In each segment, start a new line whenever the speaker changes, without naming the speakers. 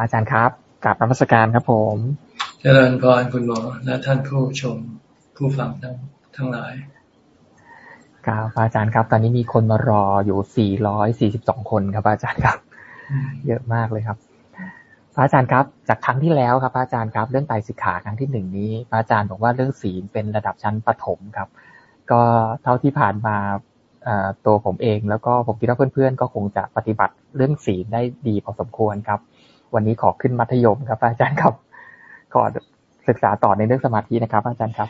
อาจารย์ครับกลับนมัสการครับผม
เจริญพรคุณหมอและท่านผู้ชมผู้ฟังทั้งทั้งหลาย
ครับอาจารย์ครับ ตอนนี้มีคนมารออยู่ 442 คนครับอาจารย์ครับ เยอะมากเลยครับพระอาจารย์ครับจากครั้งที่แล้วครับพระอาจารย์ครับ เรื่องไตรสิกขาครั้งที่หนึ่งนี้พระอาจารย์บอกว่าเรื่องศีลเป็นระดับชั้นปฐมครับ ก็เท่าที่ผ่านมาตัวผมเอง แล้วก็ผมคิดว่าเพื่อนๆก็คงจะปฏิบัติเรื่องศีลได้ดีพอสมควรครับ วันนี้ขอขึ้นมัธยมครับ อาจารย์ครับขอศึกษาต่อในเรื่องสมาธินะครับ อาจารย์ครับ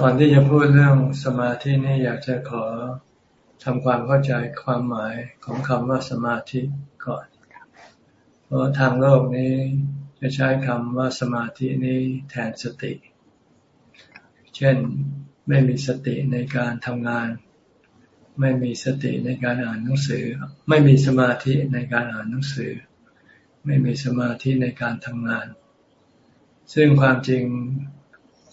ก่อนที่จะพูดเรื่องสมาธินี่อยากจะขอทำความเข้าใจความหมายของคำว่าสมาธิก่อน เพราะทางโลกนี้จะใช้คำว่าสมาธินี้แทนสติ เช่นไม่มีสติในการทำงาน ไม่มีสติในการอ่านหนังสือ ไม่มีสมาธิในการอ่านหนังสือ ไม่มีสมาธิในการทำงาน ซึ่งความจริง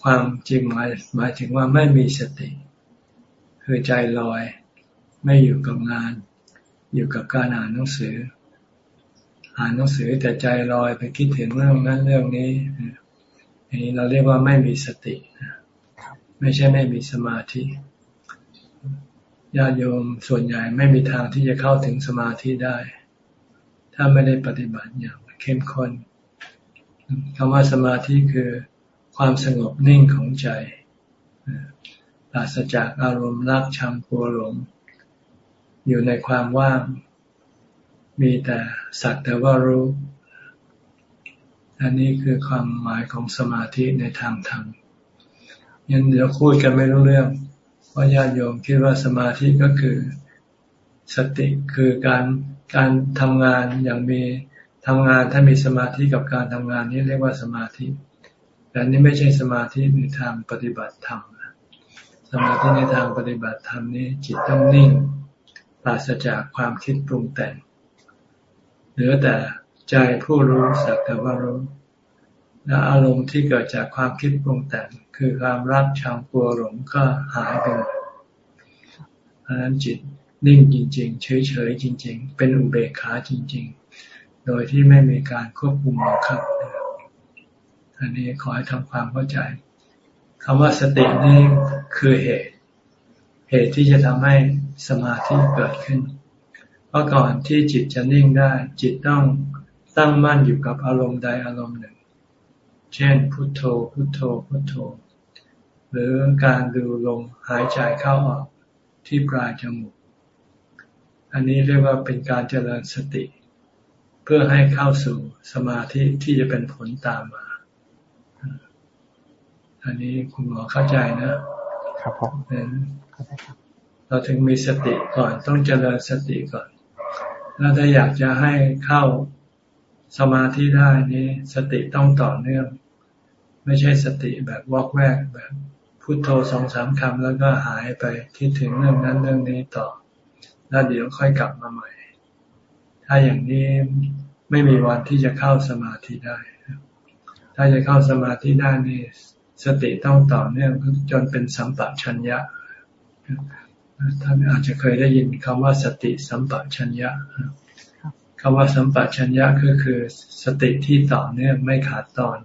ความจริงหมายหมายถึงว่าไม่มีสติ คือใจลอย ไม่อยู่กับงาน อยู่กับการอ่านหนังสือ อ่านหนังสือแต่ใจลอยไปคิดถึงเรื่องนั้นเรื่องนี้อันนี้เราเรียกว่าไม่มีสติ ไม่ใช่ไม่มีสมาธิ ญาติโยมส่วนใหญ่ไม่มีทางที่จะเข้าถึงสมาธิได้ ถ้าไม่ได้ปฏิบัติอย่างเข้มข้นคำว่าสมาธิคือความสงบนิ่งของใจปราศจากอารมณ์รักชังกลัวหลง อยู่ในความว่าง มีแต่สักแต่ว่ารู้ อันนี้คือความหมายของสมาธิในทางธรรมยังเดี๋ยวพูดกันไม่รู้เรื่อง เพราะญาติโยมคิดว่าสมาธิก็คือสติคือการการทำงานอย่างมีทำงานถ้ามีสมาธิกับการทำงานนี้เรียกว่าสมาธิ แต่นี้ไม่ใช่สมาธิในทางปฏิบัติธรรมสมาธิในทางปฏิบัติธรรมนี้จิตต้องนิ่งปราศจากความคิดปรุงแต่งเหลือแต่ใจผู้รู้สักแต่ว่ารู้ และอารมณ์ที่เกิดจากความคิดปรุงแต่งคือความรักชังกลัวหลงก็หายไปเลยเพราะนั้นจิตนิ่งจริง ๆ เฉยๆจริง ๆ เป็นอุเบกขาจริง ๆ โดยที่ไม่มีการควบคุมบังคับอันนี้ขอให้ทำความเข้าใจคำว่าสตินี่คือเหตุ เหตุที่จะทำให้สมาธิเกิดขึ้น เพราะก่อนที่จิตจะนิ่งได้ จิตต้องตั้งมั่นอยู่กับอารมณ์ใดอารมณ์หนึ่ง เช่น พุทโธ พุทโธ พุทโธ หรือการดูลมหายใจเข้าออกที่ปลายจมูก อันนี้เรียกว่าเป็นการเจริญสติ เพื่อให้เข้าสู่สมาธิที่จะเป็นผลตามมา อันนี้คุณหมอเข้าใจนะ
ครับผม
เราถึงมีสติก่อนต้องเจริญสติก่อนแล้วถ้าอยากจะให้เข้าสมาธิได้นี้ สติต้องต่อเนื่อง ไม่ใช่สติแบบวอกแวกแบบพุโทโธสองสามคำแล้วก็หายไปคิดถึงเรื่องนั้นเรื่องนี้ต่อ แล้วเดี๋ยวค่อยกลับมาใหม่ ถ้าอย่างนี้ไม่มีวันที่จะเข้าสมาธิได้ ถ้าจะเข้าสมาธิได้นี่สติต้องต่อเนื่องจนเป็นสัมปชัญญะท่านอาจจะเคยได้ยินคำว่าสติสัมปชัญญะคำว่าสัมปชัญญะก็คือสติที่ต่อเนื่องไม่ขาดตอน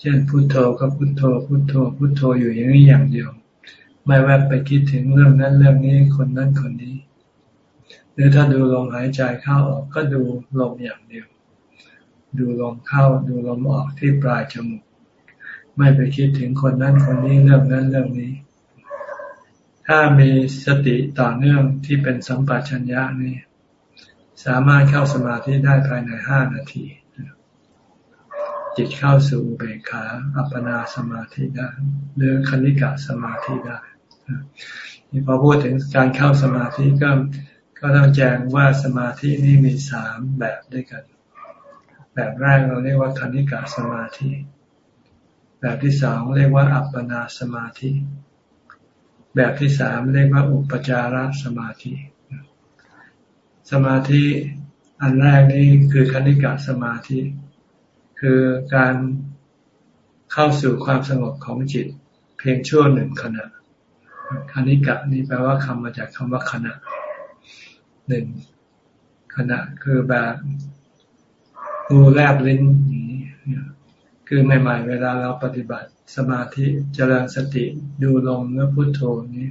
เช่นพุโทโธก็พุโทโธ พุโทโธ พุโทโธอยู่อย่างนี้อย่างเดียว ไม่แวบไปคิดถึงเรื่องนั้นเรื่องนี้คนนั้นคนนี้ หรือถ้าดูลมหายใจเข้าออกก็ดูลมอย่างเดียว ดูลมเข้าดูลมออกที่ปลายจมูกไม่ไปคิดถึงคนนั้นคนนี้เรื่องนั้นเรื่องนี้ ถ้ามีสติต่อเนื่องที่เป็นสัมปชัญญะนี่สามารถเข้าสมาธิได้ภายในห้านาที จิตเข้าสู่เบกขา อัปปนาสมาธิได้หรือคณิกะสมาธิได้นี่พอพูดถึงการเข้าสมาธิก็ก็ต้องแจ้งว่าสมาธินี่มีสามแบบด้วยกัน แบบแรกเราเรียกว่าคณิกะสมาธิ แบบที่สองเรียกว่าอัปปนาสมาธิ แบบที่สามเรียกว่าอุปจารสมาธิ สมาธิอันแรกนี่คือคณิกะสมาธิ คือการเข้าสู่ความสงบของจิต เพียงชั่วหนึ่งขณะคณิกะนี่แปลว่าคำมาจากคำว่าขณะหนึ่งขณะคือแบบงูแลบลิ้นคือใหม่ๆเวลาเราปฏิบัติสมาธิเจริญสติดูลมแล้วพุโทโธนี้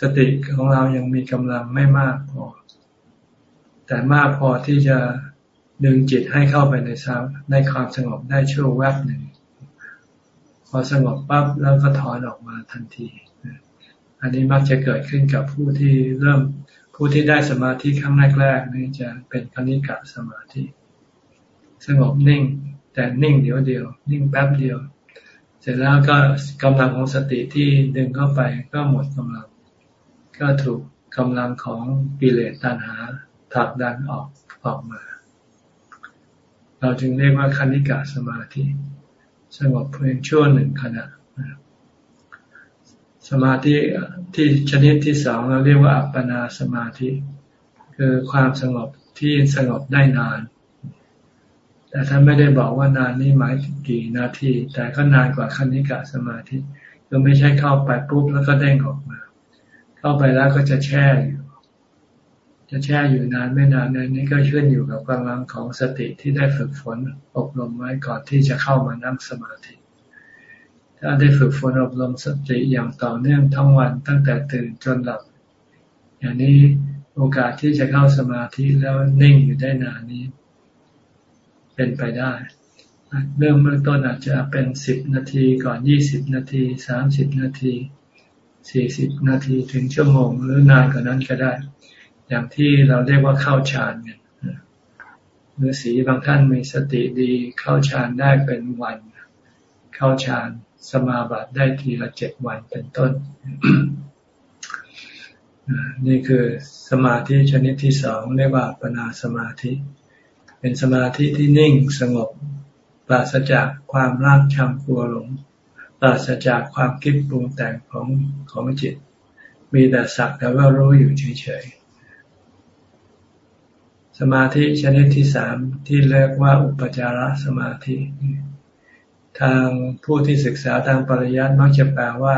สติของเรายังมีกำลังไม่มากพอ แต่มากพอที่จะ ดึงจิตให้เข้าไปในสในความสงบได้ชั่วแวบหนึ่ง พอสงบปั๊บแล้วก็ถอนออกมาทันที อันนี้มักจะเกิดขึ้นกับผู้ที่เริ่มผู้ที่ได้สมาธิครั้งแรกๆนี่จะเป็นคณิกะสมาธิ สงบนิ่ง แต่นิ่งเดียวเดียว นิ่งแป๊บเดียว เสร็จแล้วก็กำลังของสติที่ดึงเข้าไปก็หมดกำลัง ก็ถูกกำลังของกิเลสตัณหาผลักดันออกออกมา เราจึงเรียกว่าคณิกะสมาธิ สงบเพียงชั่วหนึ่งขณะสมาธิที่ชนิดที่สองเราเรียกว่าอัปปนาสมาธิ คือความสงบที่สงบได้นาน แต่ท่านไม่ได้บอกว่านานนี่หมายกี่นาที แต่ก็นานกว่าคณิกะสมาธิคือไม่ใช่เข้าไปปุ๊บแล้วก็เด้งออกมา เข้าไปแล้วก็จะแช่อยู่ จะแช่อยู่นานไม่นานในนี้ก็ขึ้นอยู่กับกำลังของสติที่ได้ฝึกฝนอบรมไว้ก่อนที่จะเข้ามานั่งสมาธิ ถ้าได้ฝึกฝนอบรมสติอย่างต่อเนื่องทั้งวันตั้งแต่ตื่นจนหลับ อย่างนี้โอกาสที่จะเข้าสมาธิแล้วนิ่งอยู่ได้นานนี้ เป็นไปได้เริ่มเมื่อต้นอาจจะเป็นสิบนาทีก่อนยี่สิบนาทีสามสิบนาทีสี่สิบนาทีถึงชั่วโมงหรือนานกว่านั้นก็ได้ อย่างที่เราเรียกว่าเข้าฌานเนี่ยฤาษีบางท่านมีสติดีเข้าฌานได้เป็นวัน เข้าฌานสมาบัติได้ทีละเจ็ดวันเป็นต้น นี่คือสมาธิชนิดที่สองเรียกว่าปนาสมาธิ เป็นสมาธิที่นิ่งสงบปราศจากความรักชังกลัวหลงปราศจากความคิดปรุงแต่งของของจิต มีแต่สักแต่ว่ารู้อยู่เฉยๆ สมาธิชนิดที่สามที่เรียกว่าอุปจารสมาธิ ทางผู้ที่ศึกษาทางปริยัติมักจะแปลว่า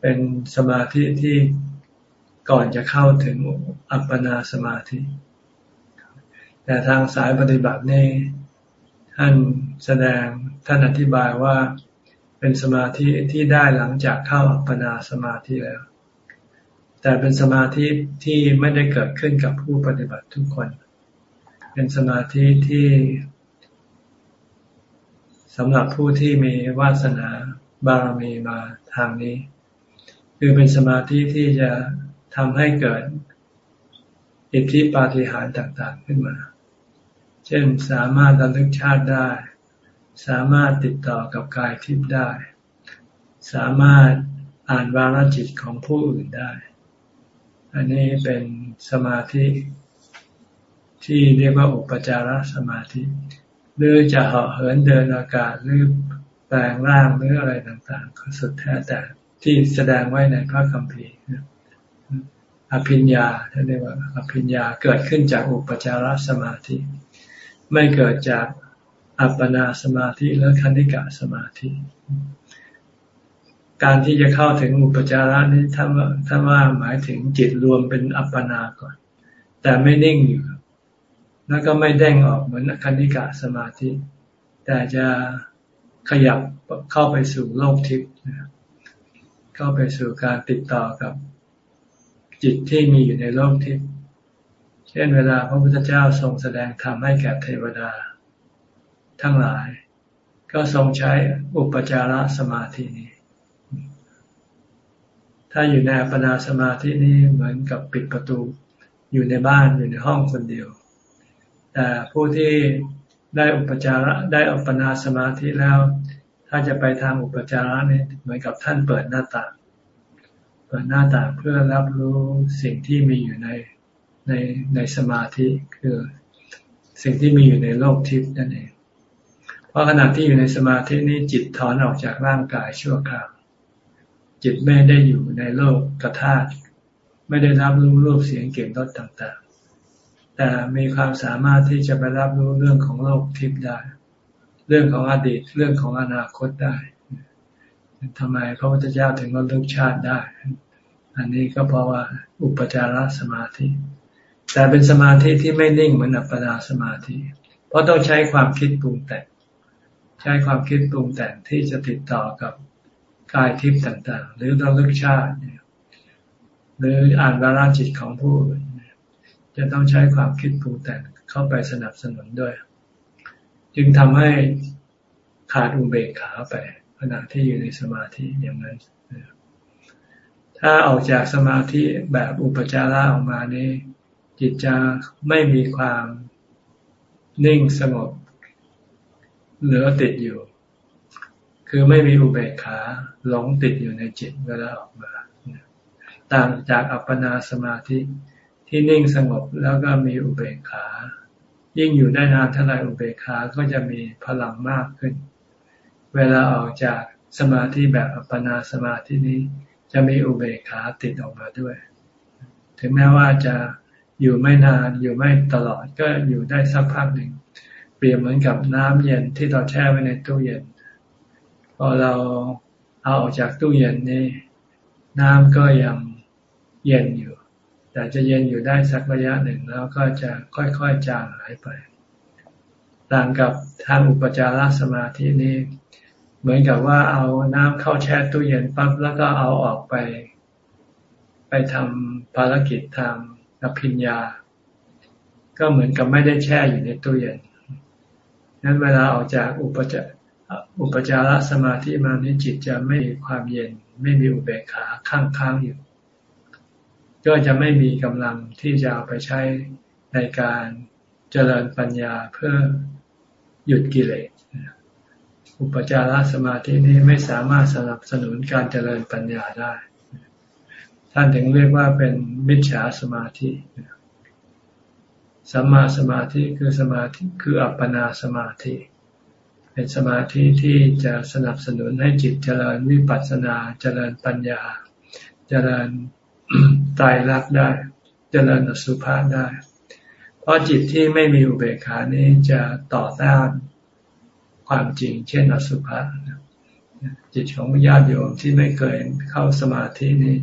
เป็นสมาธิที่ก่อนจะเข้าถึงอัปปนาสมาธิ แต่ทางสายปฏิบัตินี่ท่านแสดงท่านอธิบายว่าเป็นสมาธิที่ได้หลังจากเข้าอัปปนาสมาธิแล้ว แต่เป็นสมาธิที่ไม่ได้เกิดขึ้นกับผู้ปฏิบัติทุกคน เป็นสมาธิที่สำหรับผู้ที่มีวาสนาบารมีมาทางนี้ คือเป็นสมาธิที่จะทำให้เกิดอิทธิปาฏิหาริย์ต่างๆขึ้นมา เช่นสามารถระลึกชาติได้ สามารถติดต่อกับกายทิพย์ได้ สามารถอ่านวาลจิตของผู้อื่นได้ อันนี้เป็นสมาธิที่เรียกว่าอุปจารสมาธิ หรือจะเหาะเหินเดินอากาศหรือแปลงร่างหรืออะไรต่างๆก็สุดแท้แต่ที่แสดงไว้ในพระคัมภีร์อภิญญาท่านเรียกว่าอภิญญาเกิดขึ้นจากอุปจารสมาธิ ไม่เกิดจากอัปปนาสมาธิหรือคณิกะสมาธิ การที่จะเข้าถึงอุปจาระนี้ถ้าว่าถ้าว่าหมายถึงจิตรวมเป็นอัปปนาก่อน แต่ไม่นิ่งอยู่ แล้วก็ไม่เด้งออกเหมือนคณิกะสมาธิ แต่จะขยับเข้าไปสู่โลกทิพย์เข้าไปสู่การติดต่อกับจิตที่มีอยู่ในโลกทิพย์เช่นเวลาพระพุทธเจ้าทรงแสดงธรรมให้แก่เทวดา ทั้งหลาย ก็ทรงใช้อุปจารสมาธินี้ ถ้าอยู่ในปนาสมาธินี้เหมือนกับปิดประตู อยู่ในบ้านอยู่ในห้องคนเดียว แต่ผู้ที่ได้อุปจาระได้อัปปนาสมาธิแล้ว ถ้าจะไปทางอุปจาระนี่เหมือนกับท่านเปิดหน้าต่าง เปิดหน้าต่างเพื่อรับรู้สิ่งที่มีอยู่ในในในสมาธิคือสิ่งที่มีอยู่ในโลกทิพย์นั่นเอง เพราะขณะที่อยู่ในสมาธินี้จิตถอนออกจากร่างกายชั่วคราว จิตไม่ได้อยู่ในโลกกระธาตไม่ได้รับรู้รูปเสียงเกลิ่นรสต่างๆ แต่มีความสามารถที่จะไปรับรู้เรื่องของโลกทิพย์ได้ เรื่องของอดีตเรื่องของอนาคตได้ทำไมพระพุทธเจ้าถึงระลึกชาติได้ อันนี้ก็เพราะว่าอุปจารสมาธิ แต่เป็นสมาธิที่ไม่นิ่งเหมือนอัปปนาสมาธิ เพราะต้องใช้ความคิดปรุงแต่ง ใช้ความคิดปรุงแต่งที่จะติดต่อกับ กายทิพย์ต่างๆ หรือระลึกชาติเนี่ยหรืออ่านวาราจิตของผู้อื่นจะต้องใช้ความคิดปรุงแต่งเข้าไปสนับสนุนด้วย จึงทำให้ขาดอุเบกขาไปขณะที่อยู่ในสมาธิอย่างนั้น ถ้าออกจากสมาธิแบบอุปจาระออกมานี้ จิตจะไม่มีความนิ่งสงบเหลือติดอยู่ คือไม่มีอุเบกขาหลงติดอยู่ในจิตเวลาออกมา ต่างจากอัปปนาสมาธิที่นิ่งสงบแล้วก็มีอุเบกขา ยิ่งอยู่ได้นานเท่าไรอุเบกขาก็จะมีพลังมากขึ้น เวลาออกจากสมาธิแบบอัปปนาสมาธินี้ จะมีอุเบกขาติดออกมาด้วย ถึงแม้ว่าจะอยู่ไม่นานอยู่ไม่ตลอดก็อยู่ได้สักพักหนึ่ง เปรียบเหมือนกับน้ำเย็นที่เราแช่ไว้ในตู้เย็น พอเราเอาออกจากตู้เย็นนี่น้ำก็ยังเย็นอยู่ แต่จะเย็นอยู่ได้สักระยะหนึ่งแล้วก็จะค่อยๆจางหายไป ต่างกับทางอุปจารสมาธินี้เหมือนกับว่าเอาน้ำเข้าแช่ตู้เย็นปั๊บแล้วก็เอาออกไป ไปทำภารกิจทางอภิญญา ก็เหมือนกับไม่ได้แช่อยู่ในตู้เย็นนั้นเวลาออกจากอุปจ อุปจารสมาธิมานี้จิตจะไม่มีความเย็น ไม่มีอุเบกขาข้างค้างอยู่ ก็จะไม่มีกำลังที่จะเอาไปใช้ในการเจริญปัญญาเพื่อหยุดกิเลสอุปจารสมาธินี้ไม่สามารถสนับสนุนการเจริญปัญญาได้ ท่านถึงเรียกว่าเป็นมิจฉาสมาธิสัมมาสมาธิคือสมาธิคืออัปปนาสมาธิ เป็นสมาธิที่จะสนับสนุนให้จิตเจริญวิปัสสนา เจริญปัญญา เจริญตายรักได้ เจริญอสุภาได้ เพราะจิตที่ไม่มีอุเบกขานี้จะต่อต้านความจริง เช่นอสุภะจิตของญาติโยมที่ไม่เคยเข้าสมาธินี้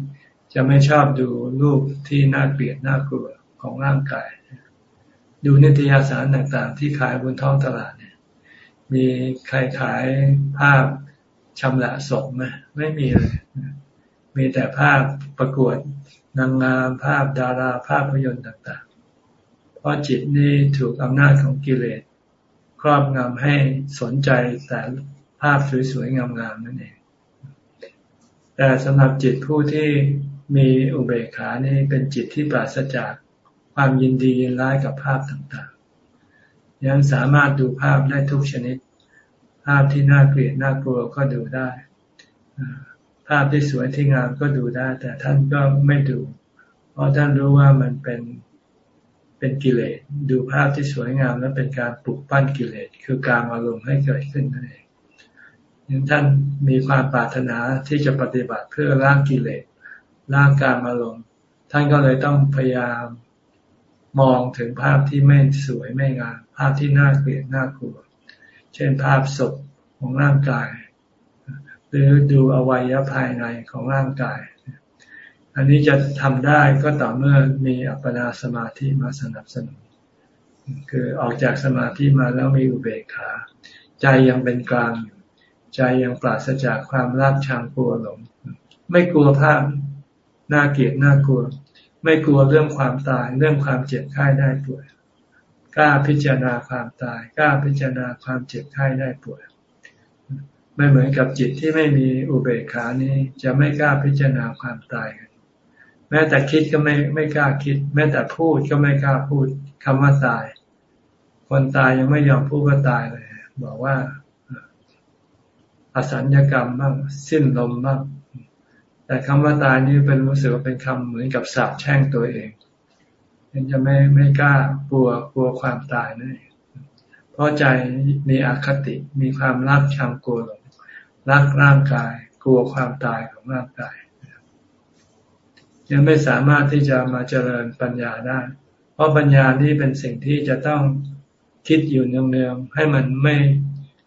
จะไม่ชอบดูรูปที่น่าเกลียดน่ากลัวของร่างกาย ดูนิตยสารต่างๆ ที่ขายบนท้องตลาด มีใครขายภาพชำละศพไหมไม่มีเลย มีแต่ภาพประกวดนางงามภาพดาราภาพยนตร์ต่างๆ เพราะจิตนี่ถูกอำนาจของกิเลสครอบงำให้สนใจแต่ภาพสวยๆงามๆนั่นเอง แต่สำหรับจิตผู้ที่มีอุเบกขานี่เป็นจิตที่ปราศจากความยินดียินร้ายกับภาพต่างๆ ยังสามารถดูภาพได้ทุกชนิด ภาพที่น่าเกลียดน่ากลัวก็ดูได้ ภาพที่สวยที่งามก็ดูได้ แต่ท่านก็ไม่ดู เพราะท่านรู้ว่ามันเป็นเป็นกิเลส ดูภาพที่สวยงามแล้วเป็นการปลุกปั้นกิเลส คือการอารมณ์ให้เกิดขึ้นนั่นเองยังท่านมีความปรารถนาที่จะปฏิบัติเพื่อร่างกิเลสร่างการอารมณ์ท่านก็เลยต้องพยายามมองถึงภาพที่ไม่สวยไม่งามาพที่น่าเกลียดน่ากลัว เช่นภาพศพของร่างกาย หรือดูอวัยวะภายในของร่างกาย อันนี้จะทำได้ก็ต่อเมื่อมีอัปปนาสมาธิมาสนับสนุน คือออกจากสมาธิมาแล้วมีอุเบกขา ใจยังเป็นกลางอยู่ใจยังปราศจากความรักชังกลัวหลง ไม่กลัวภาพน่าเกลียดน่ากลัว ไม่กลัวเรื่องความตายเรื่องความเจ็บไข้ได้ป่วย กล้าพิจารณาความตาย กล้าพิจารณาความเจ็บไข้ได้ป่วย ไม่เหมือนกับจิตที่ไม่มีอุเบกขานี้จะไม่กล้าพิจารณาความตายกันแม้แต่คิดก็ไม่ไม่กล้าคิด แม้แต่พูดก็ไม่กล้าพูดคำว่าตาย คนตายยังไม่ยอมพูดว่าตายเลย บอกว่าอสัญญกรรมบ้างสิ้นลมบ้างแต่คำว่าตายนี้เป็นรู้สึกว่าเป็นคำเหมือนกับสาบแช่งตัวเอง มันจะไม่ไม่กล้ากลัวกลัวความตายนั่นเองเพราะใจมีอคติมีความรักชังกลัวหลงรักร่างกาย กลัวความตายของร่างกาย ยังไม่สามารถที่จะมาเจริญปัญญาได้ เพราะปัญญานี่เป็นสิ่งที่จะต้องคิดอยู่เนืองๆให้มันไม่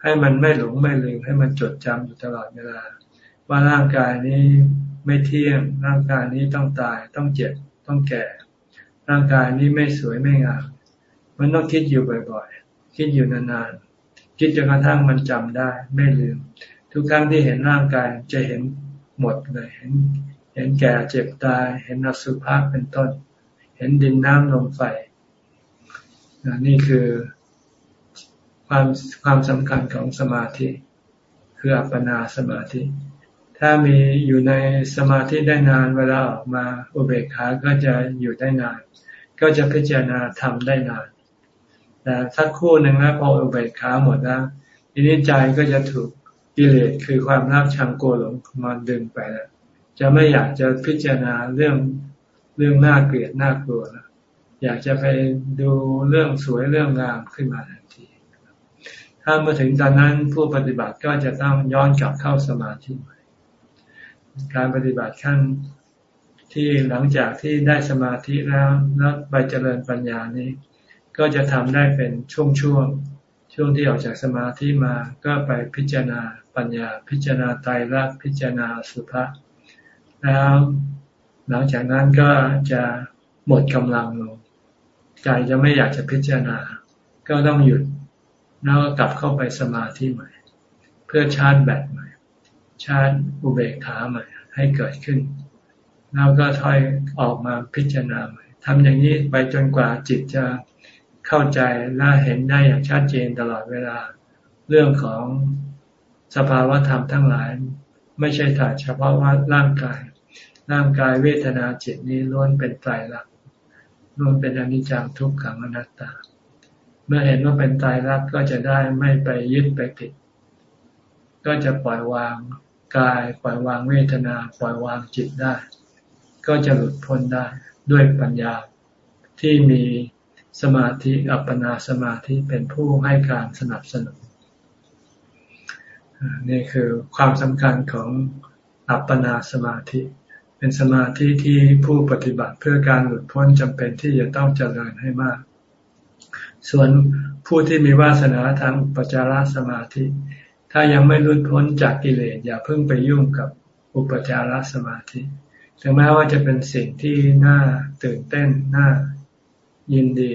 ให้มันไม่หลงไม่ลืมให้มันจดจำอยู่ตลอดเวลา ว่าร่างกายนี้ไม่เที่ยงร่างกายนี้ต้องตายต้องเจ็บต้องแก่ ร่างกายนี้ไม่สวยไม่งาม มันต้องคิดอยู่บ่อยๆ คิดอยู่นานๆ คิดจนกระทั่งมันจำได้ ไม่ลืม ทุกครั้งที่เห็นร่างกายจะเห็นหมดเลย เห็น เห็นแก่เจ็บตาย เห็นอสุภะเป็นต้น เห็นดินน้ำลมไฟ นี่คือความความสำคัญของสมาธิ คืออัปปนาสมาธิ ถ้ามีอยู่ในสมาธิได้นานเวลาออกมาอุเบกขาก็จะอยู่ได้นาน ก็จะพิจารณาทำได้นาน แต่สักครู่หนึ่งแล้วพออุเบกขาหมดแล้วทีนี้ใจก็จะถูกกิเลสคือความรักชังโกรหลงมาดึงไปแล้วจะไม่อยากจะพิจารณาเรื่องเรื่องน่าเกลียดน่ากลัวแล้วอยากจะไปดูเรื่องสวยเรื่องงามขึ้นมาทันที ถ้าเมื่อถึงตอนนั้นผู้ปฏิบัติก็จะต้องย้อนกลับเข้าสมาธิใหม่ การปฏิบัติขั้นที่หลังจากที่ได้สมาธิแล้วแล้วไปเจริญปัญญานี้ ก็จะทำได้เป็นช่วงช่วงช่วงที่ออกจากสมาธิมาก็ไปพิจารณาปัญญา พิจารณาไตรลักษณ์พิจารณาสุภาแล้วหลังจากนั้นก็จะหมดกำลังลงใจจะไม่อยากจะพิจารณา ก็ต้องหยุดแล้วกลับเข้าไปสมาธิใหม่ เพื่อชาร์จแบตใหม่ ชาร์จอุเบกขาใหม่ให้เกิดขึ้น แล้วก็ถอยออกมาพิจารณาใหม่ทำอย่างนี้ไปจนกว่าจิตจะเข้าใจและเห็นได้อย่างชัดเจนตลอดเวลา เรื่องของสภาวะธรรมทั้งหลาย ไม่ใช่แต่เฉพาะว่าร่างกาย ร่างกายเวทนาจิตนี้ล้วนเป็นไตรลักษณ์รวมเป็นอนิจจังทุกขังอนัตตา เมื่อเห็นว่าเป็นไตายรักษณ์ก็จะได้ไม่ไปยึดไปติด ก็จะปล่อยวาง กาย ปล่อยวางเวทนา ปล่อยวางจิตได้ ก็จะหลุดพ้นได้ด้วยปัญญาที่มีสมาธิอัปปนาสมาธิเป็นผู้ให้การสนับสนุนนี่คือความสำคัญของอัปปนาสมาธิ เป็นสมาธิที่ผู้ปฏิบัติเพื่อการหลุดพ้นจำเป็นที่จะต้องเจริญให้มาก ส่วนผู้ที่มีวาสนาทางอุปจารสมาธิ ถ้ายังไม่หลุดพ้นจากกิเลสอย่าเพิ่งไปยุ่งกับอุปจารสมาธิ ถึงแม้ว่าจะเป็นสิ่งที่น่าตื่นเต้นน่ายินดี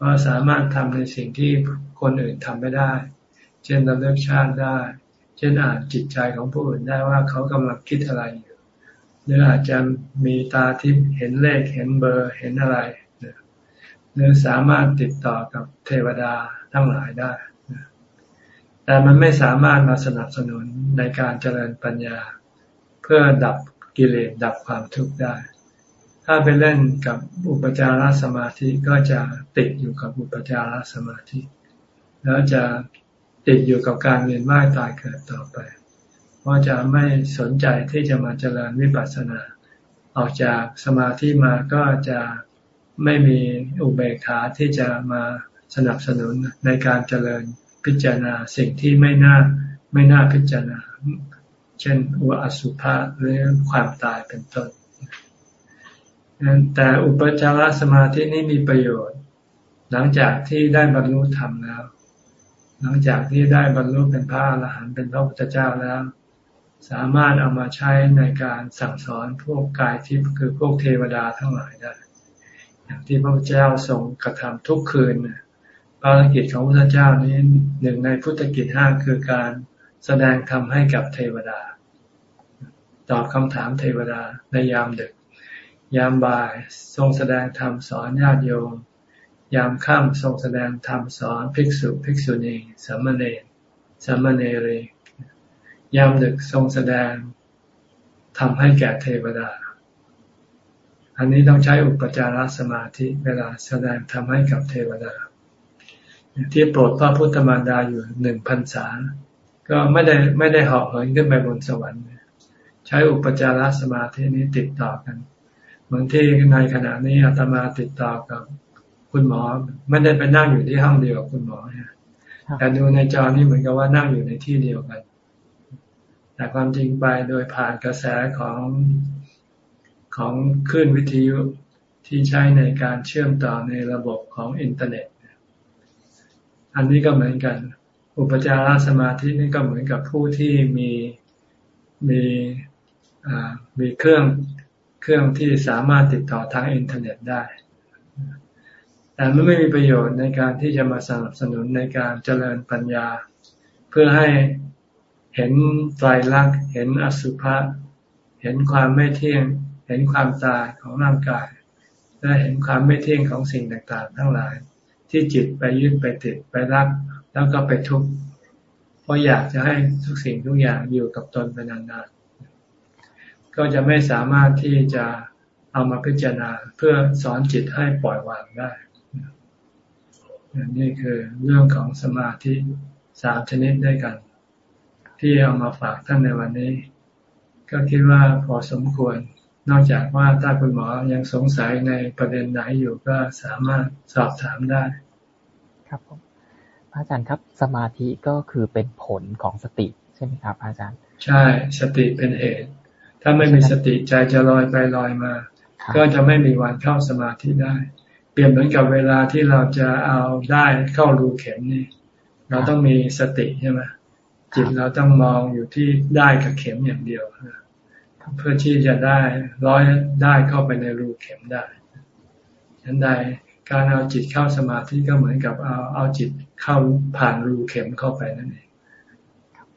ว่าสามารถทำในสิ่งที่คนอื่นทำไม่ได้ เช่นระลึกชาติได้ เช่นอ่านจิตใจของผู้อื่นได้ว่าเขากำลังคิดอะไรอยู่ หรืออาจจะมีตาทิพย์เห็นเลขเห็นเบอร์เห็นอะไร หรือสามารถติดต่อกับเทวดาทั้งหลายได้ แต่มันไม่สามารถมาสนับสนุนในการเจริญปัญญา เพื่อดับกิเลสดับความทุกข์ได้ ถ้าไปเล่นกับอุปจารสมาธิก็จะติดอยู่กับอุปจารสมาธิ แล้วจะติดอยู่กับการเวียนว่ายตายเกิดต่อไป เพราะจะไม่สนใจที่จะมาเจริญวิปัสสนา ออกจากสมาธิมาก็จะไม่มีอุเบกขาที่จะมาสนับสนุนในการเจริญ พิจารณาสิ่งที่ไม่น่าไม่น่าพิจารณา เช่นอุอสุภะหรือความตายเป็นต้นแต่อุปจารสมาธินี้มีประโยชน์ หลังจากที่ได้บรรลุธรรมแล้ว หลังจากที่ได้บรรลุเป็นพระอรหันต์เป็นพระพุทธเจ้าแล้ว สามารถเอามาใช้ในการสั่งสอนพวกกายทิพย์คือพวกเทวดาทั้งหลายได้ อย่างที่พระพุทธเจ้าทรงกระทำทุกคืน ภารกิจของพระพุทธเจ้านี้หนึ่งในพุทธกิจห้าคือการแสดงธรรมให้กับเทวดา ตอบคำถามเทวดาในยามดึก ยามบ่ายทรงแสดงธรรมสอนญาติโยม ยามค่ำทรงแสดงธรรมสอนภิกษุภิกษุณีสามเณรสามเณรียามดึกทรงแสดงทำให้แก่เทวดา อันนี้ต้องใช้อุปจารสมาธิเวลาแสดงทำให้กับเทวดา ที่โปรดพระพุทธมารดาอยู่หนึ่งพันษา ก็ไม่ได้ไม่ได้เหาะเหินขึ้นไปบนสวรรค์ ใช้อุปจารสมาธินี้ติดต่อกัน เหมือนที่ในขณะนี้อาตมาติดต่อกับคุณหมอ ไม่ได้ไปนั่งอยู่ที่ห้องเดียวกับคุณหมอเนี่ยแต่ดูในจอนี้เหมือนกับว่านั่งอยู่ในที่เดียวกัน แต่ความจริงไปโดยผ่านกระแสของของคลื่นวิทยุที่ใช้ในการเชื่อมต่อในระบบของอินเทอร์เน็ต อันนี้ก็เหมือนกัน อุปจารสมาธินี่ก็เหมือนกับผู้ที่มีมีมีเครื่องเครื่องที่สามารถติดต่อทางอินเทอร์เน็ตได้ แต่มันไม่มีประโยชน์ในการที่จะมาสนับสนุนในการเจริญปัญญา เพื่อให้เห็นไตรลักษณ์เห็นอสุภะเห็นความไม่เที่ยง เห็นความตายของร่างกาย และเห็นความไม่เที่ยงของสิ่งต่างๆ ทั้งหลาย ที่จิตไปยึดไปติดไปรัก แล้วก็ไปทุกข์เพราะอยากจะให้ทุกสิ่งทุกอย่างอยู่กับตนไปนานๆก็จะไม่สามารถที่จะเอามาพิจารณาเพื่อสอนจิตให้ปล่อยวางได้นี่คือเรื่องของสมาธิสามชนิดด้วยกัน ที่เอามาฝากท่านในวันนี้ ก็คิดว่าพอสมควร นอกจากว่าถ้าคุณหมอยังสงสัยในประเด็นไหนอยู่ก็สามารถสอบถามได้
ครับผมอาจารย์ครับ สมาธิก็คือเป็นผลของสติใช่ไหมครับ อาจารย์
ใช่สติเป็นเหตุ ถ้าไม่มีสติใจจะลอยไปลอยมา ก็จะไม่มีวันเข้าสมาธิได้ปรียบเหมือนกับเวลาที่เราจะเอาได้เข้ารูเข็มนี่ เราต้องมีสติใช่ไหมจิตเราต้องมองอยู่ที่ได้กับเข็มอย่างเดียว เพื่อที่จะได้ร้อยได้เข้าไปในรูเข็มได้ฉันใดการเอาจิตเข้าสมาธิก็เหมือนกับเอาเอาจิตเข้าผ่านรูเข็มเข้าไปนั่นเอง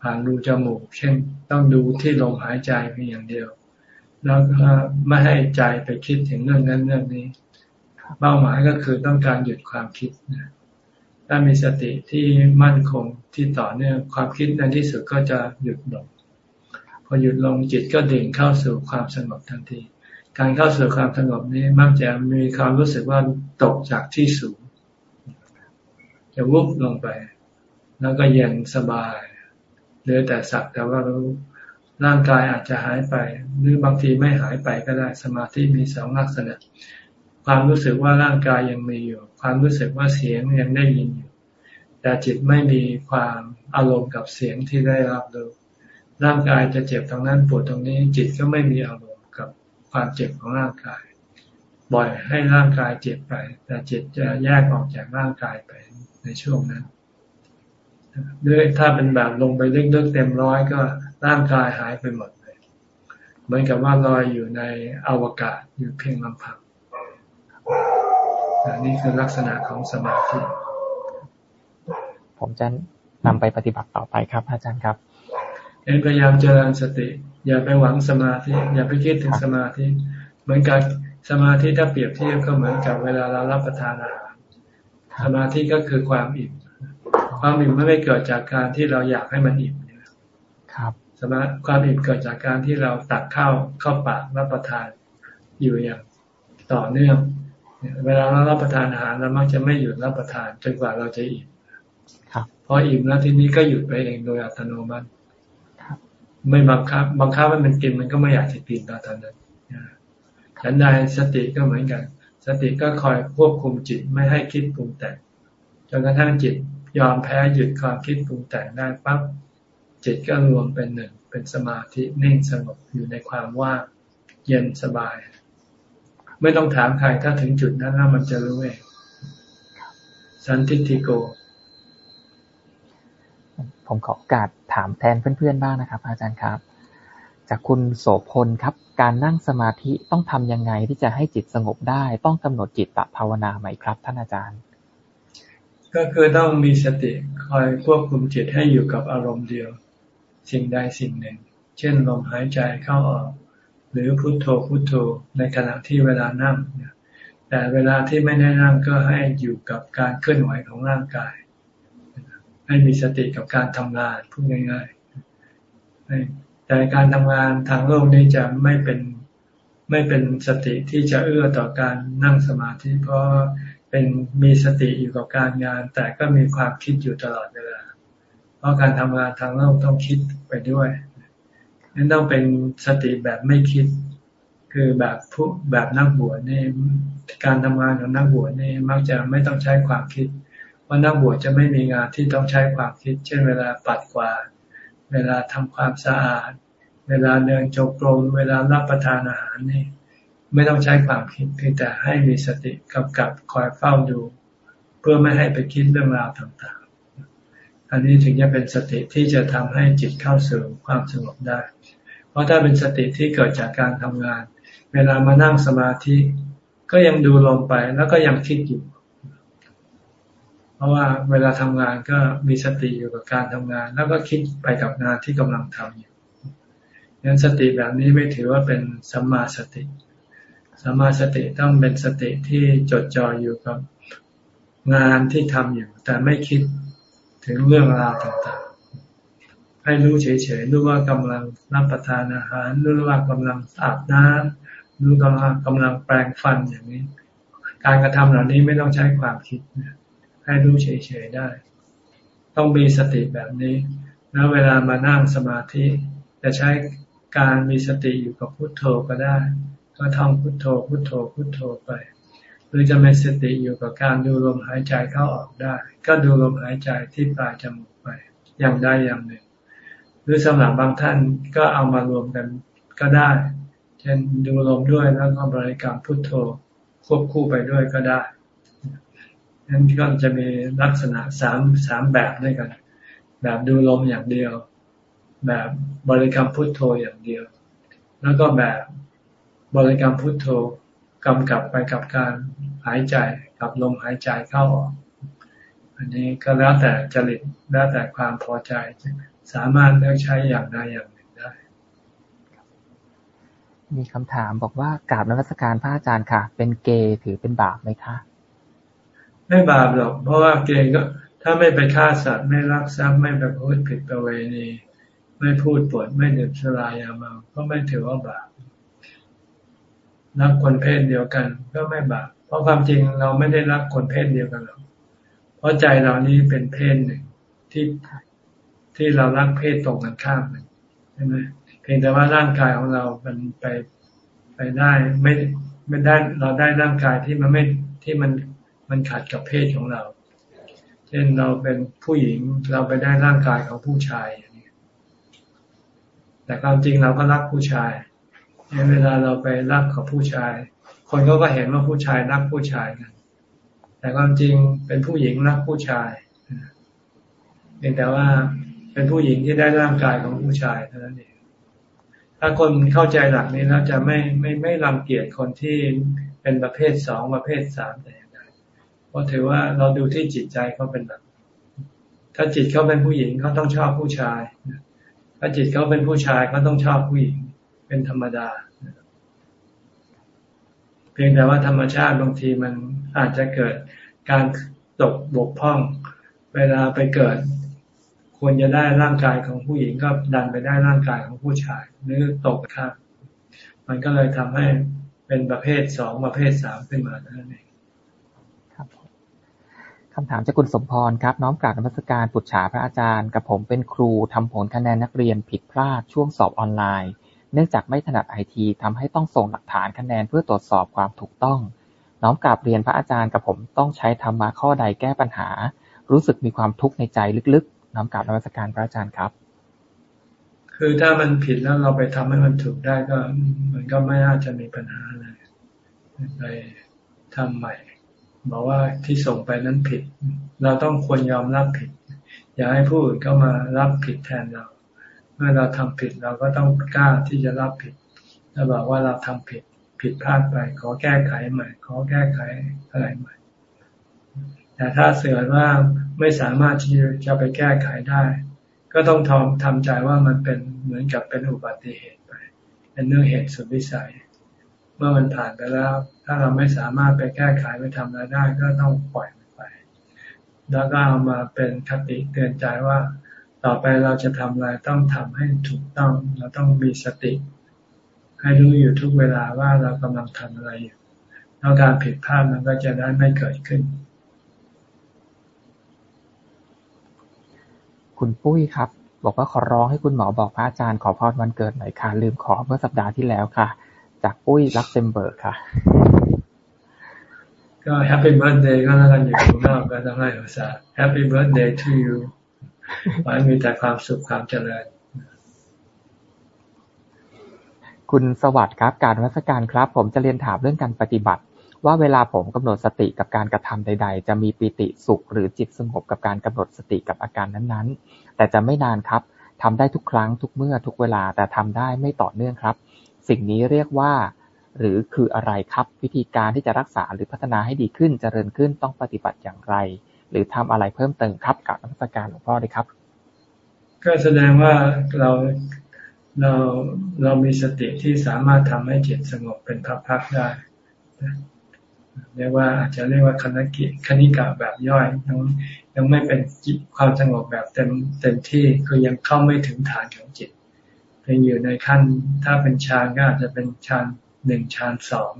ผ่านรูจมูก เช่นต้องดูที่ลมหายใจเพียงอย่างเดียว แล้วก็ไม่ให้ใจไปคิดถึงเรื่องนั้นเรื่องนี้ เป้าหมายก็คือต้องการหยุดความคิดนะถ้ามีสติที่มั่นคงที่ต่อเนื่องความคิดในที่สุดก็จะหยุดลง อหยุดลงจิตก็ดิ่งเข้าสู่ความสงบทันที การเข้าสู่ความสงบนี้มักจะมีความรู้สึกว่าตกจากที่สูง จะวุบลงไป แล้วก็เย็นสบายเหลือแต่สักแต่ว่ารู้ร่างกายอาจจะหายไป หรือบางทีไม่หายไปก็ได้สมาธิมีสองลักษณะ ความรู้สึกว่าร่างกายยังมีอยู่ ความรู้สึกว่าเสียงยังได้ยินอยู่ แต่จิตไม่มีความอารมณ์กับเสียงที่ได้รับรู้ ร่างกายจะเจ็บตรงนั้นปวดตรงนี้จิตก็ไม่มีอารมณ์กับความเจ็บของร่างกายบ่อยให้ร่างกายเจ็บไป แต่จิตจะแยกออกจากร่างกายไปในช่วงนั้นด้วยถ้าเป็นแบบลงไปลึกๆเต็มร้อยก็ร่างกายหายไปหมดเลยเหมือนกับว่าลอยอยู่ในอวกาศอยู่เพียงลำพังนี่คือลักษณะของสมาธิ
ผมจะนำไปปฏิบัติต่อไปครับ อาจารย์ครับ
เอ็นพยายามเจริญสติ อย่าไปหวังสมาธิ อย่าไปคิดถึงสมาธิ เหมือนกับสมาธิถ้าเปรียบเทียบก็เหมือนกับเวลาเรารับประทานอาหารสมาธิก็คือความอิ่มความอิ่มไม่ได้เกิดจากการที่เราอยากให้มันอิ่ม
ครับ
สมาความอิ่มเกิดจากการที่เราตักข้าวเข้าปากรับประทานอยู่อย่างต่อเนื่อง เวลาเรารับประทานอาหารเรามักจะไม่หยุดรับประทานจนกว่าเราจะอิ่มพออิ่มแล้วทีนี้ก็หยุดไปเองโดยอัตโนมัติ ไม่บังคับ บังคับให้มันกินมันก็ไม่อยากจะกินตอนนั้นฉันใดสติก็เหมือนกัน สติก็คอยควบคุมจิตไม่ให้คิดปรุงแต่งจนกระทั่งจิตยอมแพ้หยุดความคิดปรุงแต่งได้ปั๊บจิตก็รวมเป็นหนึ่งเป็นสมาธินิ่งสงบอยู่ในความว่างเย็นสบาย ไม่ต้องถามใครถ้าถึงจุดนั้นแล้วมันจะรู้เองสันติทิโก
ผมขอโอกาสถามแทนเพื่อนๆบ้างนะครับ อาจารย์ครับ จากคุณโสพลครับ การนั่งสมาธิต้องทำยังไงที่จะให้จิตสงบได้ ต้องกำหนดจิตตภาวนาไหมครับ ท่านอาจารย์
ก็คือต้องมีสติคอยควบคุมจิตให้อยู่กับอารมณ์เดียว สิ่งใดสิ่งหนึ่ง เช่นลมหายใจเข้าออก หรือพุโทโธพุโทโธในขณะที่เวลานั่งแต่เวลาที่ไม่ได้นั่งก็ให้อยู่กับการเคลื่อนไหวของร่างกาย ให้มีสติกับการทำงานพูดง่ายๆแต่การทำงานทางโลกนี้จะไม่เป็นไม่เป็นสติที่จะเอื้อต่อการนั่งสมาธิ เพราะเป็นมีสติอยู่กับการงาน แต่ก็มีความคิดอยู่ตลอดเวลาเพราะการทำงานทางโลกต้องคิดไปด้วยนั่นต้องเป็นสติแบบไม่คิด คือแบบผู้แบบนักบวชนี่การทำงานของนักบวชนี่มักจะไม่ต้องใช้ความคิด ราะนักบวชจะไม่มีงานที่ต้องใช้ความคิด เช่น เวลาปัดกวาด เวลาทำความสะอาด เวลาเดินจงกรม เวลารับประทานอาหารนี่ ไม่ต้องใช้ความคิดเพียงแต่ให้มีสติกำกับคอยเฝ้าดู เพื่อไม่ให้ไปคิดเรื่องราวต่างๆ อันนี้ถึงจะเป็นสติที่จะทำให้จิตเข้าสู่ความสงบได้ เพราะถ้าเป็นสติที่เกิดจากการทำงาน เวลามานั่งสมาธิ ก็ยังดูลงไปแล้วก็ยังคิดอยู่ ราะว่าเวลาทำงานก็มีสติอยู่กับการทำงาน แล้วก็คิดไปกับงานที่กำลังทำอยู่งั้นสติแบบนี้ไม่ถือว่าเป็นสัมมาสติสัมมาสติต้องเป็นสติที่จดจ่ออยู่กับงานที่ทำอยู่ แต่ไม่คิดถึงเรื่องราวต่างๆ ให้รู้เฉยๆรู้ว่ากำลังรับประทานอาหารรู้ว่ากำลังอาบน้ำรู้กำลังกำลังแปรงฟันอย่างนี้ การกระทำเหล่านี้ไม่ต้องใช้ความคิด ให้รู้เฉยๆได้ ต้องมีสติแบบนี้ แล้วเวลามานั่งสมาธิ จะใช้การมีสติอยู่กับพุทโธก็ได้ ก็ท่องพุทโธพุทโธพุทโธไป หรือจะมีสติอยู่กับการดูลมหายใจเข้าออกได้ ก็ดูลมหายใจที่ปลายจมูกไป อย่างใดอย่างหนึ่ง หรือสำหรับบางท่านก็เอามารวมกันก็ได้ เช่นดูลมด้วยแล้วก็บริกรรมพุทโธควบคู่ไปด้วยก็ได้ นั้นก็จะมีลักษณะสามสามแบบด้วยกัน แบบดูลมอย่างเดียว แบบบริกรรมพุทโธอย่างเดียว แล้วก็แบบบริกรรมพุทโธกำกับไปกับการหายใจกับลมหายใจเข้าออก อันนี้ก็แล้วแต่จริตแล้วแต่ความพอใจ สามารถเลือกใช้อย่างใดอย่างหนึ่งได้
มีคำถามบอกว่ากราบนวัตการพระอาจารย์ค่ะ เป็นเกย์ถือเป็นบาปไหมคะ
ไม่บาปหรอก เพราะว่าเกณฑ์ก็ถ้าไม่ไปฆ่าสัตว์ไม่รักทรัพย์ไม่ไปพูดผิดประเวณี ไม่พูดปดไม่ดื่มสุรายาเมาก็ไม่ถือว่าบาปรักคนเพศเดียวกัน ก็ไม่บาปเพราะความจริงเราไม่ได้รักคนเพศเดียวกันหรอกเพราะใจเรานี้เป็นเพศหนึ่งที่ที่เรารักเพศตรงกันข้ามหนึ่งใช่ไหมเพียงแต่ว่าร่างกายของเรามันไปไปได้ไม่ไม่ได้เราได้ร่างกายที่มันไม่ที่มัน มันขัดกับเพศของเรา เช่นเราเป็นผู้หญิงเราไปได้ร่างกายของผู้ชายอย่างนี้แต่ความจริงเราก็รักผู้ชายเวลาเราไปรักกับผู้ชาย คนเขาก็เห็นว่าผู้ชายรักผู้ชายกันแต่ความจริงเป็นผู้หญิงรักผู้ชายเพียงแต่ว่าเป็นผู้หญิงที่ได้ร่างกายของผู้ชายเท่านั้นเองถ้าคนเข้าใจหลักนี้แล้วจะไม่ไม่ไม่รังเกียจคนที่เป็นประเภทสองประเภทสามแต่ เพราะถือว่าเราดูที่จิตใจเขาเป็นแบบถ้าจิตเขาเป็นผู้หญิงเขาต้องชอบผู้ชาย ถ้าจิตเขาเป็นผู้ชายเขาต้องชอบผู้หญิง เป็นธรรมดา เพียงแต่ว่าธรรมชาติบางทีมันอาจจะเกิดการตกบกพร่อง เวลาไปเกิด ควรจะได้ร่างกายของผู้หญิงก็ดันไปได้ร่างกายของผู้ชายหรือตกข้ามมันก็เลยทำให้เป็นประเภทสองประเภทสามขึ้นมานั่นเอง
คำถามจากคุณสมพรครับ น้อมกราบนมัสการปุจฉาพระอาจารย์ กับผมเป็นครูทำผลคะแนนนักเรียนผิดพลาดช่วงสอบออนไลน์ เนื่องจากไม่ถนัดไอทีทำให้ต้องส่งหลักฐานคะแนนเพื่อตรวจสอบความถูกต้อง น้อมกราบเรียนพระอาจารย์กับผมต้องใช้ธรรมะข้อใดแก้ปัญหา รู้สึกมีความทุกข์ในใจลึกๆ น้อมกราบนมัสการพระอาจารย์ครับ
คือถ้ามันผิดแล้วเราไปทำให้มันถูกได้ก็ มันก็ไม่น่าจะมีปัญหาอะไรไปทำใหม่ บอกว่าที่ส่งไปนั้นผิด เราต้องควรยอมรับผิด อย่าให้ผู้อื่นเข้ามารับผิดแทนเรา เมื่อเราทำผิดเราก็ต้องกล้าที่จะรับผิดแล้วบอกว่าเราทำผิดผิดพลาดไป ขอแก้ไขใหม่ ขอแก้ไขอะไรใหม่ แต่ถ้าเสื่อว่าไม่สามารถที่จะไปแก้ไขได้ ก็ต้องทำทำใจว่ามันเป็นเหมือนกับเป็นอุบัติเหตุไป เป็นเรื่องเหตุสุดวิสัย มื่อมันผ่านไปแล้ว ถ้าเราไม่สามารถไปแก้ไขไปทำอะไรได้ก็ต้องปล่อยมันไป แล้วก็เอามาเป็นคติเตือนใจว่า ต่อไปเราจะทำอะไรต้องทำให้ถูกต้อง เราต้องมีสติ ให้รู้อยู่ทุกเวลาว่าเรากำลังทำอะไรอยู่แล้วการผิดพลาดมันก็จะได้ไม่เกิดขึ้น
คุณปุ้ยครับ บอกว่าขอร้องให้คุณหมอบอกพระอาจารย์ขอพรวันเกิดหน่อยค่ะลืมขอเมื่อสัปดาห์ที่แล้วค่ะ จากปุ้ยลักเซมเบิร์กค่ะ
ก็ happy birthday ก็แล้วกันอยู่ข้างนอกก็ต้องให้ภาษา happy birthday to you ขอให้มีแต่ความสุขความเจริญ
คุณสวัสดิ์ครับการวัสการครับ ผมจะเรียนถามเรื่องการปฏิบัติ ว่าเวลาผมกำหนดสติกับการกระทำใด ๆ จะมีปิติสุขหรือจิตสงบกับการกำหนดสติกับอาการนั้นๆ แต่จะไม่นานครับทำได้ทุกครั้งทุกเมื่อทุกเวลาแต่ทำได้ไม่ต่อเนื่องครับ สิ่งนี้เรียกว่า หรือคืออะไรครับ วิธีการที่จะรักษาหรือพัฒนาให้ดีขึ้นจเจริญขึ้นต้องปฏิบัติอย่างไร หรือทำอะไรเพิ่มเติมครับกับนักสการหลวงพ่อเลยครับ
ก็แสดงว่าเราเราเรามีสติที่สามารถทำให้จิตสงบเป็นพักๆได้เรียกว่าอาจจะเรียกว่าคณกิคณิกะแบบย่อยยังยังไม่เป็นจิตความสงบแบบเต็มเต็มที่คือยังเข้าไม่ถึงฐานของจิต เป็นอยู่ในขั้น ถ้าเป็นฌานก็อาจจะเป็นฌานหนึ่งฌานสอง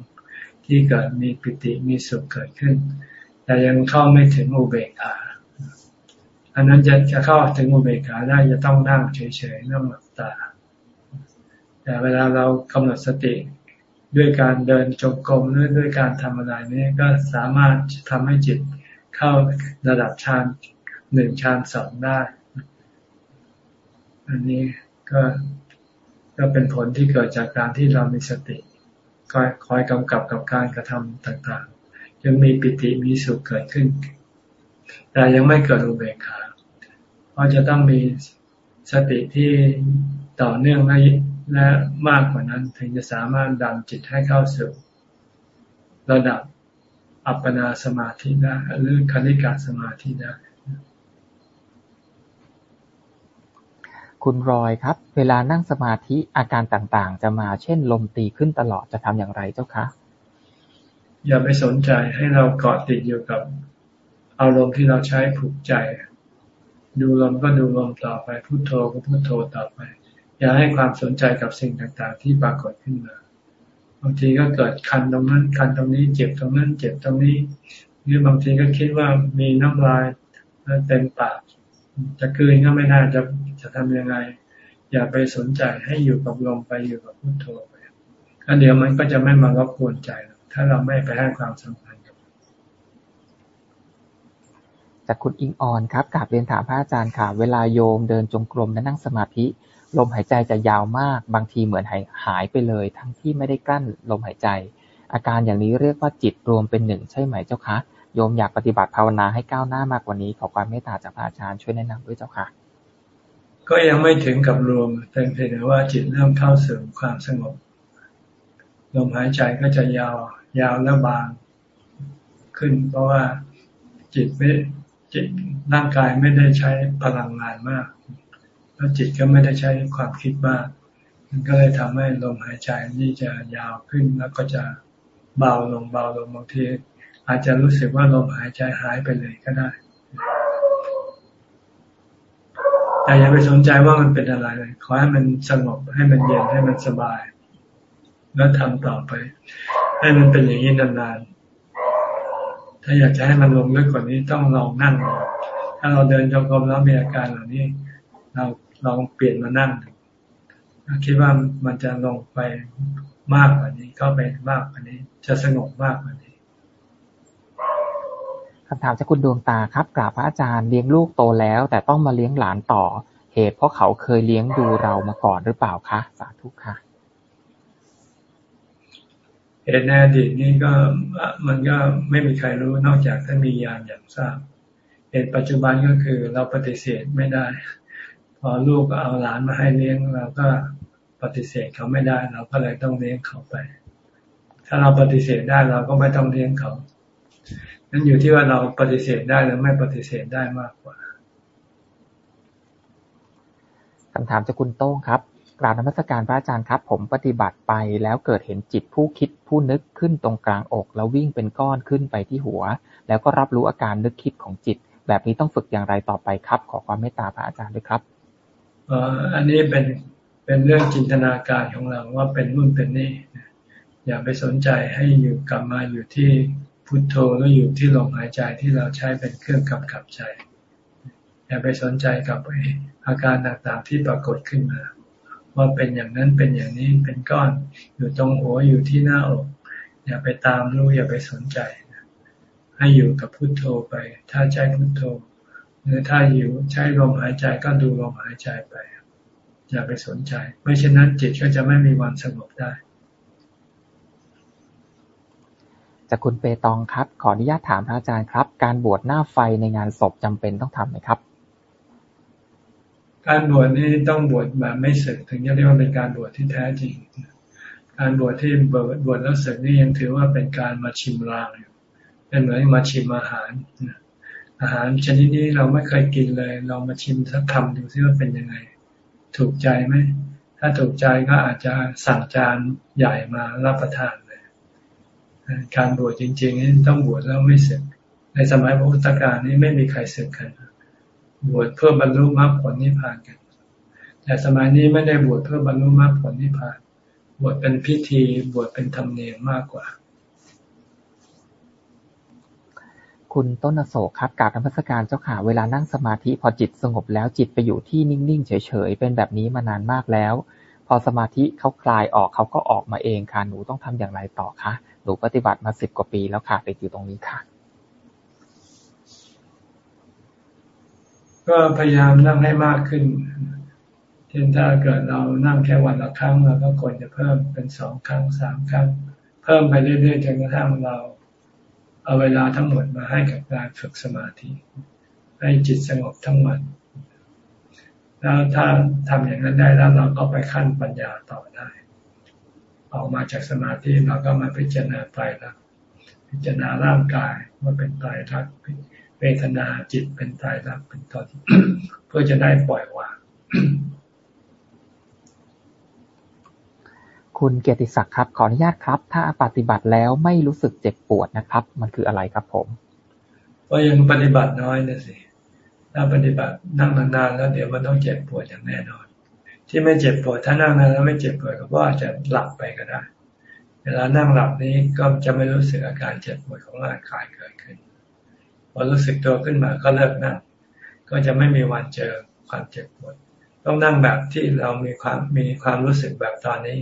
ที่เกิดมีปิติมีสุขเกิดขึ้น แต่ยังเข้าไม่ถึงอุเบกขาอันนั้นจะจะเข้าถึงอุเบกขาได้จะต้องนั่งเฉยๆนั่งหลับตา แต่เวลาเรากำหนดสติด้วยการเดินจงกรมหรือด้วยการทำอะไรนี้ก็สามารถทำให้จิตเข้าระดับฌานหนึ่งฌานสองได้ อันนี้ก็ ก็เป็นผลที่เกิดจากการที่เรามีสติคอยคอยกำกับกับการกระทำต่างๆยังมีปิติมีสุขเกิดขึ้น แต่ยังไม่เกิดอุเบกขาเพราะจะต้องมีสติที่ต่อเนื่องและและมากกว่านั้น ถึงจะสามารถดันจิตให้เข้าสู่ระดับอัปปนาสมาธิได้หรือคณิกาสมาธิได้
คุณรอยครับ เวลานั่งสมาธิอาการต่างๆ จะมาเช่นลมตีขึ้นตลอดจะทำอย่างไรเจ้าคะ
อย่าไปสนใจให้เราเกาะติดอยู่กับอารมณ์ที่เราใช้ผูกใจ ดูลมก็ดูลมต่อไปพุโทโธก็พุโทโธต่อไป อย่าให้ความสนใจกับสิ่งต่างๆ ที่ปรากฏขึ้นมาบางทีก็เกิดคันตรงนั้นคันตรงนี้เจ็บตรงนั้นเจ็บตรงนี้หรือบางทีก็คิดว่ามีน้ำลายเต็มปากจะคืนก็ไม่ได้จะ จะทำยังไง อย่าไปสนใจให้อยู่กับลมไปอยู่กับพุโทโธไปก็เดียวมันก็จะไม่มารบกวนใจ ถ้าเราไม่ไปให้ความสำคัญกับ
จากคุณอิงออนครับกราบเรียนถามพระอาจารย์ค่ะ เวลาโยมเดินจงกรมและนั่งสมาธิลมหายใจจะยาวมาก บางทีเหมือนหายหายไปเลย ทั้งที่ไม่ได้กลั้นลมหายใจ อาการอย่างนี้เรียกว่าจิตรวมเป็นหนึ่งใช่ไหมเจ้าคะโยมอยากปฏิบัติภาวนาให้ก้าวหน้ามากกว่านี้ขอความเมตตาจากพระอาจารย์ช่วยแนะนำด้วยเจ้าค่ะ
ก็ยังไม่ถึงกับรวมแต่เพียงแต่ว่าจิตเริ่มเข้าสู่ความสงบลมหายใจก็จะยาว ยาวและบางขึ้น เพราะว่าจิตไม่จิตร่างกายไม่ได้ใช้พลังงานมาก แล้วจิตก็ไม่ได้ใช้ความคิดมาก มันก็เลยทำให้ลมหายใจนี่จะยาวขึ้นแล้วก็จะเบาลงเบาลงบางทีอาจจะรู้สึกว่าลมหายใจหายไปเลยก็ได้ แต่อย่าไปสนใจว่ามันเป็นอะไรเลยขอให้มันสงบให้มันเย็นให้มันสบาย แล้วทำต่อไป ให้มันเป็นอย่างนี้นานๆถ้าอยากจะให้มันลงลึกกว่านี้ต้องลองนั่งถ้าเราเดินจงกรมแล้วมีอาการเหล่านี้ เราลองเปลี่ยนมานั่งคิดว่ามันจะลงไปมากกว่านี้ ก็ไปมากกว่านี้ จะสงบมากกว่านี้
คำถามจากคุณดวงตาครับ กราบพระอาจารย์เลี้ยงลูกโตแล้ว แต่ต้องมาเลี้ยงหลานต่อ เหตุเพราะเขาเคยเลี้ยงดูเรามาก่อนหรือเปล่าคะ สาธุค่ะ
เหตุในอดีตนี่ก็มันก็ไม่มีใครรู้นอกจากท่านมีญาณอย่างทราบเหตุปัจจุบันก็คือเราปฏิเสธไม่ได้ พอลูกเอาหลานมาให้เลี้ยงเราก็ปฏิเสธเขาไม่ได้ เราก็เลยต้องเลี้ยงเขาไป ถ้าเราปฏิเสธได้เราก็ไม่ต้องเลี้ยงเขา นั่นอยู่ที่ว่าเราปฏิเสธได้หรือไม่ปฏิเสธได้มากกว่า
คำถามจากคุณโต้งครับกราบนมัสการพระอาจารย์ครับ ผมปฏิบัติไปแล้วเกิดเห็นจิตผู้คิดผู้นึกขึ้นตรงกลางอก แล้ววิ่งเป็นก้อนขึ้นไปที่หัว แล้วก็รับรู้อาการนึกคิดของจิต แบบนี้ต้องฝึกอย่างไรต่อไปครับ ขอความเมตตาพระอาจารย์ด้วยครับ
อันนี้เป็นเป็นเรื่องจินตนาการของเราว่าเป็นนู่นเป็นนี่อย่าไปสนใจให้อยู่กลับมาอยู่ที่ พุทโธแล้วอยู่ที่ลมหายใจที่เราใช้เป็นเครื่องกำกับใจอย่าไปสนใจกับอาการต่างๆที่ปรากฏขึ้นมา ว่าเป็นอย่างนั้นเป็นอย่างนี้เป็นก้อน อยู่ตรงหัวอยู่ที่หน้าอก อย่าไปตามรู้อย่าไปสนใจให้อยู่กับพุทโธไป ถ้าใช้พุทโธหรือถ้าอยู่ใช้ลมหายใจก็ดูลมหายใจไป อย่าไปสนใจ ไม่เช่นนั้นจิตก็จะไม่มีวันสงบได้
จากคุณเปตองครับ ขออนุญาตถามพระอาจารย์ครับ การบวชหน้าไฟในงานศพจำเป็นต้องทำไหมครับ
การบวชนี่ต้องบวชแบบไม่เสร็จถึงจะเรียกว่าเป็นการบวชที่แท้จริง การบวชที่บวชบวชแล้วเสร็จนี่ยังถือว่าเป็นการมาชิมรางอยู่เป็นเหมือนมาชิมอาหารอาหารชนิดนี้เราไม่เคยกินเลยลองมาชิมสักคำดูซิว่าเป็นยังไง ถูกใจไหมถ้าถูกใจก็อาจจะสั่งจานใหญ่มารับประทาน การบวชจริงๆนี่ต้องบวชแล้วไม่สึก ในสมัยพระพุทธกาลนี้ไม่มีใครสึกกัน บวชเพื่อบรรลุมรรคผลนิพพานกัน แต่สมัยนี้ไม่ได้บวชเพื่อบรรลุมรรคผลนิพพาน บวชเป็นพิธีบวชเป็นธรรมเนียมมากกว่า
คุณต้นโศกครับกาบธรรมสการเจ้าค่ะ เวลานั่งสมาธิพอจิตสงบแล้วจิตไปอยู่ที่นิ่งๆ เฉยๆ เป็นแบบนี้มานานมากแล้ว พอสมาธิเขาคลายออกเขาก็ออกมาเองค่ะหนูต้องทำอย่างไรต่อคะ หนูปฏิบัติมาสิบกว่าปีแล้วค่ะติดอยู่ตรงนี้ค่ะ
ก็พยายามนั่งให้มากขึ้นเช่นถ้าเกิดเรานั่งแค่วันละครั้งเราก็ควรจะเพิ่มเป็นสองครั้งสามครั้ง เพิ่มไปเรื่อยๆจนกระทั่งเรา เอาเวลาทั้งหมดมาให้กับการฝึกสมาธิให้จิตสงบทั้งวันแล้วถ้าทำอย่างนั้นได้แล้วเราก็ไปขั้นปัญญาต่อได้ ออกมาจากสมาธิเราก็มาพิจารณาไปแล้วพิจารณาร่างกายว่าเป็นตายรักเวทนาจิตเป็นตายรักเป็นตอนเพื่อจะได้ปล่อยวาง
คุณเกียรติศักดิ์ครับ ขออนุญาตครับ ถ้าปฏิบัติแล้วไม่รู้สึกเจ็บปวดนะครับ มันคืออะไรครับผม
ก็ยังปฏิบัติน้อยนะสิถ้าปฏิบัตินั่งนานๆแล้วเดี๋ยวมันต้องเจ็บปวดอย่างแน่นอน ที่ไม่เจ็บปวดถ้านั่งนานแล้วไม่เจ็บปวดก็ว่าะอาจะหลับไปก็ได้ เวลานั่งหลับนี้ก็จะไม่รู้สึกอาการเจ็บปวดของร่างกายเกิดขึ้นพอรู้สึกตัวขึ้นมาก็เลิกนั่งก็จะไม่มีวันเจอความเจ็บปวดต้องนั่งแบบที่เรามีความมีความรู้สึกแบบตอนนี้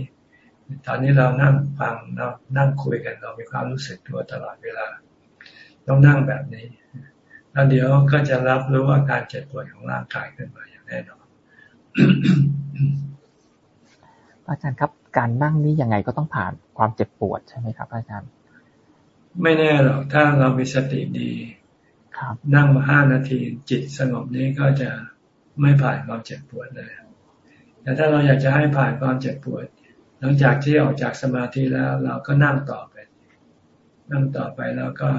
ตอนนี้เรานั่งฟังเรานั่งคุยกัน เรามีความรู้สึกตัวตลอดเวลา ต้องนั่งแบบนี้ แล้วเดี๋ยวก็จะรับรู้ว่าการเจ็บปวดของร่างกายขึ้นมาอย่างแน่นอน
อาจารย์ครับ การนั่งนี้ยังไงก็ต้องผ่านความเจ็บปวดใช่ไหมครับ อาจารย์
ไม่แน่หรอกถ้าเรามีสติดีนั่งมาห้านาทีจิตสงบนี้ก็จะไม่ผ่านความเจ็บปวดเลยแต่ถ้าเราอยากจะให้ผ่านความเจ็บปวด หลังจากที่ออกจากสมาธิแล้ว เราก็นั่งต่อไป นั่งต่อไปแล้วก็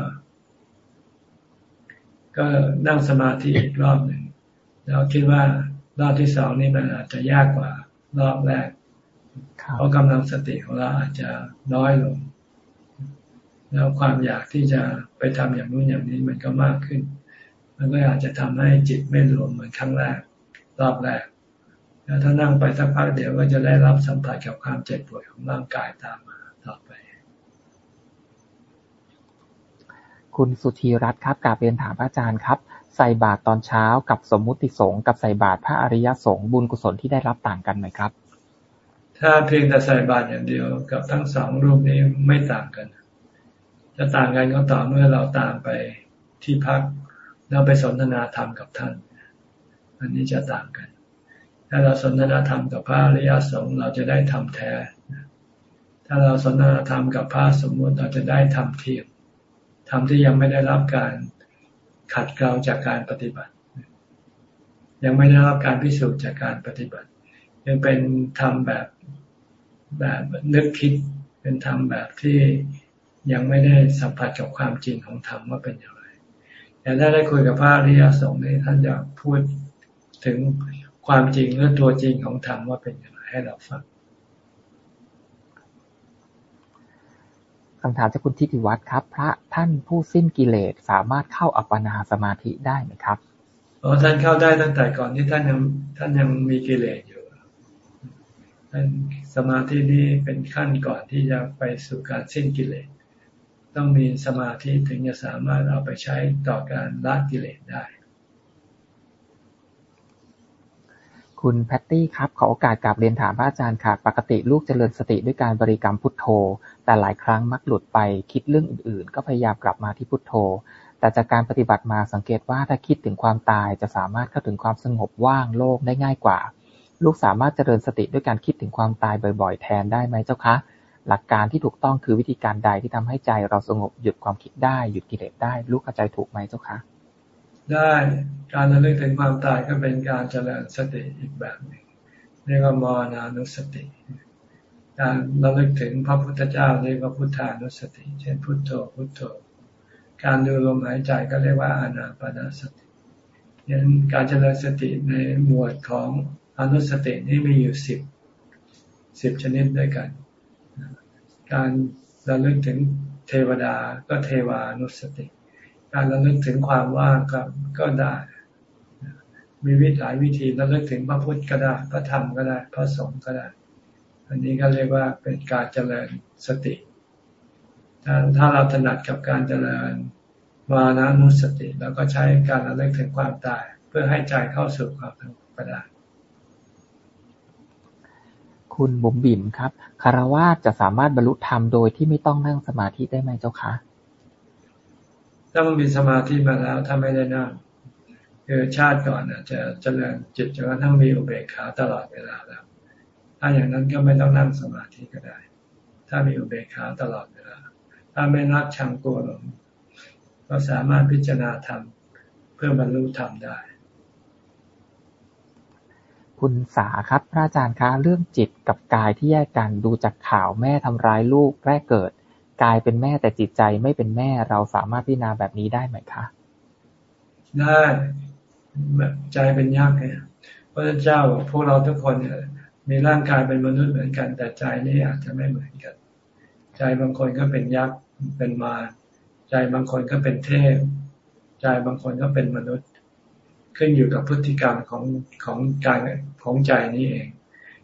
ก็นั่งสมาธิอีกรอบหนึ่งแล้วคิดว่า รอบที่สองนี่มันอาจจะยากกว่ารอบแรก เพราะกำลังสติของเราอาจจะน้อยลง แล้วความอยากที่จะไปทำอย่างนู้นอย่างนี้มันก็มากขึ้น มันก็อาจจะทำให้จิตไม่รวมเหมือนครั้งแรก รอบแรกแล้วถ้านั่งไปสักพักเดี๋ยวก็จะได้รับสัมผัสกับความเจ็บปวดของร่างกายตามมาต่อไป
คุณสุธีรัตน์ครับกาเรียนถามพระอาจารย์ครับ ใส่บาตรตอนเช้ากับสมมุติสงฆ์กับใส่บาตรพระอริยสงฆ์บุญกุศลที่ได้รับต่างกันไหมครับ
ถ้าเพียงแต่ใส่บาตรอย่างเดียวกับทั้งสองรูปนี้ไม่ต่างกัน จะต่างกันก็ต่อเมื่อเราตามไปที่พักแล้วไปสนทนาธรรมกับท่าน อันนี้จะต่างกัน ถ้าเราสนทนาธรรมกับพระอริยสงฆ์เราจะได้ทำแท้ถ้าเราสนทนาธรรมกับพระสมมุติเราจะได้ทำเทียมทำที่ยังไม่ได้รับการ ขัดเกลาจากการปฏิบัติ ยังไม่ได้รับการพิสูจน์จากการปฏิบัติ ยังเป็นทำแบบแบบนึกคิด เป็นทำแบบที่ยังไม่ได้สัมผัสกับความจริงของธรรมว่าเป็นอย่างไรแต่ถ้าได้คุยกับพระอริยสงฆ์นี่ท่านจะพูดถึงความจริงและตัวจริงของธรรมว่าเป็นอย่างไรให้เราฟัง
คำถามจากคุณทิติวัฒน์ครับ พระท่านผู้สิ้นกิเลสสามารถเข้าอัปปนาสมาธิได้ไหมครับ
อ๋อท่านเข้าได้ตั้งแต่ก่อนที่ท่านยังท่านยังมีกิเลสอยู่ท่านสมาธินี้เป็นขั้นก่อนที่จะไปสู่การสิ้นกิเลส ต้องมีสมาธิถึงจะสามารถเอาไปใช้ต่อการละกิเลสได้
คุณแพตตี้ครับ ขอโอกาสกลับเรียนถามพระอาจารย์ค่ะ ปกติลูกเจริญสติด้วยการบริกรรมพุทโธ แต่หลายครั้งมักหลุดไปคิดเรื่องอื่นๆ ก็พยายามกลับมาที่พุทโธ แต่จากการปฏิบัติมาสังเกตว่าถ้าคิดถึงความตายจะสามารถเข้าถึงความสงบว่างโลกได้ง่ายกว่า ลูกสามารถเจริญสติด้วยการคิดถึงความตายบ่อย ๆ แทนได้ไหมเจ้าคะ หลักการที่ถูกต้องคือวิธีการใดที่ทำให้ใจเราสงบหยุดความคิดได้หยุดกิเลสได้ ลูกเข้าใจถูกไหมเจ้าคะ
ได้การระลึกถึงความตายก็เป็นการเจริญสติอีกแบบหนึ่งเรียกว่ามรณานุสติ การระลึกถึงพระพุทธเจ้าเรียกว่าพุทธานุสติ เช่นพุทโธพุทโธ การดูลมหายใจก็เรียกว่าอานาปนาสติยันการเจริญสติในหมวดของอนุสตินี่มีอยู่สิบสิบชนิดด้วยกัน การระลึกถึงเทวดาก็เทวานุสติ การระลึกถึงความว่างก็ก็ได้ มีวิถีวิธีระลึกถึงพระพุทธก็ได้ พระธรรมก็ได้ พระสงฆ์ก็ได้ อันนี้ก็เรียกว่าเป็นการเจริญสติ ถ้าถ้าเราถนัดกับการเจริญวานานุสติแล้วก็ใช้การระลึกถึงความตาย เพื่อให้ใจเข้าสู่ความสงบก็ได้
คุณบุ๋มบิ่มครับคารวาสจะสามารถบรรลุธรรมโดยที่ไม่ต้องนั่งสมาธิได้ไหมเจ้าคะ
ถ้ามันมีสมาธิมาแล้วถ้าไม่ได้นั่งคือชาติก่อนอาจจะเจริญจิตจนกระทั่งมีอุเบกขาตลอดเวลาแล้ว ถ้าอย่างนั้นก็ไม่ต้องนั่งสมาธิก็ได้ ถ้ามีอุเบกขาตลอดเวลา ถ้าไม่รักชังกลัวหลงก็สามารถพิจารณาธรรมเพื่อบรรลุธรรมได้
คุณสาครับ พระอาจารย์คะเรื่องจิตกับกายที่แยกกันดูจากข่าวแม่ทำร้ายลูกแรกเกิด กายเป็นแม่แต่จิตใจไม่เป็นแม่เราสามารถพิจารณาแบบนี้ได้ไหมคะ
ได้ใจเป็นยากเนี่ยพระเจ้าบอกพวกเราทุกคนเนี่ยมีร่างกายเป็นมนุษย์เหมือนกัน แต่ใจนี่อาจจะไม่เหมือนกัน ใจบางคนก็เป็นยักษ์เป็นมารใจบางคนก็เป็นเทพ ใจบางคนก็เป็นมนุษย์ ขึ้นอยู่กับพฤติกรรมของของกายของใจนี่เอง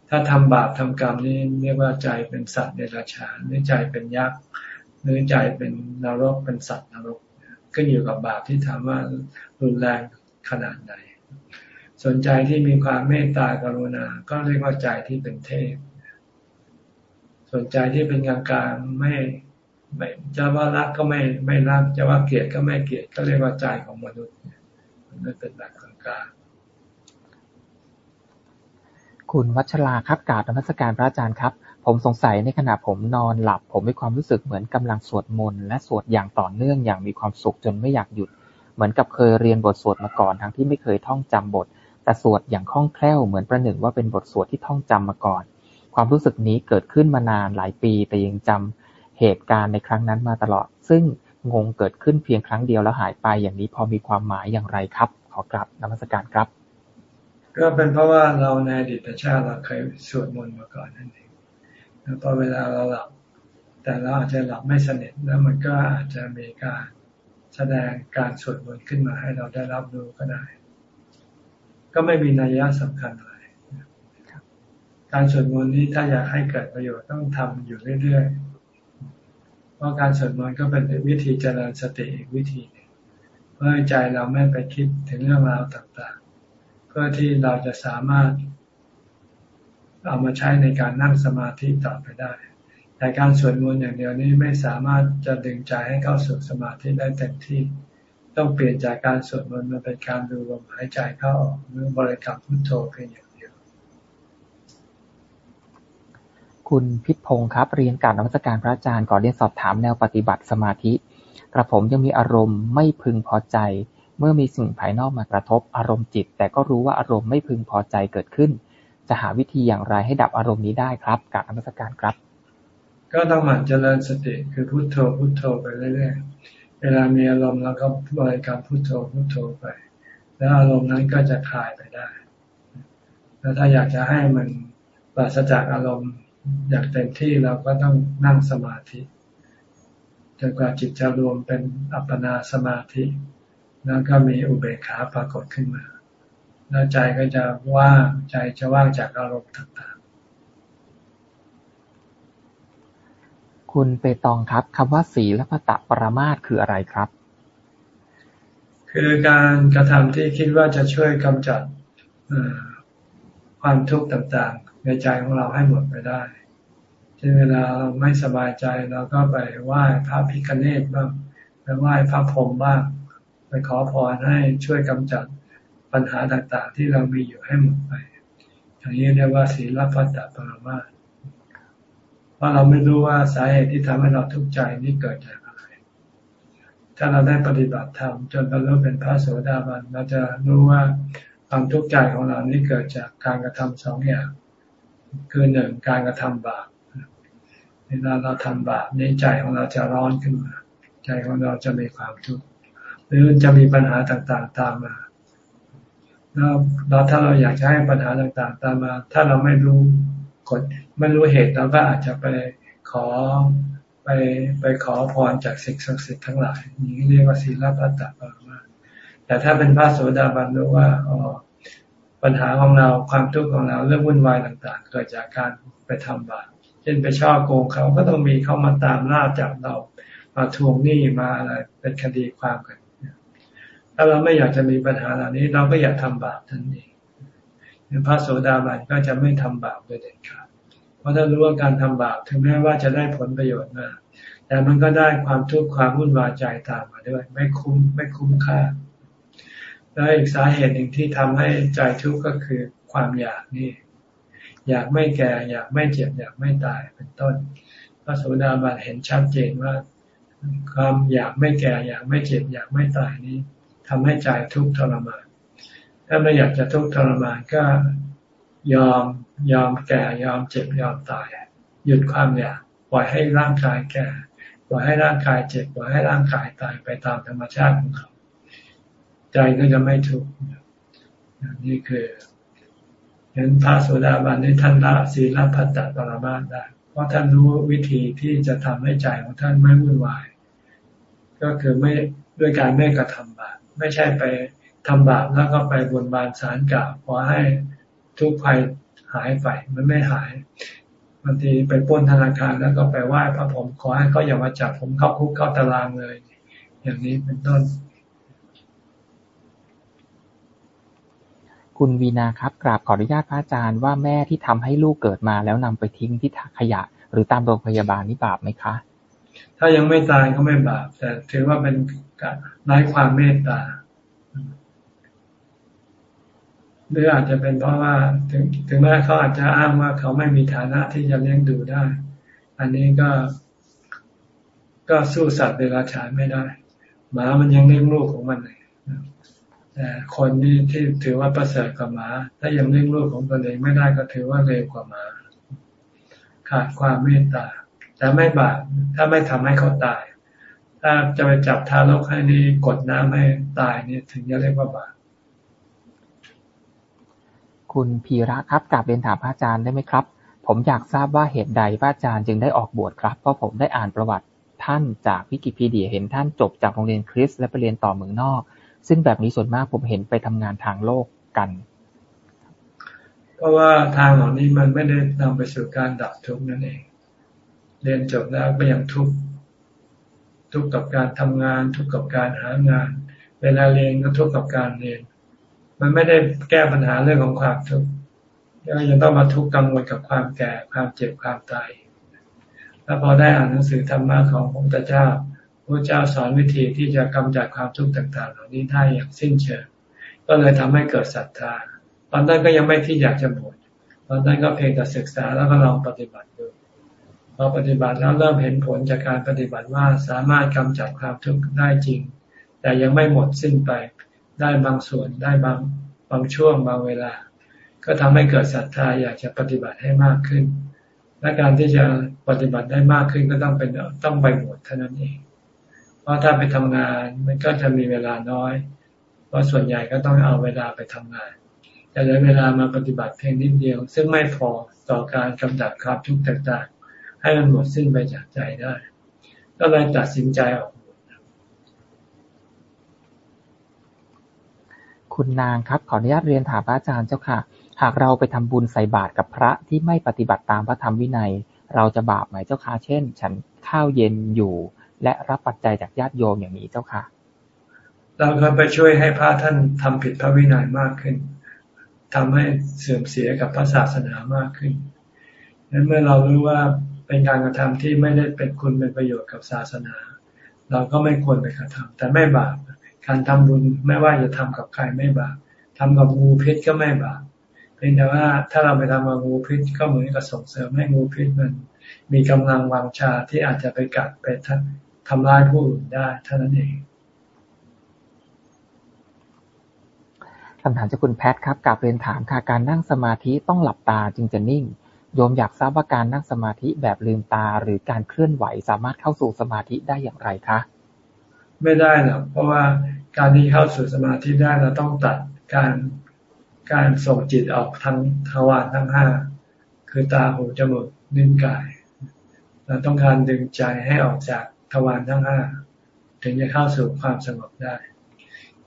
ถ้าทำบาปทำกรรมนี่เรียกว่าใจเป็นสัตว์เดรัจฉานหรือใจเป็นยักษ์ หรือใจเป็นนรกเป็นสัตว์นรกขึ้นอยู่กับบาปที่ทำว่ารุนแรงขนาดไหน สนใจที่มีความเมตตากรุณา ก็เรียกว่าใจที่เป็นเทพ สนใจที่เป็นกลางกลางไม่ไม่จะว่ารักก็ไม่ไม่รักจะว่าเกลียดก็ไม่เกลียดก็เรียกว่าใจของมนุษย์มันเป็นแบบกลางกลาง
คุณวัชราครับกราบนมัสการพระอาจารย์ครับ ผมสงสัยในขณะผมนอนหลับ ผมมีความรู้สึกเหมือนกำลังสวดมนต์และสวดอย่างต่อเนื่องอย่างมีความสุขจนไม่อยากหยุด เหมือนกับเคยเรียนบทสวดมาก่อนทั้งที่ไม่เคยท่องจำบท แต่สวดอย่างคล่องแคล่วเหมือนประหนึ่งว่าเป็นบทสวดที่ท่องจำมาก่อน ความรู้สึกนี้เกิดขึ้นมานานหลายปี แต่ยังจำเหตุการณ์ในครั้งนั้นมาตลอด ซึ่งงงเกิดขึ้นเพียงครั้งเดียวแล้วหายไปอย่างนี้พอมีความหมายอย่างไรครับ ขอกลับนมัสการครับ
ก็เป็นเพราะว่าเราในอดีตชาติเราเคยสวดมนต์มาก่อนนั่นเอง พอเวลาเราหลับ แต่เราอาจจะหลับไม่สนิทแล้วมันก็อาจจะมีการแสดงการสวดมนต์ขึ้นมาให้เราได้รับรู้ก็ได้ ก็ไม่มีนัยยะสำคัญอะไรการสวดมนต์นี้ถ้าอยากให้เกิดประโยชน์ต้องทำอยู่เรื่อยๆ เพราะการสวดมนต์ก็เป็นวิธีเจริญสติอีกวิธีเพื่อใจเราไม่ไปคิดถึงเรื่องราวต่างๆ เพื่อที่เราจะสามารถ เอามาใช้ในการนั่งสมาธิต่อไปได้ แต่การสวดมนต์อย่างเดียวนี้ไม่สามารถจะดึงใจให้เข้าสู่สมาธิได้เต็มที่ ต้องเปลี่ยนจากการสวดมนต์มาเป็นการดูลมหายใจเข้าออกหรือบริกรรมพุทโธเพียงอย่างเดียว
คุณพิพงศ์ครับ เรียนการนมัสการพระอาจารย์ก่อนเรียนสอบถามแนวปฏิบัติสมาธิ กระผมยังมีอารมณ์ไม่พึงพอใจ เมื่อมีสิ่งภายนอกมากระทบอารมณ์จิต แต่ก็รู้ว่าอารมณ์ไม่พึงพอใจเกิดขึ้น จะหาวิธีอย่างไรให้ดับอารมณ์นี้ได้ครับการนมัสการครับ
ก็ต้องหมั่นเจริญสติคือพุโทโธพุโทโธไปเรื่อยๆเวลามีอารมณ์แล้วก็บริกรรมพุโทโธพุโทโธไป แล้วอารมณ์นั้นก็จะคลายไปได้ แล้วถ้าอยากจะให้มันปราศจากอารมณ์อยากเต็มที่เราก็ต้องนั่งสมาธิจนกว่าจิตจะรวมเป็นอัปปนาสมาธิ แล้วก็มีอุเบกขาปรากฏขึ้นมา แล้วใจก็จะว่างใจจะว่างจากอารมณ์ต่าง
ๆ คุณเปตองครับคำว่าสีและพตะปรมาตคืออะไรครับ
คือการกระทำที่คิดว่าจะช่วยกำจัดความทุกข์ต่างๆ ในใจของเราให้หมดไปได้เช่นเวลาเราไม่สบายใจเราก็ไปไหว้พระพิฆเนศบ้างไปไหว้พระพรหมบ้าง ไปขอพรให้ช่วยกำจัด ปัญหาต่างๆ ที่เรามีอยู่ให้หมดไปอย่างนี้เรียกว่าศีลพัตตปรมาเพราเราไม่รู้ว่าสาเหตุที่ทำให้เราทุกข์ใจนี้เกิดจากอะไร ถ้าเราได้ปฏิบัติธรรมจนบรรลุเป็นพระโสดาบัน เราจะรู้ว่าความทุกข์ใจของเรานี้เกิดจากการกระทำสองอย่าง คือหนึ่งการกระทำบาปเวลาเราทำบาปในใจของเราจะร้อนขึ้นมา ใจของเราจะมีความทุกข์หรือจะมีปัญหาต่างๆ ตามมา แล้วเราถ้าเราอยากจะให้ปัญหาต่างๆ ตามมา ถ้าเราไม่รู้กฎไม่รู้เหตุเราก็อาจจะไปขอไปไปขอพรจากสิ่งศักดิ์สิทธิ์ทั้งหลายนี่เรียกว่าศีลปัตตปรมาแต่ถ้าเป็นพระโสดาบันรู้ว่าอ๋อปัญหาของเราความทุกข์ของเราเรื่องวุ่นวายต่างๆ เกิดจากการไปทำบาปเช่นไปช่อโกงเขาก็ต้องมีเขามาตามล่าจับเรา มาทวงหนี้มาอะไรเป็นคดีความกัน ถ้าเราไม่อยากจะมีปัญหาเหล่านี้ เราก็อยากทำบาปทันทีพระโสดาบันก็จะไม่ทำบาปโดยเด็ดขาดเพราะถ้ารู้ว่าการทำบาปถึงแม้ว่าจะได้ผลประโยชน์มาแต่มันก็ได้ความทุกข์ความวุ่นวายใจตามมาด้วย ไม่คุ้มไม่คุ้มค่าแล้วอีกสาเหตุหนึ่งที่ทำให้ใจทุกข์ก็คือความอยากนี่ อยากไม่แก่ อยากไม่เจ็บ อยากไม่ตายเป็นต้น พระโสดาบันเห็นชัดเจนว่า ความอยากไม่แก่ อยากไม่เจ็บ อยากไม่ตายนี้ ทำให้ใจทุกข์ทรมาน ถ้าไม่อยากจะทุกข์ทรมานก็ยอมยอมแก่ยอมเจ็บยอมตาย หยุดความอยากปล่อยให้ร่างกายแก่ปล่อยให้ร่างกายเจ็บปล่อยให้ร่างกายตายไปตามธรรมชาติของเขา ใจก็จะไม่ทุกข์นี่คือเห็นพระโสดาบันในท่านละศีลพัตตปรมาได้ เพราะท่านรู้วิธีที่จะทำให้ใจของท่านไม่วุ่นวาย ก็คือไม่ด้วยการไม่กระทำบา ไม่ใช่ไปทำบาปแล้วก็ไปบนบานสารกล่าวขอให้ทุกภัยหายไปมันไม่หายบางทีไปป้นธนาคารแล้วก็ไปไหว้พระผมขอให้เขาอย่ามาจับผมเข้าคุกเข้าตารางเลย อย่างนี้เป็นต้น
คุณวีนาครับ กราบขออนุญาตพระอาจารย์ว่าแม่ที่ทำให้ลูกเกิดมาแล้วนำไปทิ้งที่ถังขยะ หรือตามโรงพยาบาลนี่บาปไหมคะ
ถ้ายังไม่ตายก็ไม่บาป แต่ถือว่าเป็นการไร้ความเมตตา หรืออาจจะเป็นเพราะว่าถึงถึงแม้เขาอาจจะอ้างว่าเขาไม่มีฐานะที่จะเลี้ยงดูได้ อันนี้ก็ก็สู้สัตว์เดรัจฉานไม่ได้ หมามันยังเลี้ยงลูกของมันเลยแต่คนนี้ที่ถือว่าประเสริฐกว่าหมา ถ้ายังเลี้ยงลูกของตนเองไม่ได้ก็ถือว่าเลวกว่าหมา ขาดความเมตตา แต่ไม่บาปถ้าไม่ทำให้เขาตาย ถ้าจะไปจับทารกให้นี่กดน้ำให้ตายนี่ถึงจะเรียกว่าบาป
คุณพีระครับกลับเรียนถามพระอาจารย์ได้ไหมครับ ผมอยากทราบว่าเหตุใดพระอาจารย์จึงได้ออกบวชครับ เพราะผมได้อ่านประวัติท่านจากวิกิพีเดียเห็นท่านจบจากโรงเรียนคริสและไปเรียนต่อเมืองนอก ซึ่งแบบนี้ส่วนมากผมเห็นไปทำงานทางโลกกัน
เพราะว่าทางเหล่านี้มันไม่ได้นำไปสู่การดับทุกข์นั่นเอง เรียนจบแล้วก็ยังทุกข์ทุกข์กับการทำงาน ทุกข์กับการหางาน เวลาเรียนก็ทุกข์กับการเรียน มันไม่ได้แก้ปัญหาเรื่องของความทุกข์ยังต้องมาทุกข์กังวลกับความแก่ความเจ็บความตายแล้วพอได้อ่านหนังสือธรรมะของพระพุทธเจ้าพระเจ้าสอนวิธีที่จะกำจัดความทุกข์ต่างๆ เหล่านี้ได้อย่างสิ้นเชิงก็เลยทำให้เกิดศรัทธาตอนนั้นก็ยังไม่ที่อยากจะบวชตอนนั้นก็เพียงแต่ศึกษาแล้วก็ลองปฏิบัติ พอปฏิบัติแล้วเริ่มเห็นผลจากการปฏิบัติว่าสามารถกำจัดความทุกข์ได้จริง แต่ยังไม่หมดสิ้นไปได้บางส่วนได้บางบางช่วงบางเวลา ก็ทำให้เกิดศรัทธาอยากจะปฏิบัติให้มากขึ้น และการที่จะปฏิบัติได้มากขึ้นก็ต้องเป็นต้องไปบวชเท่านั้นเอง เพราะถ้าไปทำงานมันก็จะมีเวลาน้อย เพราะส่วนใหญ่ก็ต้องเอาเวลาไปทำงานแต่เหลือเวลามาปฏิบัติเพียงนิดเดียว ซึ่งไม่พอต่อการกำจัดความทุกข์ต่างๆ ให้มันหมดสิ้นไปจากใจได้ ก็เลยตัดสินใจออก
คุณนางครับขออนุญาตเรียนถามพระอาจารย์เจ้าค่ะ หากเราไปทำบุญใส่บาตรกับพระที่ไม่ปฏิบัติตามพระธรรมวินัย เราจะบาปไหมเจ้าค่ะ เช่น ฉันข้าวเย็นอยู่ และรับปัจจัยจากญาติโยมอย่างนี้เจ้าค่ะ
เราก็ไปช่วยให้พระท่านทำผิดพระวินัยมากขึ้นทำให้เสื่อมเสียกับพระศาสนามากขึ้นนั้นเมื่อเรารู้ว่า เป็นการกระทำที่ไม่ได้เป็นคุณเป็นประโยชน์กับศาสนา เราก็ไม่ควรไปกระทำแต่ไม่บาปการทำบุญไม่ว่าจะทำกับใครไม่บาปทำกับงูพิษก็ไม่บาปเพียงแต่ว่าถ้าเราไปทำกับงูพิษก็เหมือนกับส่งเสริมให้งูพิษมัน มีกำลังวังชาที่อาจจะไปกัดไปทำร้ายผู้อื่นได้เท่านั้นเอง
คำถามจากคุณแพทครับกลับเรียนถามค่ะการนั่งสมาธิต้องหลับตาจึงจะนิ่ง โยมอยากทราบว่าการนั่งสมาธิแบบลืมตาหรือการเคลื่อนไหวสามารถเข้าสู่สมาธิได้อย่างไรคะ
ไม่ได้หรอกเพราะว่าการที่เข้าสู่สมาธิได้เราต้องตัดการการส่งจิตออกทั้งทวารทั้งห้าคือตาหูจมูกนิ้วกาย เราต้องการดึงใจให้ออกจากทวารทั้งห้าถึงจะเข้าสู่ความสงบได้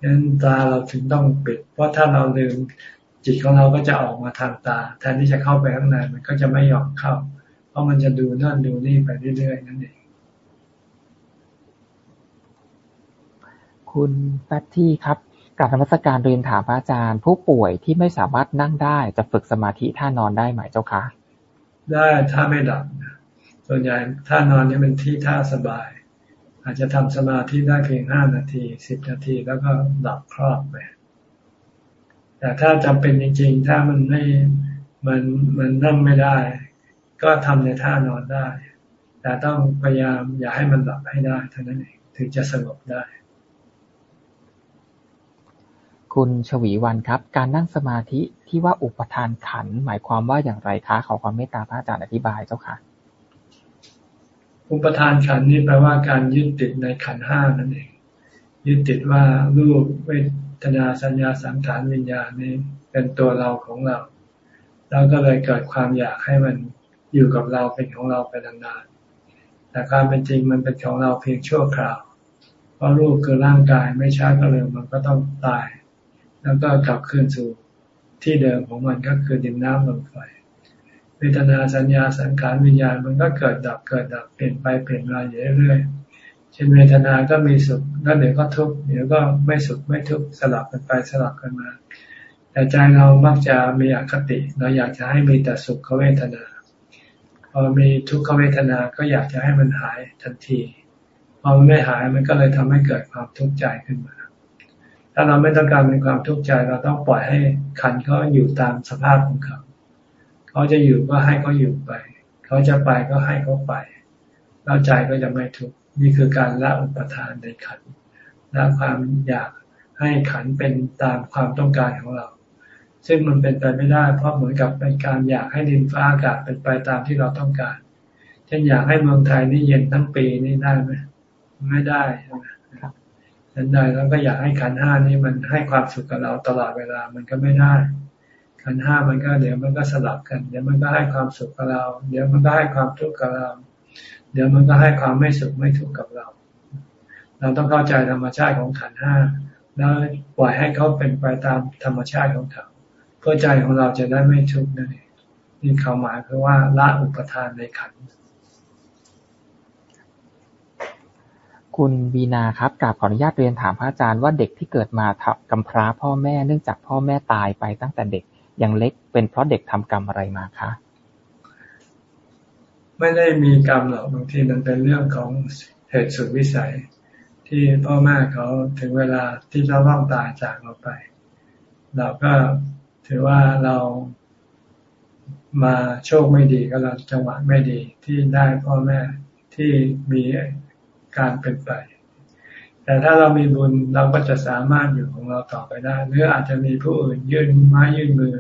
ดังนั้นตาเราถึงต้องปิด เพราะถ้าเราลืม จิตของเราก็จะออกมาทางตา แทนที่จะเข้าไปข้างในมันก็จะไม่ยอมเข้า เพราะมันจะดูนั่นดูนี่ไปเรื่อยๆนั่นเอง
คุณแฟตที่ครับกับธรรมสการเรียนถามพระอาจารย์ ผู้ป่วยที่ไม่สามารถนั่งได้จะฝึกสมาธิท่านอนได้ไหมเจ้าคะ
ได้ถ้าไม่หลับส่วนใหญ่ท่านอนนี่เป็นที่ท่าสบาย อาจจะทำสมาธิได้เพียงห้านาทีสิบนาทีแล้วก็หลับครอบไป แต่ถ้าจำเป็นจริง ๆ ถ้ามันไม่มันมันนั่งไม่ได้ ก็ทำในท่านอนได้ แต่ต้องพยายามอย่าให้มันหลับให้ได้เท่านั้นเองถึงจะสงบได้
คุณชวีวันครับ การนั่งสมาธิที่ว่าอุปทานขัน หมายความว่าอย่างไรคะขอความเมตตาพระอาจารย์อธิบายเจ้าค่ะ
อุปทานขันนี่แปลว่าการยึดติดในขันห้านั่นเองยึดติดว่ารูปเว ทนาสัญญาสังขารวิญญาณนี้เป็นตัวเราของเราแล้วก็เลยเกิดความอยากให้มันอยู่กับเราเป็นของเราไปนานๆแต่ความเป็นจริงมันเป็นของเราเพียงชั่วคราว เพราะรูปคือร่างกายไม่ช้าก็เร็วมันก็ต้องตาย แล้วก็กลับคืนสู่ที่เดิมของมันก็คือดินน้ำลมไฟเวทนาสัญญาสังขารวิญญาณมันก็เกิดดับเกิดดับเปลี่ยนไปเปลี่ยนมาอยู่เรื่อยๆ เช่นเวทนาก็มีสุขแล้วเดี๋ยวก็ทุกข์เดี๋ยวก็ไม่สุขไม่ทุกข์สลับกันไปสลับกันมา แต่ใจเรามักจะมีอคติ เราอยากจะให้มีแต่สุขเวทนา พอมีทุกขเวทนาก็อยากจะให้มันหายทันทีพอมันไม่หายมันก็เลยทำให้เกิดความทุกข์ใจขึ้นมา ถ้าเราไม่ต้องการเป็นความทุกข์ใจเราต้องปล่อยให้ขันเขาอยู่ตามสภาพของเขาเขาจะอยู่ก็ให้เขาอยู่ไป เขาจะไปก็ให้เขาไปแล้วใจก็จะไม่ทุกข์ นี่คือการละอุปทานในขันละความอยากให้ขันเป็นตามความต้องการของเรา ซึ่งมันเป็นไปไม่ได้ เพราะเหมือนกับเป็นการอยากให้ดินฟ้าอากาศเป็นไปตามที่เราต้องการ เช่นอยากให้เมืองไทยนี่เย็นทั้งปีนี่ได้ไหมไม่ได้ใช่ไหมฉันใดแล้วก็อยากให้ขันห้านี้มันให้ความสุขกับเราตลอดเวลามันก็ไม่ได้ ขันห้ามันก็เดี๋ยวมันก็สลับกัน เดี๋ยวมันก็ให้ความสุขกับเรา เดี๋ยวมันก็ให้ความทุกข์กับเรา เดี๋ยวมันก็ให้ความไม่สุขไม่ทุกข์กับเรา เราต้องเข้าใจธรรมชาติของขันห้าแล้วปล่อยให้เขาเป็นไปตามธรรมชาติของเขาเพื่อใจของเราจะได้ไม่ทุกข์นั่นเองนี่เขาหมายคือว่าละอุปทานในขัน
คุณวีนาครับกราบขออนุญาตเรียนถามพระอาจารย์ว่าเด็กที่เกิดมาทับกำพร้าพ่อแม่เนื่องจากพ่อแม่ตายไปตั้งแต่เด็กยังเล็กเป็นเพราะเด็กทำกรรมอะไรมาคะ
ไม่ได้มีกรรมหรอกบางทีมันเป็นเรื่องของเหตุสุดวิสัย ที่พ่อแม่เขาถึงเวลาที่จะต้องตายจากเราไป เราก็ถือว่าเรามาโชคไม่ดีก็เราจังหวะไม่ดีที่ได้พ่อแม่ที่มีการเป็นไป แต่ถ้าเรามีบุญเราก็จะสามารถอยู่ของเราต่อไปได้ หรืออาจจะมีผู้อื่นยื่นไม้ยื่นมือ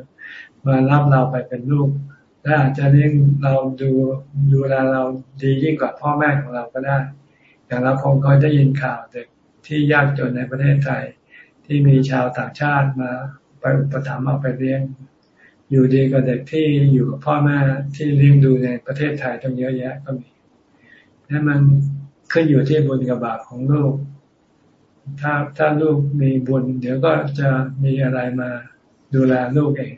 มารับเราไปเป็นลูก และอาจจะเลี้ยงเราดูดูแลเราดียิ่งกว่าพ่อแม่ของเราก็ได้ อย่างเราคงเคยได้ยินข่าวเด็กที่ยากจนในประเทศไทย ที่มีชาวต่างชาติมาไปอุปถัมภ์เอาไปเลี้ยง อยู่ดีกับเด็กที่อยู่กับพ่อแม่ที่เลี้ยงดูในประเทศไทยต้งเยอะแยะก็มีนั่นมันขึ้นอยู่ที่บุญกับบาปของลูก ถ้าถ้าลูกมีบุญ เดี๋ยวก็จะมีอะไรมาดูแลลูกเอง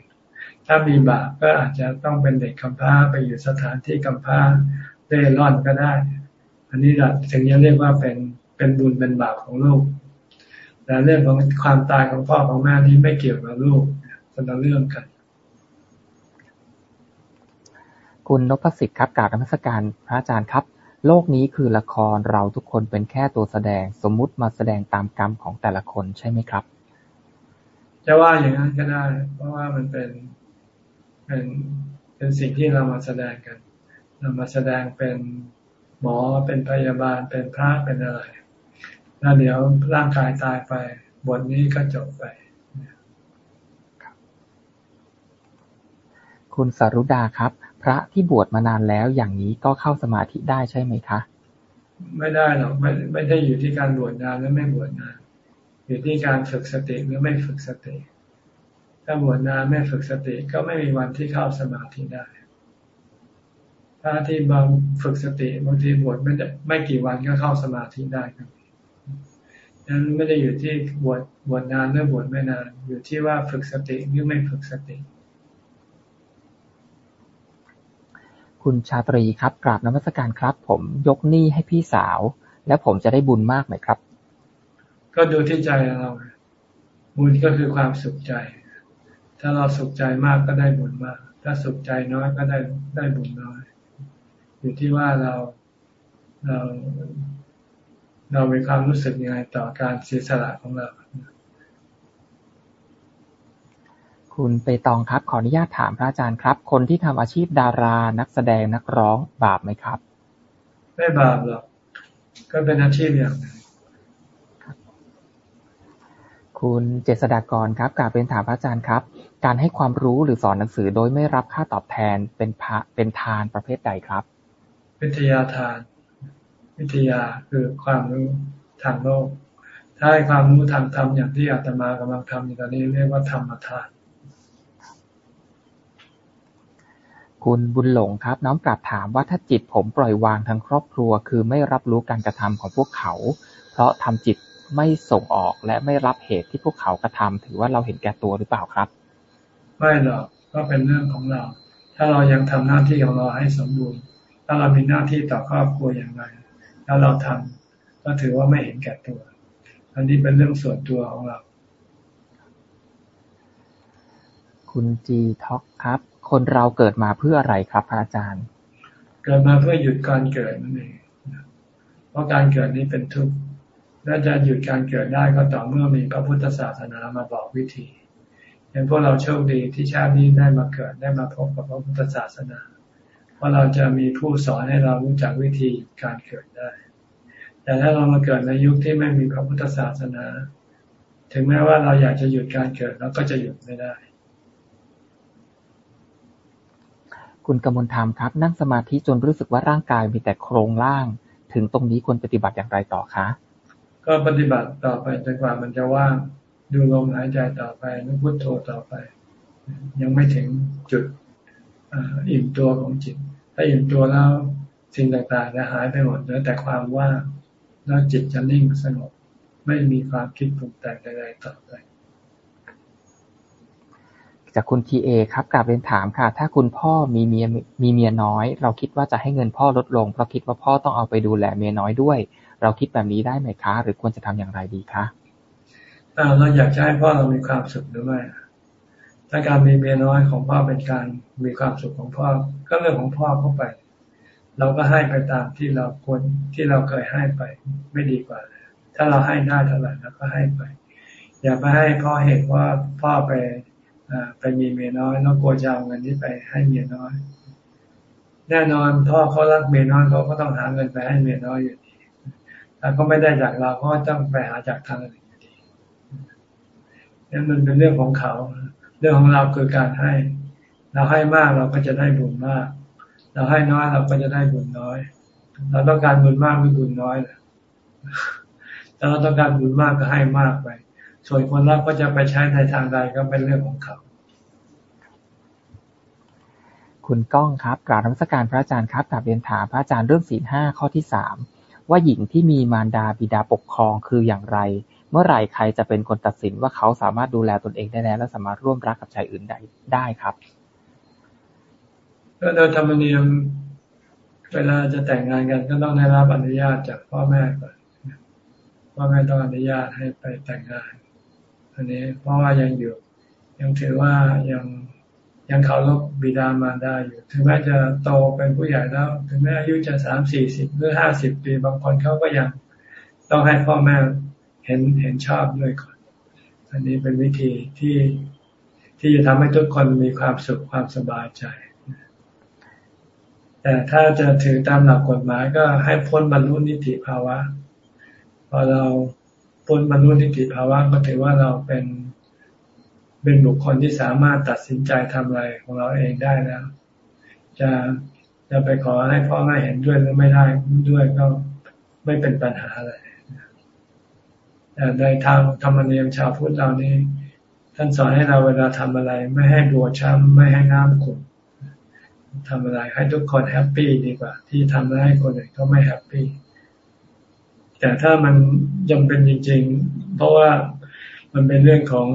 ถ้ามีบาปก็อาจจะต้องเป็นเด็กกำพร้าไปอยู่สถานที่กำพร้าเร่ร่อนก็ได้ อันนี้แหละถึงจะเรียกว่าเป็นเป็นบุญเป็นบาปของลูกแต่เรื่องของความตายของพ่อของแม่นี้ไม่เกี่ยวกับลูกคนละเรื่องกัน
คุณนพสิทธิ์ครับกราบนมัสการพระอาจารย์ครับ โลกนี้คือละครเราทุกคนเป็นแค่ตัวแสดง สมมุติมาแสดงตามกรรมของแต่ละคนใช่ไหมครับ
จะว่าอย่างนั้นก็ได้ เพราะว่ามันเป็น เป็นเป็นสิ่งที่เรามาแสดงกันเรามาแสดงเป็นหมอเป็นพยาบาลเป็นพระเป็นอะไรแล้วเดี๋ยวร่างกายตายไปบทนี้ก็จบไป
คุณสรุดาครับ พระที่บวชมานานแล้วอย่างนี้ก็เข้าสมาธิได้ใช่ไหมคะ
ไม่ได้หรอกไม่ไม่ได้อยู่ที่การบวชนานหรือไม่บวชนาน อยู่ที่การฝึกสติหรือไม่ฝึกสติ ถ้าบวชนานไม่ฝึกสติก็ไม่มีวันที่เข้าสมาธิได้ถ้าที่บางฝึกสติบางทีบวชไม่ได้ไม่กี่วันก็เข้าสมาธิได้ครับนั้นไม่ได้อยู่ที่บวชบวชนานหรือบวชไม่นาน อยู่ที่ว่าฝึกสติหรือไม่ฝึกสติ
คุณชาตรีครับกราบนมัสการครับ ผมยกหนี้ให้พี่สาว แล้วผมจะได้บุญมากไหมครับ
ก็ดูที่ใจเราบุญก็คือความสุขใจ ถ้าเราสุขใจมากก็ได้บุญมาก ถ้าสุขใจน้อยก็ได้ได้บุญน้อย อยู่ที่ว่าเราเราเรามีความรู้สึกยังไงต่อการเสียสละของเรา
คุณเปตองครับ ขออนุญาตถามพระอาจารย์ครับ คนที่ทำอาชีพดารานักแสดงนักร้องบาปไหมครับ
ไม่บาปหรอกก็เป็นอาชีพอย่างหนึ่ง
คุณเจษดากรครับกราบเป็นถามพระอาจารย์ครับ การให้ความรู้หรือสอนหนังสือโดยไม่รับค่าตอบแทนเป็นพระเป็นทานประเภทใดครับ
วิทยาทาน วิทยาคือความรู้ทางโลก ถ้าให้ความรู้ทางธรรมอย่างที่อาตมากำลังทำอยู่ตอนนี้เรียกว่าธรรมทาน
คุณบุญหลงครับ น้องกลับถามว่าถ้าจิตผมปล่อยวางทั้งครอบครัว คือไม่รับรู้การกระทำของพวกเขา เพราะทำจิตไม่ส่งออกและไม่รับเหตุที่พวกเขากระทำถือว่าเราเห็นแก่ตัวหรือเปล่าครับ
ไม่หรอกก็เป็นเรื่องของเรา ถ้าเรายังทำหน้าที่ของเราให้สมบูรณ์ ถ้าเรามีหน้าที่ต่อครอบครัวอย่างไร แล้วเราทำก็ถือว่าไม่เห็นแก่ตัว อันนี้เป็นเรื่องส่วนตัวของเรา
คุณจีท็อกครับ คนเราเกิดมาเพื่ออะไรครับพระอาจารย์
เกิดมาเพื่อหยุดการเกิดนั่นเอง เพราะการเกิดนี้เป็นทุกข์และจะหยุดการเกิดได้ก็ต่อเมื่อมีพระพุทธศาสนามาบอกวิธี อย่างพวกเราโชคดีที่ชาตินี้ได้มาเกิดได้มาพบกับพระพุทธศาสนา เพราะเราจะมีผู้สอนให้เรารู้จักวิธีการเกิดได้ แต่ถ้าเรามาเกิดในยุคที่ไม่มีพระพุทธศาสนา ถึงแม้ว่าเราอยากจะหยุดการเกิดเราก็จะหยุดไม่ได้
คุณกมลธรรมครับ นั่งสมาธิจนรู้สึกว่าร่างกายมีแต่โครงล่าง ถึงตรงนี้ควรปฏิบัติอย่างไรต่อคะ
ก็ปฏิบัติต่อไปจนกว่ามันจะว่าง ดูลมหายใจต่อไปนึกพุทโธต่อไป ยังไม่ถึงจุดอิ่มตัวของจิต ถ้าอิ่มตัวแล้วสิ่งต่างๆจะหายไปหมดเหลือแต่ความว่างแล้วจิตจะนิ่งสงบไม่มีความคิดปรุงแต่งใดๆต่อไป
จากคุณทีเอครับกลับเรียนถามค่ะ ถ้าคุณพ่อมีเมียมีเมียน้อย เราคิดว่าจะให้เงินพ่อลดลงเพราะคิดว่าพ่อต้องเอาไปดูแลเมียน้อยด้วย เราคิดแบบนี้ได้ไหมคะ หรือควรจะทำอย่างไรดีคะ
เราอยากจะให้พ่อเรามีความสุขหรือไม่ถ้าการมีเมียน้อยของพ่อเป็นการมีความสุขของพ่อ ก็เรื่องของพ่อเข้าไป เราก็ให้ไปตามที่เราควรที่เราเคยให้ไป ไม่ดีกว่า ถ้าเราให้ได้เท่าไหร่เราก็ให้ไป อย่าไปให้พ่อเห็นว่าพ่อไปไปมีเมียน้อยแล้วกลัวจะเอาเงินที่ไปให้เมียน้อย แน่นอนพ่อเขารักเมียน้อยเขาก็ต้องหาเงินไปให้เมียน้อยอยู่ดีถ้าเขาไม่ได้จากเราเขาต้องไปหาจากทางอื่น นั่นมันเป็นเรื่องของเขา เรื่องของเราคือการให้ เราให้มากเราก็จะได้บุญมาก เราให้น้อยเราก็จะได้บุญน้อย เราต้องการบุญมากหรือบุญน้อยและถ้าเราต้องการบุญมากก็ให้มากไป ส่วนคนรับก็จะไปใช้ในทางใดก็เป็นเรื่องของเขา
คุณก้องครับกราบนมัสการพระอาจารย์ครับกราบเรียนถามพระอาจารย์เรื่องศีลห้าข้อที่สามว่าหญิงที่มีมารดาบิดาปกครองคืออย่างไร เมื่อไหร่ใครจะเป็นคนตัดสินว่าเขาสามารถดูแลตนเองได้แล้ว และสามารถร่วมรักกับชายอื่นได้ได้ครับ
โดยธรรมเนียมเวลาจะแต่งงานกันก็ต้องได้รับอนุญาตจากพ่อแม่ก่อนพ่อแม่ต้องอนุญาตให้ไปแต่งงานอันนี้เพราะว่ายังอยู่ยังถือว่ายังยังเคารพบิดามารดาอยู่ ถึงแม้จะโตเป็นผู้ใหญ่แล้ว ถึงแม้อายุจะสามสี่สิบหรือห้าสิบปี บางคนเขาก็ยังต้องให้พ่อแม่ เห็นเห็นชอบด้วยก่อน อันนี้เป็นวิธีที่ที่จะทำให้ทุกคนมีความสุขความสบายใจ แต่ถ้าจะถือตามหลักกฎหมายก็ให้พ้นบรรลุนิติภาวะ พอเราพ้นบรรลุนิติภาวะก็ถือว่าเราเป็นเป็นบุคคลที่สามารถตัดสินใจทำอะไรของเราเองได้แล้ว จะจะไปขอให้พ่อแม่เห็นด้วยหรือไม่ได้ด้วยก็ไม่เป็นปัญหาอะไร แต่ในทางธรรมเนียมชาวพุทธเรานี่ท่านสอนให้เราเวลาทำอะไร ไม่ให้บัวช้ำไม่ให้น้ำขุ่นทำอะไรให้ทุกคน happy ดีกว่า ที่ทำให้คนอื่นเขาไม่ happy แต่ถ้ามันยังเป็นจริง ๆ เพราะว่ามันเป็นเรื่องของ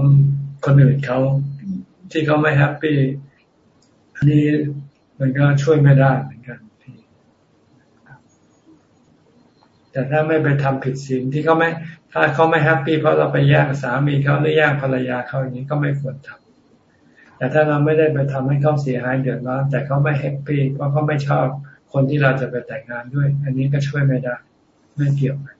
คนอื่นเขาที่เขาไม่ happy อันนี้มันก็ช่วยไม่ได้เหมือนกัน แต่ถ้าไม่ไปทำผิดศีลที่เขาไม่ ถ้าเขาไม่ happy เพราะเราไปแย่งสามีเขาหรือแย่งภรรยาเขาอย่างนี้ก็ไม่ควรทำแต่ถ้าเราไม่ได้ไปทำให้เขาเสียหายเดือดร้อนแต่เขาไม่ happy เพราะเขาไม่ชอบคนที่เราจะไปแต่งงานด้วย อันนี้ก็ช่วยไม่ได้ ไม่เกี่ยวกัน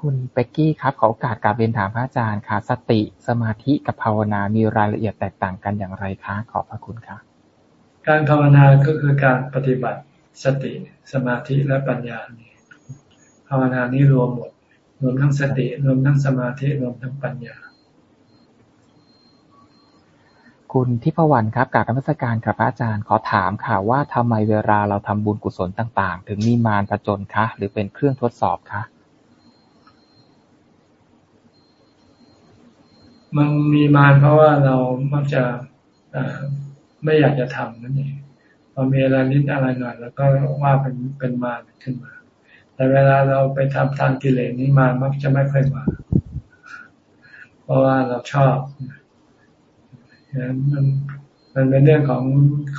คุณเป็กกี้ครับขอโอกาสกราบเรียนถามพระอาจารย์ค่ะสติสมาธิกับภาวนามีรายละเอียดแตกต่างกันอย่างไรคะขอบพระคุณครับ
การภาวนาก็คือการปฏิบัติ สติสมาธิและปัญญานี่ภาวนานี้รวมหมด รวมทั้งสติ รวมทั้งสมาธิ รวมทั้งปัญญา
คุณทิพวรรณครับการธรรมสการกับพระอาจารย์ขอถามค่ะว่าทำไมเวลาเราทำบุญกุศลต่าง ๆ ถึงมีมารผจญคะ หรือเป็นเครื่องทดสอบคะ
มันมีมารเพราะว่าเรามักจะไม่อยากจะทำนั่นเองพ อมีอะไรนิดอะไรหน่อย แล้วก็ว่าเป็นเป็นมารขึ้นมา แต่เวลาเราไปทำทางกิเลสนี้มามักจะไม่ค่อยมา เพราะว่าเราชอบมันมันเป็นเรื่องของ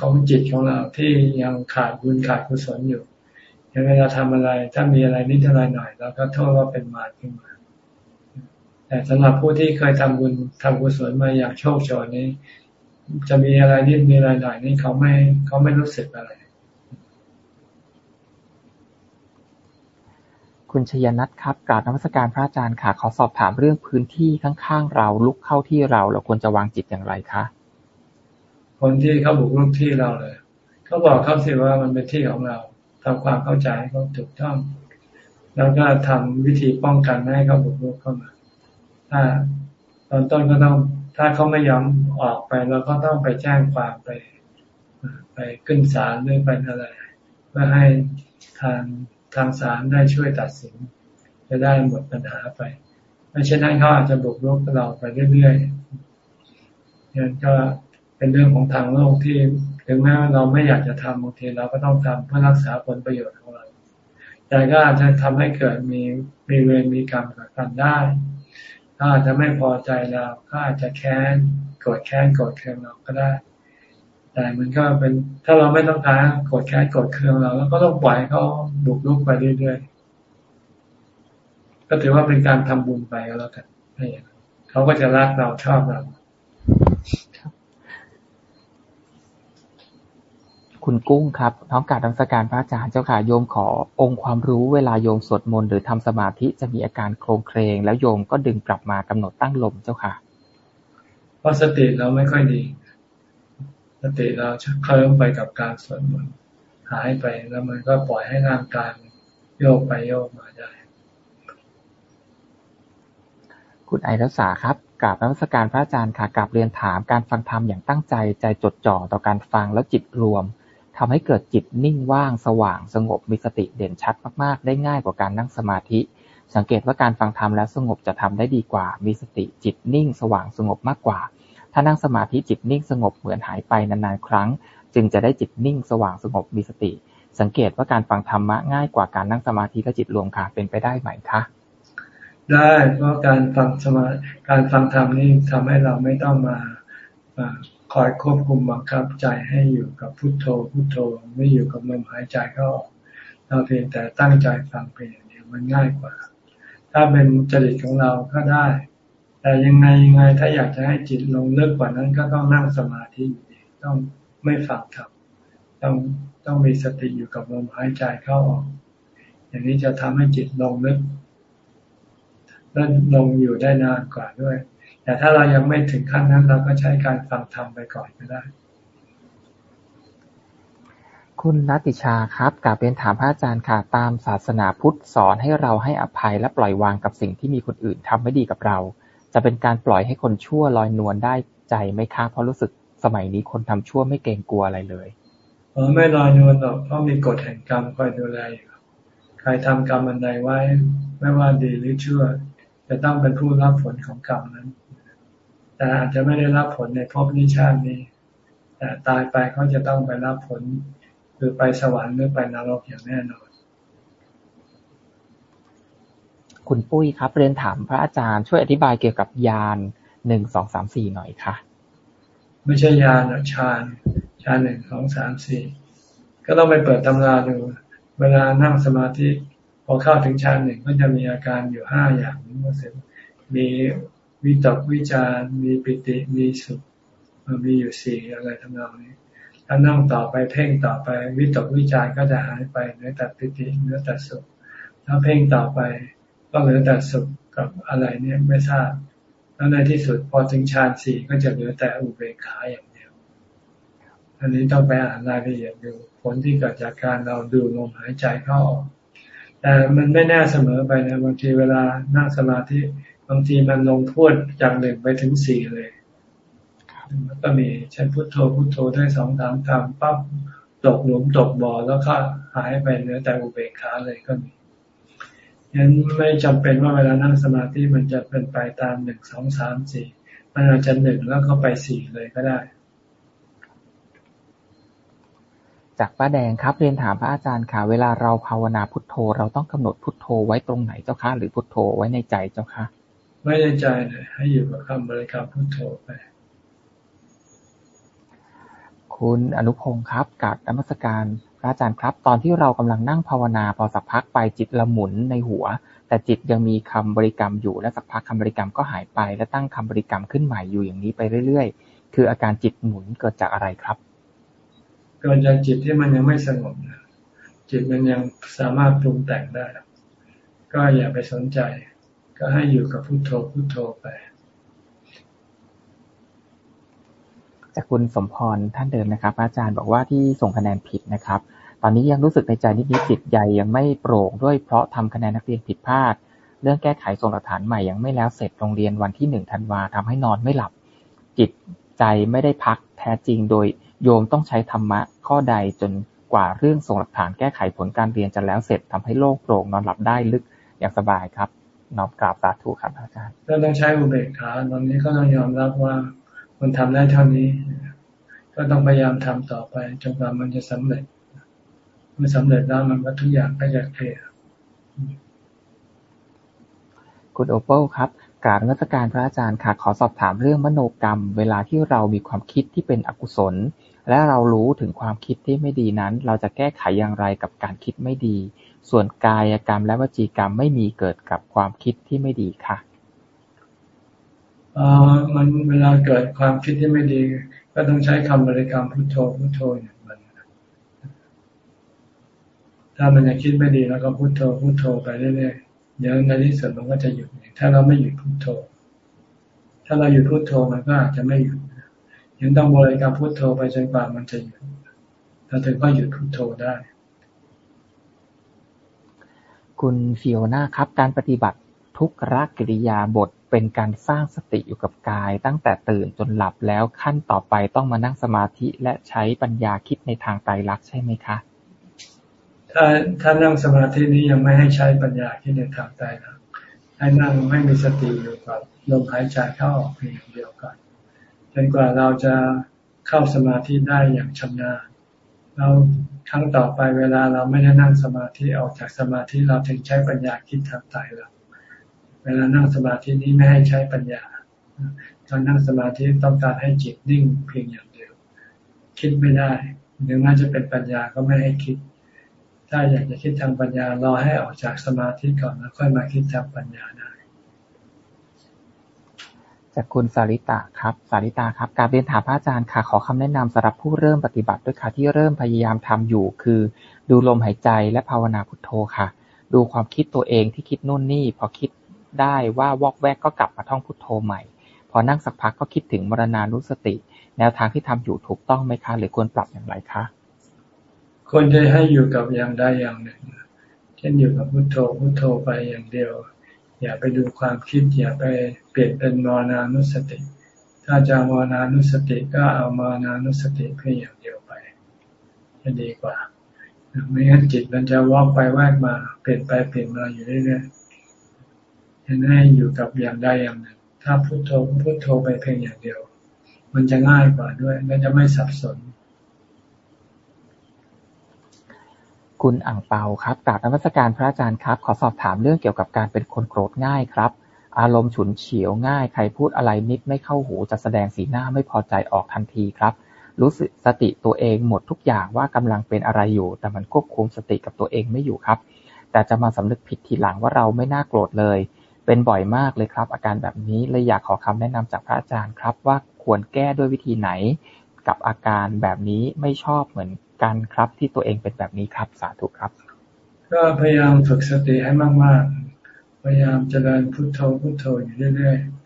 ของจิตของเราที่ยังขาดบุญขาดกุศลอยู่ยังเวลาทำอะไรถ้ามีอะไรนิดอะไรหน่อยเราก็โทษว่าเป็นมารขึ้นมาแต่สำหรับผู้ที่เคยทำบุญทำกุศลมาอย่างโชคโชนนี้ จะมีอะไรนิดมีอะไรหน่อยนี่เขาไม่เขาไม่รู้สึกอะไร
คุณชยนัทครับกราบนมัสการพระอาจารย์ค่ะ ขอสอบถามเรื่องพื้นที่ข้างๆเราลุกเข้าที่เราเราควรจะวางจิตอย่างไรคะ
คนที่เขาบุกรุกที่เราเลยเขาบอกเขาสิว่ามันเป็นที่ของเราทำความเข้าใจให้เขาถูกต้อง แล้วก็ทำวิธีป้องกันไม่ให้เขาบุกรุกเข้ามาถ้าตอนต้นก็ต้อง ถ้าเขาไม่ยอมออกไปเราก็ต้องไปแจ้งความไป ไปขึ้นศาลหรือไปอะไรเพื่อให้ทางทางศาลได้ช่วยตัดสิน จะได้หมดปัญหาไปไม่เช่นนั้นเขาอาจจะบุกรุกเราไปเรื่อยๆนั่นก็เป็นเรื่องของทางโลกที่ถึงแม้เราไม่อยากจะทำบางทีเราก็ต้องทำเพื่อรักษาผลประโยชน์ของเรา แต่ก็อาจจะทำให้เกิดมีมีเวรมีกรรมกันได้ เขาอาจจะไม่พอใจเราเขาอาจจะแค้นโกรธแค้นโกรธเคืองเราก็ได้ แต่มันก็เป็นถ้าเราไม่ต้องการโกรธแค้นโกรธเคืองเราเราก็ต้องปล่อยเขาบุกลุกไปเรื่อยๆก็ถือว่าเป็นการทำบุญไปก็แล้วกันเขาก็จะรักเราชอบเรา
คุณกุ้งครับ น้อมกาบนมัสการพระอาจารย์เจ้าค่ะ โยมขอองค์ความรู้เวลาโยมสวดมนต์หรือทำสมาธิจะมีอาการโครงเครง แล้วโยมก็ดึงกลับมากำหนดตั้งลมเจ้าค่ะ
เพราะสติเราไม่ค่อยดี สติเราเคลิ้มไปกับการสวดมนต์หายไปแล้วมันก็ปล่อยให้ร่างกายโยกไปโยกมาได้
คุณไอรักษาครับกราบนักสการพระอาจารย์ค่ะกราบเรียนถามการฟังธรรมอย่างตั้งใจใจจดจ่อต่อการฟังแล้วจิตรวม ทำให้เกิดจิตนิ่งว่างสว่างสงบมีสติเด่นชัดมากๆ ได้ง่ายกว่าการนั่งสมาธิ สังเกตว่าการฟังธรรมแล้วสงบจะทำได้ดีกว่า มีสติจิตนิ่งสว่างสงบมากกว่า ถ้านั่งสมาธิจิตนิ่งสงบเหมือนหายไปนานๆ ครั้ง จึงจะได้จิตนิ่งสว่างสงบมีสติ สังเกตว่าการฟังธรรมะง่ายกว่าการนั่งสมาธิและจิตรวมค่ะเป็นไปได้ไหมคะ
ได้เพราะการฟังสมาการฟังธรรมนี่ทำให้เราไม่ต้องมา คอยควบคุมบังคับใจให้อยู่กับพุทโธ พุทโธไม่อยู่กับลมหายใจเข้าออกเราเพียงแต่ตั้งใจฟังเพียงเดียวมันง่ายกว่า ถ้าเป็นจริตของเราก็ได้ แต่ยังไงยังไงถ้าอยากจะให้จิตลงลึกกว่านั้นก็ต้องนั่งสมาธิอยู่ดีต้องไม่ฟังธรรมต้องต้องมีสติอยู่กับลมหายใจเข้าออก อย่างนี้จะทำให้จิตลงลึกและลงอยู่ได้นานกว่าด้วย แต่ถ้าเรายังไม่ถึงขั้นนั้น เราก็ใช้การฟังธรรมไปก่อนก็ได้
คุณนัติชาครับกลับเรียนถามพระอาจารย์ค่ะ ตามศาสนาพุทธสอนให้เราให้อภัยและปล่อยวางกับสิ่งที่มีคนอื่นทำไม่ดีกับเรา จะเป็นการปล่อยให้คนชั่วลอยนวลได้ใจไหมคะเพราะรู้สึกสมัยนี้คนทำชั่วไม่เกรงกลัวอะไรเลย
เออไม่ลอยนวลหรอกเพราะมีกฎแห่งกรรมคอยดูแลอยู่ใครทำกรรมอันใดไว้ ไม่ว่าดีหรือชั่วจะต้องเป็นผู้รับผลของกรรมนั้น แต่อาจจะไม่ได้รับผลในภพนิชาตินี้ แต่ตายไปเขาจะต้องไปรับผล คือไปสวรรค์หรือไปนรกอย่างแน่นอน
คุณปุ้ยครับ เรียนถามพระอาจารย์ช่วยอธิบายเกี่ยวกับยานหนึ่งสองสามสี่หน่อยค่ะ
ไม่ใช่ยานฌานฌานหนึ่งสองสามสี่ก็ต้องไปเปิดตำราดู เวลานั่งสมาธิพอเข้าถึงฌานหนึ่งก็จะมีอาการอยู่ห้าอย่างรู้สึกมี วิตกวิจารมีปิติมีสุขมีอยู่สี่อะไรทำนองนี้ถ้านั่งต่อไปเพ่งต่อไป วิตกวิจารก็จะหายไปเหลือแต่ปิติเหลือแต่สุขถ้าเพ่งต่อไปก็เหลือแต่สุขกับอะไรเนี่ยไม่ทราบแล้วในที่สุดพอถึงฌานสี่ก็จะเหลือแต่อุเบกขาอย่างเดียวอันนี้ต้องไปอ่านรายละเอียดดูผลที่เกิดจากการเราดูลมหายใจเข้าออกแต่มันไม่แน่เสมอไปนะบางทีเวลานั่งสมาธิ บางทีมันลงพูดจากหนึ่งไปถึงสี่เลยก็มีเช่นพุทโธพุทโธได้สองสามคำปั๊บตกหลุมตกบ่อแล้วก็หายไปเหลือแต่อุเบกขาเลยก็มียันไม่จำเป็นว่าเวลานั่งสมาธิมันจะเป็นไปตามหนึ่งสองสามสี่มันอาจจะหนึ่งแล้วก็ไปสี่เลยก็ได้
จากป้าแดงครับเรียนถามพระอาจารย์ค่ะ เวลาเราภาวนาพุทโธ เราต้องกำหนดพุทโธไว้ตรงไหนเจ้าคะหรือพุทโธไว้ในใจเจ้าคะ
ไม่ในใจเลยให้อยู่กับคำบริกรรมพุทโธไป
คุณอนุพงศ์ครับกับนมัสการพระอาจารย์ครับ ตอนที่เรากำลังนั่งภาวนาพอสักพักไปจิตละหมุนในหัว แต่จิตยังมีคำบริกรรมอยู่ และสักพักคำบริกรรมก็หายไป และตั้งคำบริกรรมขึ้นใหม่อยู่อย่างนี้ไปเรื่อยๆ คืออาการจิตหมุนเกิดจากอะไรครับ
เกิดจากจิตที่มันยังไม่สงบจิตมันยังสามารถปรุงแต่งได้ ก็อย่าไปสนใจ ก็ให้อยู่กับพุโทโธพุโทโธไป
จากคุณสมพรท่านเดิมนะครับ อาจารย์บอกว่าที่ส่งคะแนนผิดนะครับ ตอนนี้ยังรู้สึกในใจนิดๆจิตใหญ่ยังไม่โปร่งด้วยเพราะทำคะแนนนักเรียนผิดพลาด เรื่องแก้ไขส่งหลักฐานใหม่ยังไม่แล้วเสร็จโรงเรียนวันที่หนึ่งธันวาทำให้นอนไม่หลับ จิตใจไม่ได้พักแท้จริงโดยโยมต้องใช้ธรรมะข้อใดจนกว่าเรื่องส่งหลักฐานแก้ไขผลการเรียนจะแล้วเสร็จทำให้โล่งโปร่งนอนหลับได้ลึกอย่างสบายครับ นอบกราบสาธุครับอาจารย์
ก็ต้องใช้อุเบกขาตอนนี้ก็ต้องยอมรับว่ามันทำได้เท่านี้ ก็ต้องพยายามทำต่อไปจนกว่ามันจะสำเร็จเมื่อสำเร็จแล้วมันก็ทุกอย่างก็จะเคลียร์
คุณโอเปิลครับกราบนักการพระอาจารย์ค่ะขอสอบถามเรื่องมโนกรรม เวลาที่เรามีความคิดที่เป็นอกุศล และเรารู้ถึงความคิดที่ไม่ดีนั้น เราจะแก้ไขอย่างไรกับการคิดไม่ดี ส่วนกายกรรมและวจีกรรมไม่มีเกิดกับความคิดที่ไม่ดีค่ะ
อ่ามันเวลาเกิดความคิดที่ไม่ดี ก็ต้องใช้คำบริกรรมพุทโธพุทโธอย่างมันถ้ามันยังคิดไม่ดีแล้วก็พุทโธพุทโธไปเรื่อยๆเดี๋ยวในที่สุดมันก็จะหยุดถ้าเราไม่หยุดพุทโธ ถ้าเราหยุดพุทโธมันก็อาจจะไม่หยุดยังต้องบริกรรมพุทโธไปจนกว่ามันจะหยุดเราถึงก็หยุดพุทโธได้
คุณฟิโอนาครับ การปฏิบัติทุกรกิริยาบทเป็นการสร้างสติอยู่กับกาย ตั้งแต่ตื่นจนหลับแล้วขั้นต่อไปต้องมานั่งสมาธิและใช้ปัญญาคิดในทางไตรลักษณ์ใช่ไหมคะ
ถ้าถ้านั่งสมาธินี้ยังไม่ให้ใช้ปัญญาคิดในทางไตรลักษณ์ให้นั่งไม่มีสติอยู่กับลมหายใจเข้าออกเพียงเดียวกันจนกว่าเราจะเข้าสมาธิได้อย่างชำนาญเรา ครั้งต่อไปเวลาเราไม่ได้นั่งสมาธิออกจากสมาธิเราถึงใช้ปัญญาคิดทางไตรลักษณ์เวลานั่งสมาธินี้ไม่ให้ใช้ปัญญาการนั่งสมาธิต้องการให้จิตนิ่งเพียงอย่างเดียว คิดไม่ได้ถึงแม้จะเป็นปัญญาก็ไม่ให้คิด ถ้าอยากจะคิดทางปัญญารอให้ออกจากสมาธิก่อนแล้วค่อยมาคิดทางปัญญาได้
จากคุณสาริตาครับ สาริตาครับการเรียนถามพระอาจารย์ค่ะ ขอคำแนะนำสำหรับผู้เริ่มปฏิบัติด้วยค่ะ ที่เริ่มพยายามทำอยู่ คือ ดูลมหายใจและภาวนาพุทโธค่ะ ดูความคิดตัวเองที่คิดนู่นนี่ พอคิดได้ว่าวอกแวกก็กลับมาท่องพุทโธใหม่ พอนั่งสักพักก็คิดถึงมรณานุสติ แนวทางที่ทำอยู่ถูกต้องไหมคะ หรือควรปรับอย่างไรคะ
ควรจะให้อยู่กับอย่างใดอย่างหนึ่ง เช่นอยู่กับพุทโธพุทโธไปอย่างเดียว อย่าไปดูความคิด อย่าไปเปลี่ยนเป็นมรณานุสติ ถ้าจะมรณานุสติก็เอามรณานุสติเพียงอย่างเดียวไปจะดีกว่าไม่งั้นจิตมันจะวอกไปแวกมาเปลี่ยนไปเปลี่ยนมาอยู่เรื่อยๆฉันให้อยู่กับอย่างใดอย่างหนึ่ง ถ้าพุโทโธพุโทโธไปเพียงอย่างเดียว มันจะง่ายกว่าด้วยและจะไม่สับสน
คุณอ่างเปาครับ กราบนมัสการพระอาจารย์ครับ ขอสอบถามเรื่องเกี่ยวกับการเป็นคนโกรธง่ายครับ อารมณ์ฉุนเฉียวง่าย ใครพูดอะไรนิดไม่เข้าหูจะแสดงสีหน้าไม่พอใจออกทันทีครับ รู้สึกสติตัวเองหมดทุกอย่างว่ากำลังเป็นอะไรอยู่ แต่มันควบคุมสติกับตัวเองไม่อยู่ครับ แต่จะมาสำนึกผิดทีหลังว่าเราไม่น่าโกรธเลย เป็นบ่อยมากเลยครับ อาการแบบนี้เลยอยากขอคำแนะนำจากพระอาจารย์ครับ ว่าควรแก้ด้วยวิธีไหน กับอาการแบบนี้ไม่ชอบเหมือน กันครับ ที่ตัวเองเป็นแบบนี้ครับ สาธุครับ
ก็พยายามฝึกสติให้มาก ๆ พยายามเจริญพุทโธพุทโธอยู่เรื่อยๆ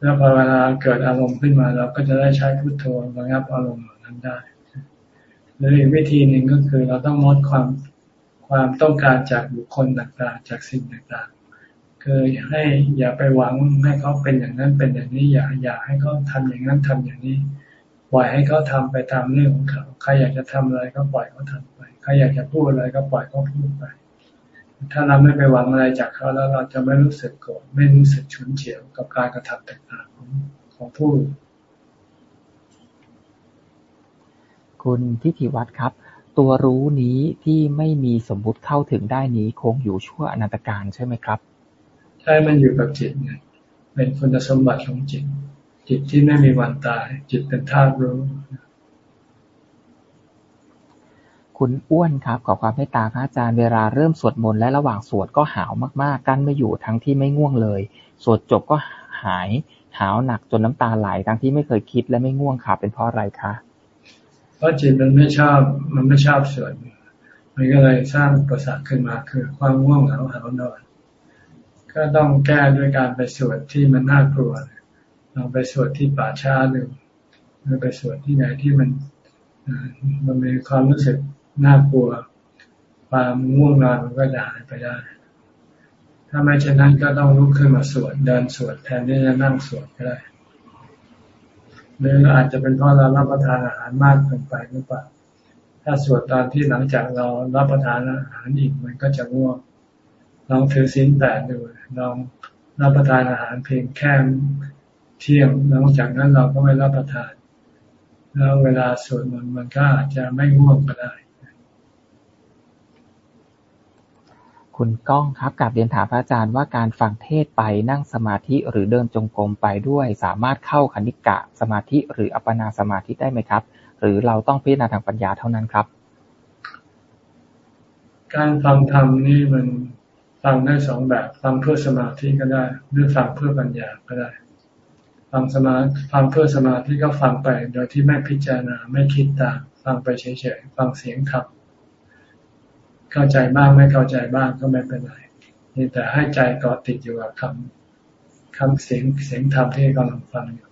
แล้วพอเวลาเกิดอารมณ์ขึ้นมาเราก็จะได้ใช้พุทโธระงับอารมณ์เหล่านั้นได้หรืออีกวิธีหนึ่งก็คือเราต้องลดความความต้องการจากบุคคลต่างๆ จากสิ่งต่างๆ คือให้อย่าไปหวังให้เขาเป็นอย่างนั้นเป็นอย่างนี้ อย่าอย่าให้เขาทาอย่างนั้นทำอย่างนี้ ปล่อยให้เขาทาไปตามเรื่องของเขาใครอยากจะทำอะไรก็ปล่อยเขาทาไปใครอยากจะพูดอะไรก็ปล่อยเขาพูดไป ถ้าเราไม่ไปหวังอะไรจากเขาแล้วเราจะไม่รู้สึกโกรธไม่รู้สึกฉุนเฉียวกับการกระทำต่างๆของของผู้
คุณทิติวัตรครับ ตัวรู้นี้ที่ไม่มีสมมุติเข้าถึงได้นี้คงอยู่ชั่วอนันตการใช่ไหมครับ
ใช่มันอยู่กับจิตไงเป็นคุณสมบัติของจิต จิตที่ไม่มีวันตาย จิตเป็นธาตุรู้
คุณอ้วนครับ ขอความเมตตาพระอาจารย์เวลาเริ่มสวดมนต์และระหว่างสวดก็หาวมากๆ กั้นไม่อยู่ทั้งที่ไม่ง่วงเลย สวดจบก็หายหาวหนักจนน้ำตาไหลทั้งที่ไม่เคยคิดและไม่ง่วงค่ะเป็นเพราะอะไรคะ
เพราะจิตมันไม่ชอบมันไม่ชอบสวดมันก็เลยสร้างประสาทขึ้นมาคือความง่วงเหงาหาวนอน ก็ต้องแก้ด้วยการไปสวดที่มันน่ากลัว ลองไปสวดที่ป่าช้าดูหรือไปสวดที่ไหนที่มันมันมีความรู้สึกน่ากลัว ความง่วงนอนมันก็จะหายไปได้ ถ้าไม่เช่นนั้นก็ต้องลุกขึ้นมาสวดเดินสวดแทนที่จะนั่งสวดก็ได้หรืออาจจะเป็นเพราะเรารับประทานอาหารมากเกินไปหรือเปล่าถ้าสวดตอนที่หลังจากเรารับประทานอาหารอีกมันก็จะง่วงลองถือศีลแปดดูลองรับประทานอาหารเพียงแค่ เที่ยงหลังจากนั้นเราก็ไม่รับประทาน แล้วเวลาสวดมันมันก็อาจจะไม่ง่วงก็ได้
คุณก้องครับกับเรียนถามพระอาจารย์ว่าการฟังเทศไปนั่งสมาธิหรือเดินจงกรมไปด้วย สามารถเข้าคณิกะสมาธิหรืออัปปนาสมาธิได้ไหมครับ หรือเราต้องพิจารณาทางปัญญาเท่านั้นครับ
การฟังธรรมนี่มันฟังได้สองแบบ ฟังเพื่อสมาธิก็ได้ หรือฟังเพื่อปัญญาก็ได้ ฟังสมาฟังเพื่อสมาธิก็ฟังไปโดยที่ไม่พิจารณาไม่คิดตามฟังไปเฉยๆฟังเสียงธรรมเข้าใจบ้างไม่เข้าใจบ้างก็ไม่เป็นไรนี่แต่ให้ใจเกาะติดอยู่กับคำคำเสียงเสียงธรรมที่กำลังฟังอยู่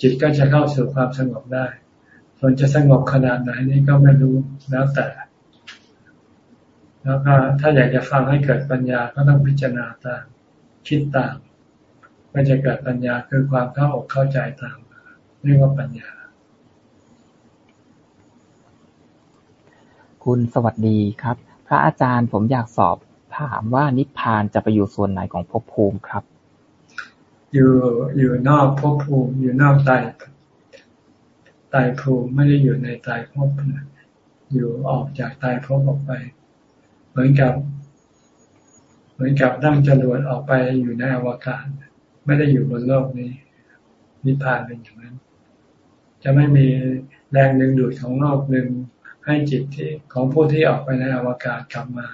จิตก็จะเข้าสู่ความสงบได้ ส่วนจะสงบขนาดไหนนี่ก็ไม่รู้แล้วแต่ แล้วก็ถ้าอยากจะฟังให้เกิดปัญญาก็ต้องพิจารณาตามคิดตาม ก็จะเกิดปัญญาคือความเข้าอกเข้าใจตามเรียกว่าปัญญา
คุณสวัสดีครับ พระอาจารย์ผมอยากสอบถามว่านิพพานจะไปอยู่ส่วนไหนของภพภูมิครับ
อยู่อยู่นอกภพภูมิ อยู่นอกตายตายภูมิไม่ได้อยู่ในตายภพนะอยู่ออกจากตายภพออกไป เหมือนกับ เหมือนกับนั่งจรวดออกไปอยู่ในอวกาศ ไม่ได้อยู่บนโลกนี้ นิพพานเป็นอย่างนั้น จะไม่มีแรงดึงดูดของโลกหนึ่งให้จิตที่ของผู้ที่ออกไปในอวกาศกลับมา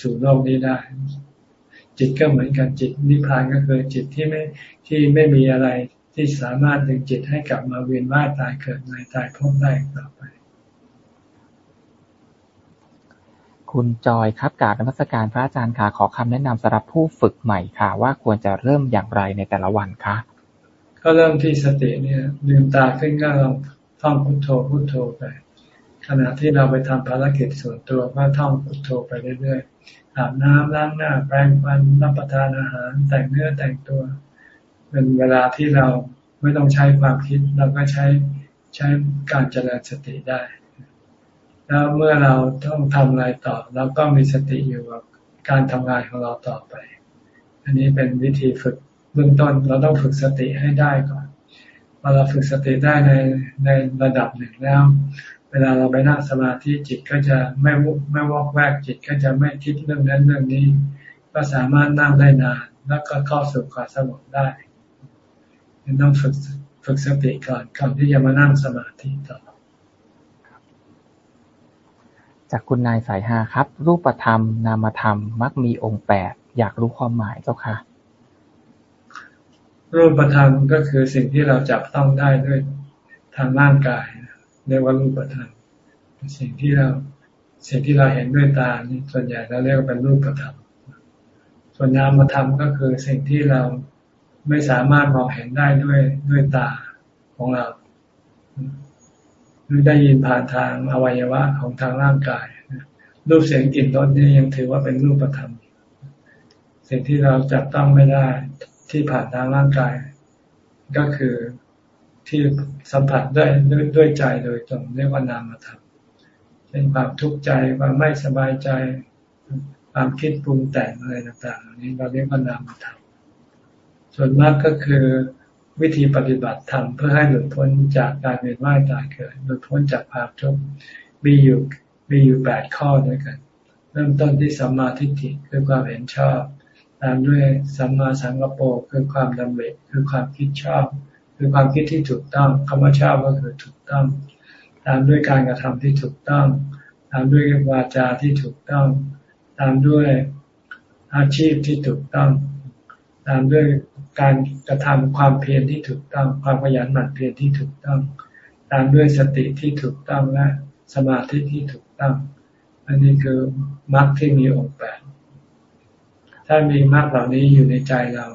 สู่โลกนี้ได้ จิตก็เหมือนกันจิตนิพพานก็คือจิตที่ไม่ที่ไม่มีอะไรที่สามารถดึงจิตให้กลับมาเวียนว่ายตายเกิดในตายพบได้ต่อไป
คุณจอยครับกาบนมัสการพระอาจารย์ค่ะ ขอคำแนะนำสำหรับผู้ฝึกใหม่ค่ะ ว่าควรจะเริ่มอย่างไรในแต่ละวันคะ
ก็เริ่มที่สติเนี่ยลืมตาขึ้นก็ลองท่องพุทโธพุทโธไป ขณะที่เราไปทำภารกิจส่วนตัวก็ท่องพุทโธไปเรื่อยๆอาบน้ำล้างหน้าแปรงฟันรับประทานอาหาร แต่งเนื้อแต่งตัว เป็นเวลาที่เราไม่ต้องใช้ความคิดเราก็ใช้ใช้การเจริญสติได้ แล้วเมื่อเราต้องทำอะไรต่อเราก็มีสติอยู่กับการทำงานของเราต่อไป อันนี้เป็นวิธีฝึกเบื้องต้นเราต้องฝึกสติให้ได้ก่อนพอเราฝึกสติได้ในในระดับหนึ่งแล้ว เวลาเราไปนั่งสมาธิจิตก็จะไม่ไม่วอกแวกจิตก็จะไม่คิดเรื่องนั้นเรื่องนี้ ก็สามารถนั่งได้นาน แล้วก็เข้าสู่ความสงบได้ต้องฝึกฝึกสติก่อนก่อนที่จะมานั่งสมาธิต่อ
จากคุณนายสายหาครับ รูปธรรม นามธรรม มักมีองค์แปด อยากรู้ความหมายเจ้าค่ะ
รูปธรรมก็คือสิ่งที่เราจับต้องได้ด้วยทางร่างกายเรียกว่ารูปธรรม สิ่งที่เราสิ่งที่เราเห็นด้วยตานี่ส่วนใหญ่เราเรียกว่าเป็นรูปธรรม ส่วนนามธรรมก็คือสิ่งที่เราไม่สามารถมองเห็นได้ด้วยด้วยตาของเรา หรือได้ยินผ่านทางอวัยวะของทางร่างกาย รูปเสียงกลิ่นรสนี่ยังถือว่าเป็นรูปธรรม สิ่งที่เราจับต้องไม่ได้ที่ผ่านทางร่างกาย ก็คือที่สัมผัสด้วยด้วยด้วยใจโดยตรงเรียกว่านามธรรมเป็นความทุกข์ใจความไม่สบายใจ ความคิดปรุงแต่งอะไรต่างๆนี้เราเรียกว่านามธรรมส่วนมากก็คือ วิธีปฏิบัติธรรมเพื่อให้หลุดพ้นจากการเวียนว่ายตายเกิด หลุดพ้นจากภาพทุกข์มีอยู่มีอยู่แปดข้อด้วยกัน เริ่มต้นที่สัมมาทิฏฐิคือความเห็นชอบ ตามด้วยสัมมาสังกปรคือความดำริคือความคิดชอบ คือความคิดที่ถูกต้องคำว่าชอบก็คือถูกต้อง ตามด้วยการกระทำที่ถูกต้อง ตามด้วยวาจาที่ถูกต้อง ตามด้วยอาชีพที่ถูกต้อง ตามด้วย การกระทำความเพียรที่ถูกต้อง ความขยันหมั่นเพียรที่ถูกต้อง ตามด้วยสติที่ถูกต้องและสมาธิที่ถูกต้อง อันนี้คือมรรคที่มีองค์แปดถ้ามีมรรคเหล่านี้อยู่ในใจเรา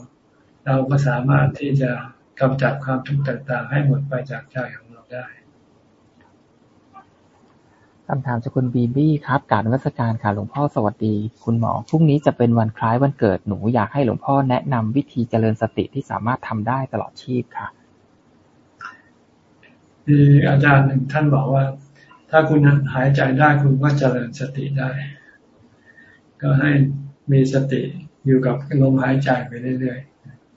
เราก็สามารถที่จะกำจัดความทุกข์ต่างๆ ให้หมดไปจากใจของเราได้
คำถามจากคุณบีบี้ครับการวัสการค่ะหลวงพ่อสวัสดี คุณหมอพรุ่งนี้จะเป็นวันคล้ายวันเกิดหนูอยากให้หลวงพ่อแนะนำวิธีเจริญสติที่สามารถทำได้ตลอดชีพค่ะ
มีอาจารย์หนึ่งท่านบอกว่า ถ้าคุณหายใจได้คุณก็เจริญสติได้ ก็ให้มีสติอยู่กับลมหายใจไปเรื่อย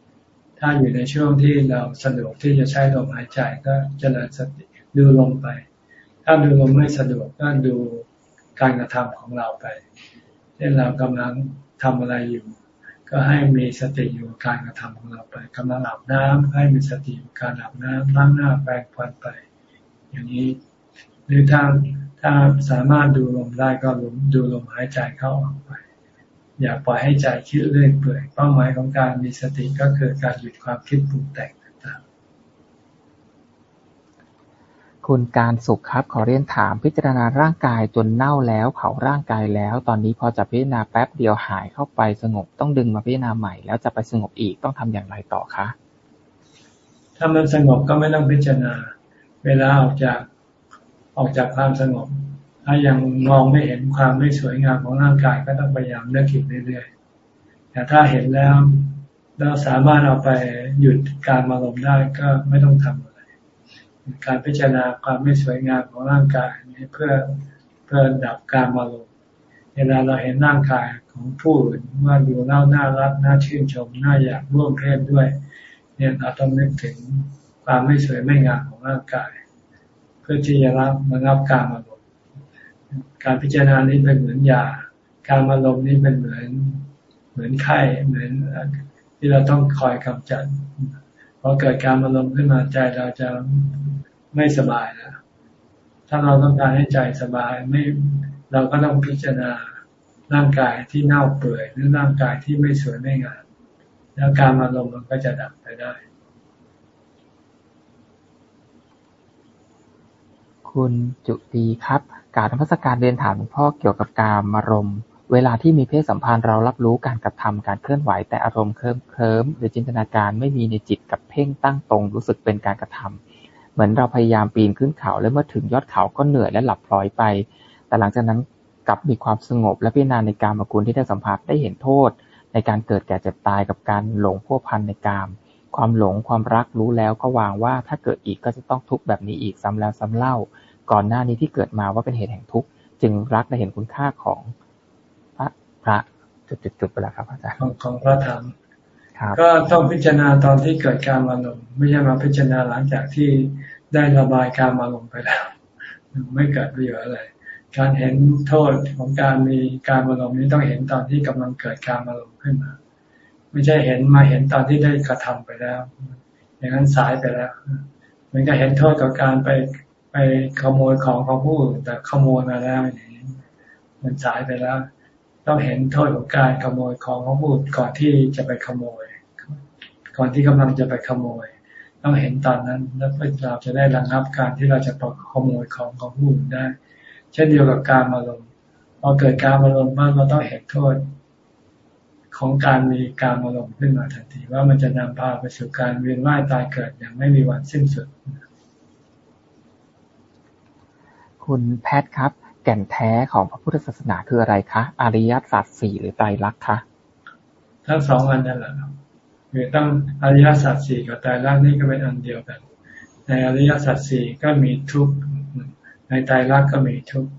ๆ ถ้าอยู่ในช่วงที่เราสะดวกที่จะใช้ลมหายใจก็เจริญสติดูลมไป ถ้าดูลมไม่สะดวกก็ดูการกระทำของเราไปเช่นเรากำลังทำอะไรอยู่ ก็ให้มีสติอยู่การกระทำของเราไปกำลังอาบน้ำให้มีสติการอาบน้ำล้างหน้าแปรงฟันไป อย่างนี้ หรือถ้าถ้าสามารถดูลมได้ก็ลมดูลมหายใจเข้าออกไป อย่าปล่อยให้ใจคิดเรื่อยเปื่อยเป้าหมายของการมีสติก็คือการหยุดความคิดปรุงแต่ง
คุณการสุขครับ ขอเรียนถาม พิจารณาร่างกายจนเน่าแล้วเผาร่างกายแล้ว ตอนนี้พอจะพิจารณาแป๊บเดียวหายเข้าไปสงบต้องดึงมาพิจารณาใหม่ แล้วจะไปสงบอีกต้องทำอย่างไรต่อคะ
ถ้ามันสงบก็ไม่ต้องพิจารณา เวลาออกจากออกจากความสงบ ถ้ายังมองไม่เห็นความไม่สวยงามของร่างกายก็ต้องพยายามเลิกคิดเรื่อยๆแต่ถ้าเห็นแล้วเราสามารถเอาไปหยุดการมาลมได้ก็ไม่ต้องทำ การพิจารณาความไม่สวยงามของร่างกายนี้เพื่อเพื่อดับการมาลงเวลาเราเห็นร่างกายของผู้อื่นว่าดูเล่าน่ารักน่าชื่นชมน่าอยากร่วมเพศด้วย เนี่ยเราต้องนึกถึงความไม่สวยไม่งามของร่างกาย เพื่อที่จะรับมารับการมาลงการพิจารณานี้เป็นเหมือนยา การมาลงนี้เป็นเหมือนเหมือนไข้เหมือนที่เราต้องคอยกำจัด พอเกิดการมาลงขึ้นมาใจเราจะไม่สบายนะถ้าเราต้องการให้ใจสบายไม่เราก็ต้องพิจารณาร่างกายที่เน่าเปื่อยหรือร่างกายที่ไม่สวยไม่งามแล้วการมาลงมันก็จะดับไปได้
คุณจุดีครับ การธรรมสการเรียนถามหลวงพ่อเกี่ยวกับการมารม เวลาที่มีเพศสัมพันธ์เรารับรู้การกระทำ การเคลื่อนไหว แต่อารมณ์เคลิ้มเคลิ้มหรือจินตนาการไม่มีในจิตกับเพ่งตั้งตรงรู้สึกเป็นการกระทำ เหมือนเราพยายามปีนขึ้นเขา แล้วเมื่อถึงยอดเขาก็เหนื่อยและหลับพลอยไป แต่หลังจากนั้นกลับมีความสงบและพิจารณาในการมากุลที่ได้สัมผัสได้เห็นโทษ ในการเกิดแก่เจ็บตายกับการหลงพัวพันในกาม ความหลงความรักรู้แล้วก็วางว่าถ้าเกิดอีกก็จะต้องทุกข์แบบนี้อีกซ้ำแล้วซ้ำเล่า ก่อนหน้านี้ที่เกิดมาว่าเป็นเหตุแห่งทุกข์จึงรักและเห็นคุณค่าของ พระพระจุดๆไปแล้วครับ อาจารย์
ของของพระธรรมก็ต้องพิจารณาตอนที่เกิดการมาลงไม่ใช่มาพิจารณาหลังจากที่ได้ระบายการมาลงไปแล้ว ไม่เกิดประโยชน์อะไร การเห็นโทษของการมีการมาลงนี้ต้องเห็นตอนที่กำลังเกิดการมาลงขึ้นมา ไม่ใช่เห็นมาเห็นตอนที่ได้กระทำไปแล้ว อย่างนั้นสายไปแล้วเหมือนกับเห็นโทษกับการไปไปขโมยของของผู้อื่นแต่ขโมยมาแล้วอย่างนี้มันสายไปแล้ว ต้องเห็นโทษของการขโมยของของผู้อื่นก่อนที่จะไปขโมย ก่อนที่กำลังจะไปขโมย ต้องเห็นตอนนั้น แล้วเราจะได้ระงับการที่เราจะไปขโมยของของผู้อื่นได้ เช่นเดียวกับการมาลงพอเกิดการมาลงบ้างเราต้องเห็นโทษ ของการมีการมาลงขึ้นมาทันที ว่ามันจะนำพาไปสู่การเวียนว่ายตายเกิดอย่างไม่มีวันสิ้นสุด
คุณแพทครับ แก่นแท้ของพระพุทธศาสนาคืออะไรคะ อริยสัจสี่หรือไตรลักษณ์คะ
ทั้งสองอันนั่นแหละคือต้องอริยสัจสี่กับไตรลักษณ์นี่ก็เป็นอันเดียวกัน ในอริยสัจสี่ก็มีทุกข์ในไตรลักษณ์ก็มีทุกข์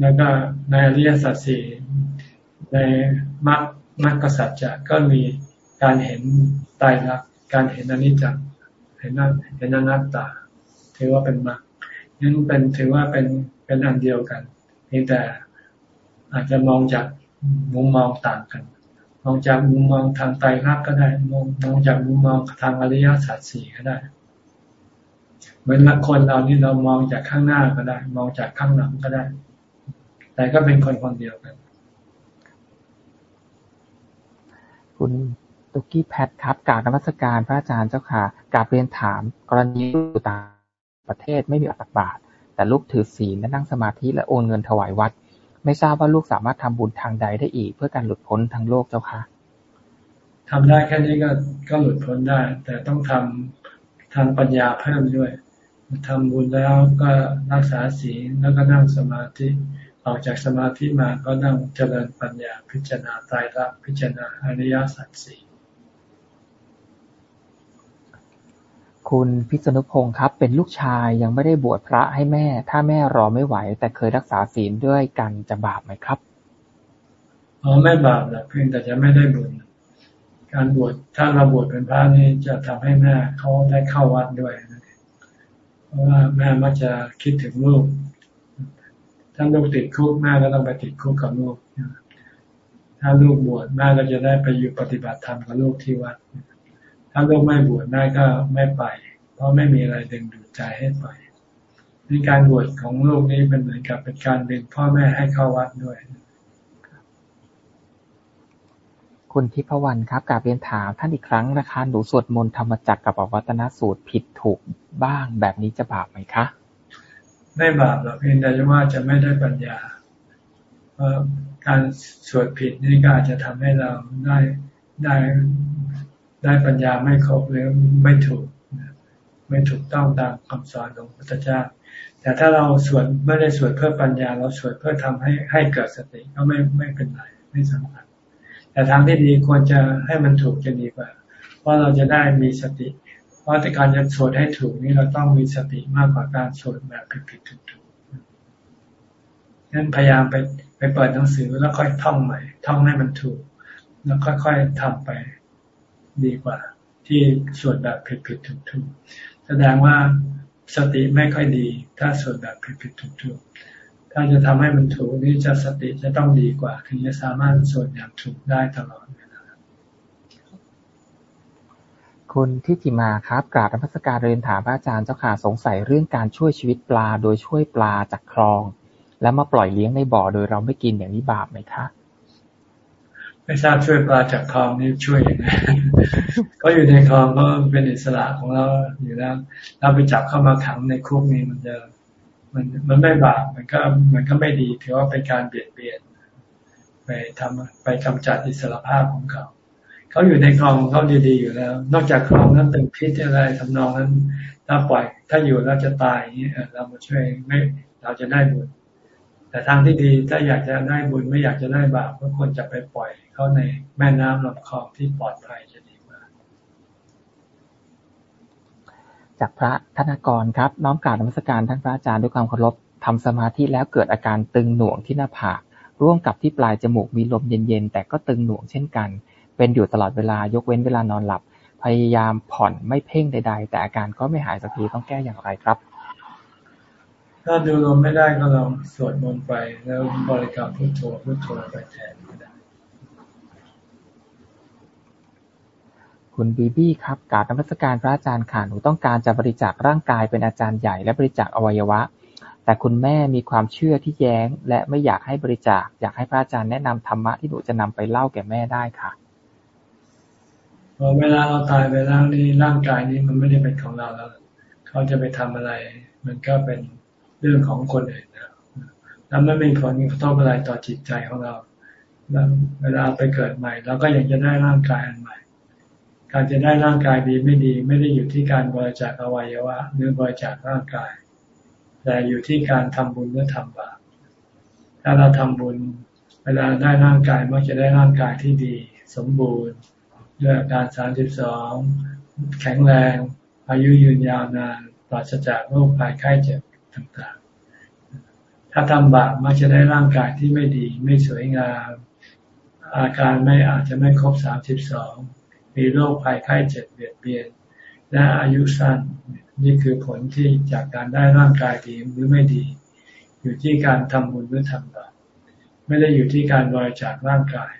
แล้วก็ในอริยสัจสี่ในมรรคมรรคสัจจะก็มีการเห็นไตรลักษณ์การเห็นอนิจจังเห็นนั้นเห็นอนัตตาถือว่าเป็นมรรค นั้นเป็นถือว่าเป็นเป็นอันเดียวกันเพียงแต่อาจจะมองจากมุมมองต่างกัน มองจากมุมมองทางไตรลักษณ์ก็ได้ มองมองจากมุมมองทางอริยสัจสี่ก็ได้ เหมือนละคนเรานี่เรามองจากข้างหน้าก็ได้ มองจากข้างหลังก็ได้ แต่ก็เป็นคนคนเดียวกัน
คุณตุกกี้แพทครับกาบนมัสการพระอาจารย์เจ้าค่ะกาบเรียนถาม กรณีอยู่ต่าง ประเทศไม่มีอัตบาทแต่ลูกถือศีลและนั่งสมาธิและโอนเงินถวายวัด ไม่ทราบว่าลูกสามารถทำบุญทางใดได้อีก เพื่อการหลุดพ้นทางโลกเจ้าคะ
ทำได้แค่นี้ก็ก็หลุดพ้นได้ แต่ต้องทำทางปัญญาเพิ่มด้วยทำบุญแล้วก็รักษาศีลแล้วก็นั่งสมาธิออกจากสมาธิมาก็นั่งเจริญปัญญาพิจารณาตายรักพิจารณาอริยสัจสี่
คุณพิษณุพงศ์ครับ เป็นลูกชายยังไม่ได้บวชพระให้แม่ ถ้าแม่รอไม่ไหว แต่เคยรักษาศีลด้วยกันจะบาปไหมครับ
อ๋อไม่บาปหรอกเพียงแต่จะไม่ได้บุญการบวชถ้าเราบวชเป็นพระนี่จะทำให้แม่เขาได้เข้าวัดด้วยนะเพราะว่าแม่มักจะคิดถึงลูกถ้าลูกติดคุกแม่ก็ต้องไปติดคุกกับลูกถ้าลูกบวชแม่ก็จะได้ไปอยู่ปฏิบัติธรรมกับลูกที่วัด ถ้าลูกไม่บวชแม่ก็ไม่ไป เพราะไม่มีอะไรดึงดูดใจให้ไปในการบวชของลูกนี้เป็นเหมือนกับเป็นการดึงพ่อแม่ให้เข้าวัดด้วย
คุณทิพวรรณครับกาบเรียนถามท่านอีกครั้งนะคะหนูสวดมนต์ธรรมจักรกับวัตนสูตรผิดถูกบ้างแบบนี้จะบาปไหมคะ
ไม่บาปหรอกเพียงแต่ว่าจะไม่ได้ปัญญาเพราะการสวดผิดนี่ก็อาจจะทำให้เราได้ได้ ได้ปัญญาไม่ครบหรือไม่ถูก ไม่ถูกต้องตามคำสอนของพระพุทธเจ้า แต่ถ้าเราสวดไม่ได้สวดเพื่อปัญญา เราสวดเพื่อทำให้ให้เกิดสติก็ไม่ไม่เป็นไรไม่สำคัญแต่ทางที่ดีควรจะให้มันถูกจะดีกว่า เพราะเราจะได้มีสติ เพราะในการจะสวดให้ถูกนี่เราต้องมีสติมากกว่าการสวดแบบผิดๆถูกๆนั้นพยายามไปไปเปิดหนังสือแล้วค่อยท่องใหม่ ท่องให้มันถูก แล้วค่อยๆทำไป ดีกว่า ที่สวดแบบผิดผิดถูกถูกแสดงว่าสติไม่ค่อยดี ถ้าสวดแบบผิดผิดถูกถูกถ้าจะทำให้มันถูกนี่จะสติจะต้องดีกว่า ถึงจะสามารถสวดอย่างถูกได้ตลอด
คุณทิติมาครับกราบธรรมสการเรียนถามพระอาจารย์เจ้าค่ะสงสัยเรื่องการช่วยชีวิตปลา โดยช่วยปลาจากคลอง แล้วมาปล่อยเลี้ยงในบ่อโดยเราไม่กินอย่างนี้บาปไหมคะ
ไม่ทราบช่วยปลาจากคลองนี่ช่วยยังไงก็อยู่ในคลองก็เป็นอิสระของเราอยู่แล้วเราไปจับเข้ามาขังในคุกนี่มันจะมันมันไม่บาปมันก็มันก็ไม่ดีถือว่าเป็นการเบียดเบียน ไปทำไปกำจัดอิสระภาพของเขาเขาอยู่ในคลองเขาดีๆอยู่แล้ว นอกจากคลองนั้นตึงพิษอะไรทำนองนั้น ถ้าปล่อยถ้าอยู่แล้วจะตายอย่างนี้เรามาช่วยไม่เราจะได้บุญ แต่ทางที่ดีถ้าอยากจะได้บุญไม่อยากจะได้บาปก็ควรจะไปปล่อยเขาในแม่น้ำลำคลองที่ปลอดภัยจะดีกว่า
จากพระธนกรครับน้อมกราบนมัสการท่านพระอาจารย์ด้วยความเคารพทำสมาธิแล้วเกิดอาการตึงหน่วงที่หน้าผาก ร่วมกับที่ปลายจมูกมีลมเย็นๆ แต่ก็ตึงหน่วงเช่นกัน เป็นอยู่ตลอดเวลายกเว้นเวลานอนหลับ พยายามผ่อนไม่เพ่งใด ๆ แต่อาการก็ไม่หายสักทีต้องแก้อย่างไรครับ
ถ้าดูลมไม่ได้ก็ลองสวดมนต์ไป แล้วบริกรรมพุทโธพุทโธไปแทนก็ได้
คุณบีบี้ครับการนมัสการพระอาจารย์ค่ะหนูต้องการจะบริจาคร่างกายเป็นอาจารย์ใหญ่และบริจาคอวัยวะ แต่คุณแม่มีความเชื่อที่แย้ง และไม่อยากให้บริจาค อยากให้พระอาจารย์แนะนำธรรมะที่หนูจะนำไปเล่าแก่แม่ได้ค่ะ
พอเวลาเราตายไปแล้วนี่ร่างกายนี้มันไม่ได้เป็นของเราแล้ว เขาจะไปทำอะไร มันก็เป็น เรื่องของคนอื่นนะแล้วไม่มีผลกระทบอะไรต่อจิตใจของเราแล้วเวลาไปเกิดใหม่เราก็อยังจะได้ร่างกายอันใหม่ การจะได้ร่างกายดีไม่ดี ไม่ได้อยู่ที่การบริจาคอวัยวะหรือบริจาคร่างกาย แต่อยู่ที่การทำบุญหรือทำบาปถ้าเราทำบุญ เวลาได้ร่างกายมักจะได้ร่างกายที่ดี สมบูรณ์ด้วยอาการสามสิบสองแข็งแรง อายุยืนยาวนานปราศจากโรคภัยไข้เจ็บ ต่างๆ ถ้าทำบาปมักจะได้ร่างกายที่ไม่ดี ไม่สวยงาม อาการไม่อาจจะไม่ครบสามสิบสอง มีโรคภัยไข้เจ็บเบียดเบียน และอายุสั้น นี่คือผลที่จากการได้ร่างกายดีหรือไม่ดี อยู่ที่การทำบุญหรือทำบาป ไม่ได้อยู่ที่การบริจาคร่างกาย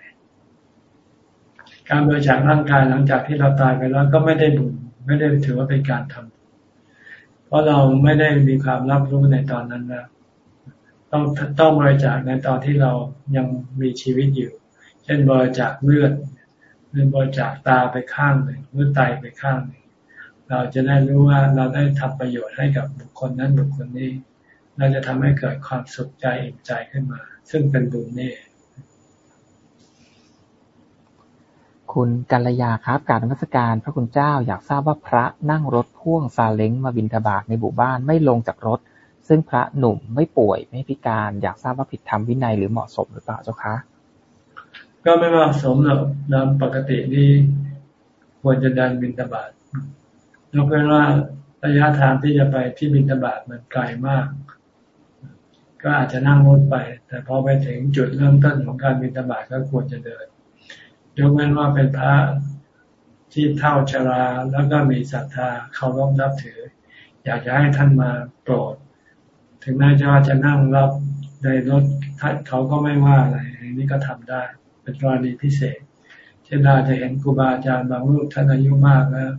การบริจาคร่างกายหลังจากที่เราตายไปแล้วก็ไม่ได้บุญ ไม่ได้ถือว่าเป็นการทำ เพราะเราไม่ได้มีความรับรู้ในตอนนั้นนะต้องต้องบริจาคในตอนที่เรายังมีชีวิตอยู่ เช่นบริจาคเลือดหรือบริจาคตาไปข้างหนึ่งหรือไตไปข้างหนึ่งเราจะได้รู้ว่าเราได้ทำประโยชน์ให้กับบุคคลนั้นบุคคลนี้ เราจะทำให้เกิดความสุขใจอิ่มใจขึ้นมา ซึ่งเป็นบุญนี่
คุณกัลยาครับการนมัสการพระคุณเจ้า อยากทราบว่าพระนั่งรถพ่วงซาเล้งมาบินทบาทในบุบ้านไม่ลงจากรถ ซึ่งพระหนุ่มไม่ป่วยไม่พิการ อยากทราบว่าผิดธรรมวินัยหรือเหมาะสมหรือเปล่าเจ้าคะ
ก็ไม่เหมาะสมหรอกตามปกตินี่ควรจะเดินบินตบาทยกเว้นว่าระยะทางที่จะไปที่บินตบาทมันไกลมาก ก็อาจจะนั่งรถไป แต่พอไปถึงจุดเริ่มต้นของการบินตบาทก็ควรจะเดิน ยกเว้นว่าเป็นพระที่เท่าชราแล้วก็มีศรัทธาเขาร้องรับถือ อยากจะให้ท่านมาโปรด ถึงแม้จะว่าจะนั่งรับในรถเขาก็ไม่ว่าอะไรนี่ก็ทำได้ เป็นกรณีพิเศษ เช่นเราจะเห็นครูบาอาจารย์บางรูปท่านอายุมากแล้ว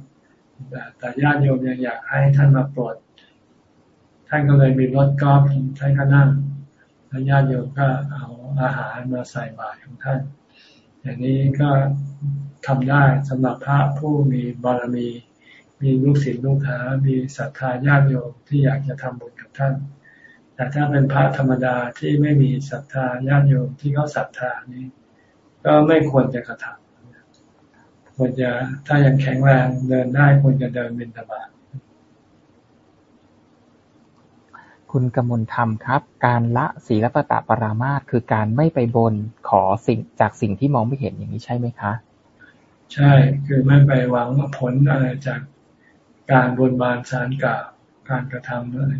แต่ญาติโยมยังอยากให้ท่านมาโปรด ท่านก็เลยมีรถกอล์ฟท่านก็นั่งแล้วญาติโยมก็เอาอาหารมาใส่บาตรของท่าน อย่างนี้ก็ทำได้สำหรับพระผู้มีบารมี มีลูกศิษย์ลูกหา มีศรัทธาญาติโยมที่อยากจะทำบุญกับท่าน แต่ถ้าเป็นพระธรรมดาที่ไม่มีศรัทธาญาติโยมที่เขาศรัทธานี้ ก็ไม่ควรจะกระทำควรจะถ้ายังแข็งแรงเดินได้ควรจะเดินบินตบาท
คุณกมลธรรมครับ การละศีลปตะปรามาตคือการไม่ไปบนขอสิ่งจากสิ่งที่มองไม่เห็นอย่างนี้ใช่ไหมคะ
ใช่คือไม่ไปหวังผลอะไรจากการบนบานสารกล่าวการกระทำอะไร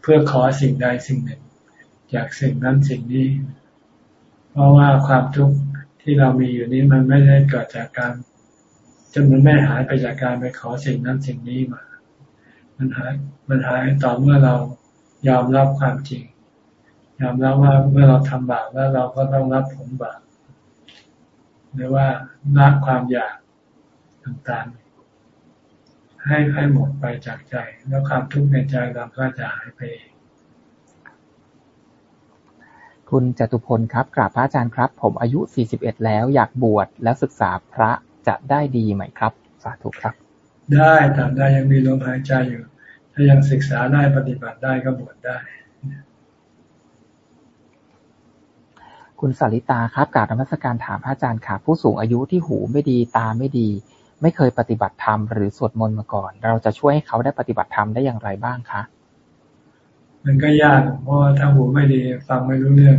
เพื่อขอสิ่งใดสิ่งหนึ่ง จากสิ่งนั้นสิ่งนี้ เพราะว่าความทุกข์ที่เรามีอยู่นี้มันไม่ได้เกิดจากการจนมันไม่หายไปจากการไปขอสิ่งนั้นสิ่งนี้มา มันหายมันหายต่อเมื่อเรา ยอมรับความจริง ยอมรับว่าเมื่อเราทำบาปแล้วเราก็ต้องรับผลบาปหรือว่าละความอยากต่างๆ ให้ให้หมดไปจากใจ แล้วความทุกข์ในใจเราก็จะหายไปเอง
คุณจตุพลครับกราบพระอาจารย์ครับ ผมอายุ 41 แล้วอยากบวชแล้วศึกษาพระจะได้ดีไหมครับ สาธุครับ
ได้ตามได้ยังมีลมหายใจอยู่ ถ้ายังศึกษาได้ปฏิบัติได้ก็บวชได้
คุณสาริตาครับกราบนมัสการถามพระอาจารย์ค่ะผู้สูงอายุที่หูไม่ดีตาไม่ดี ไม่เคยปฏิบัติธรรมหรือสวดมนต์มาก่อน เราจะช่วยให้เขาได้ปฏิบัติธรรมได้อย่างไรบ้างคะ
มันก็ยากเพราะว่าถ้าหูไม่ดีฟังไม่รู้เรื่อง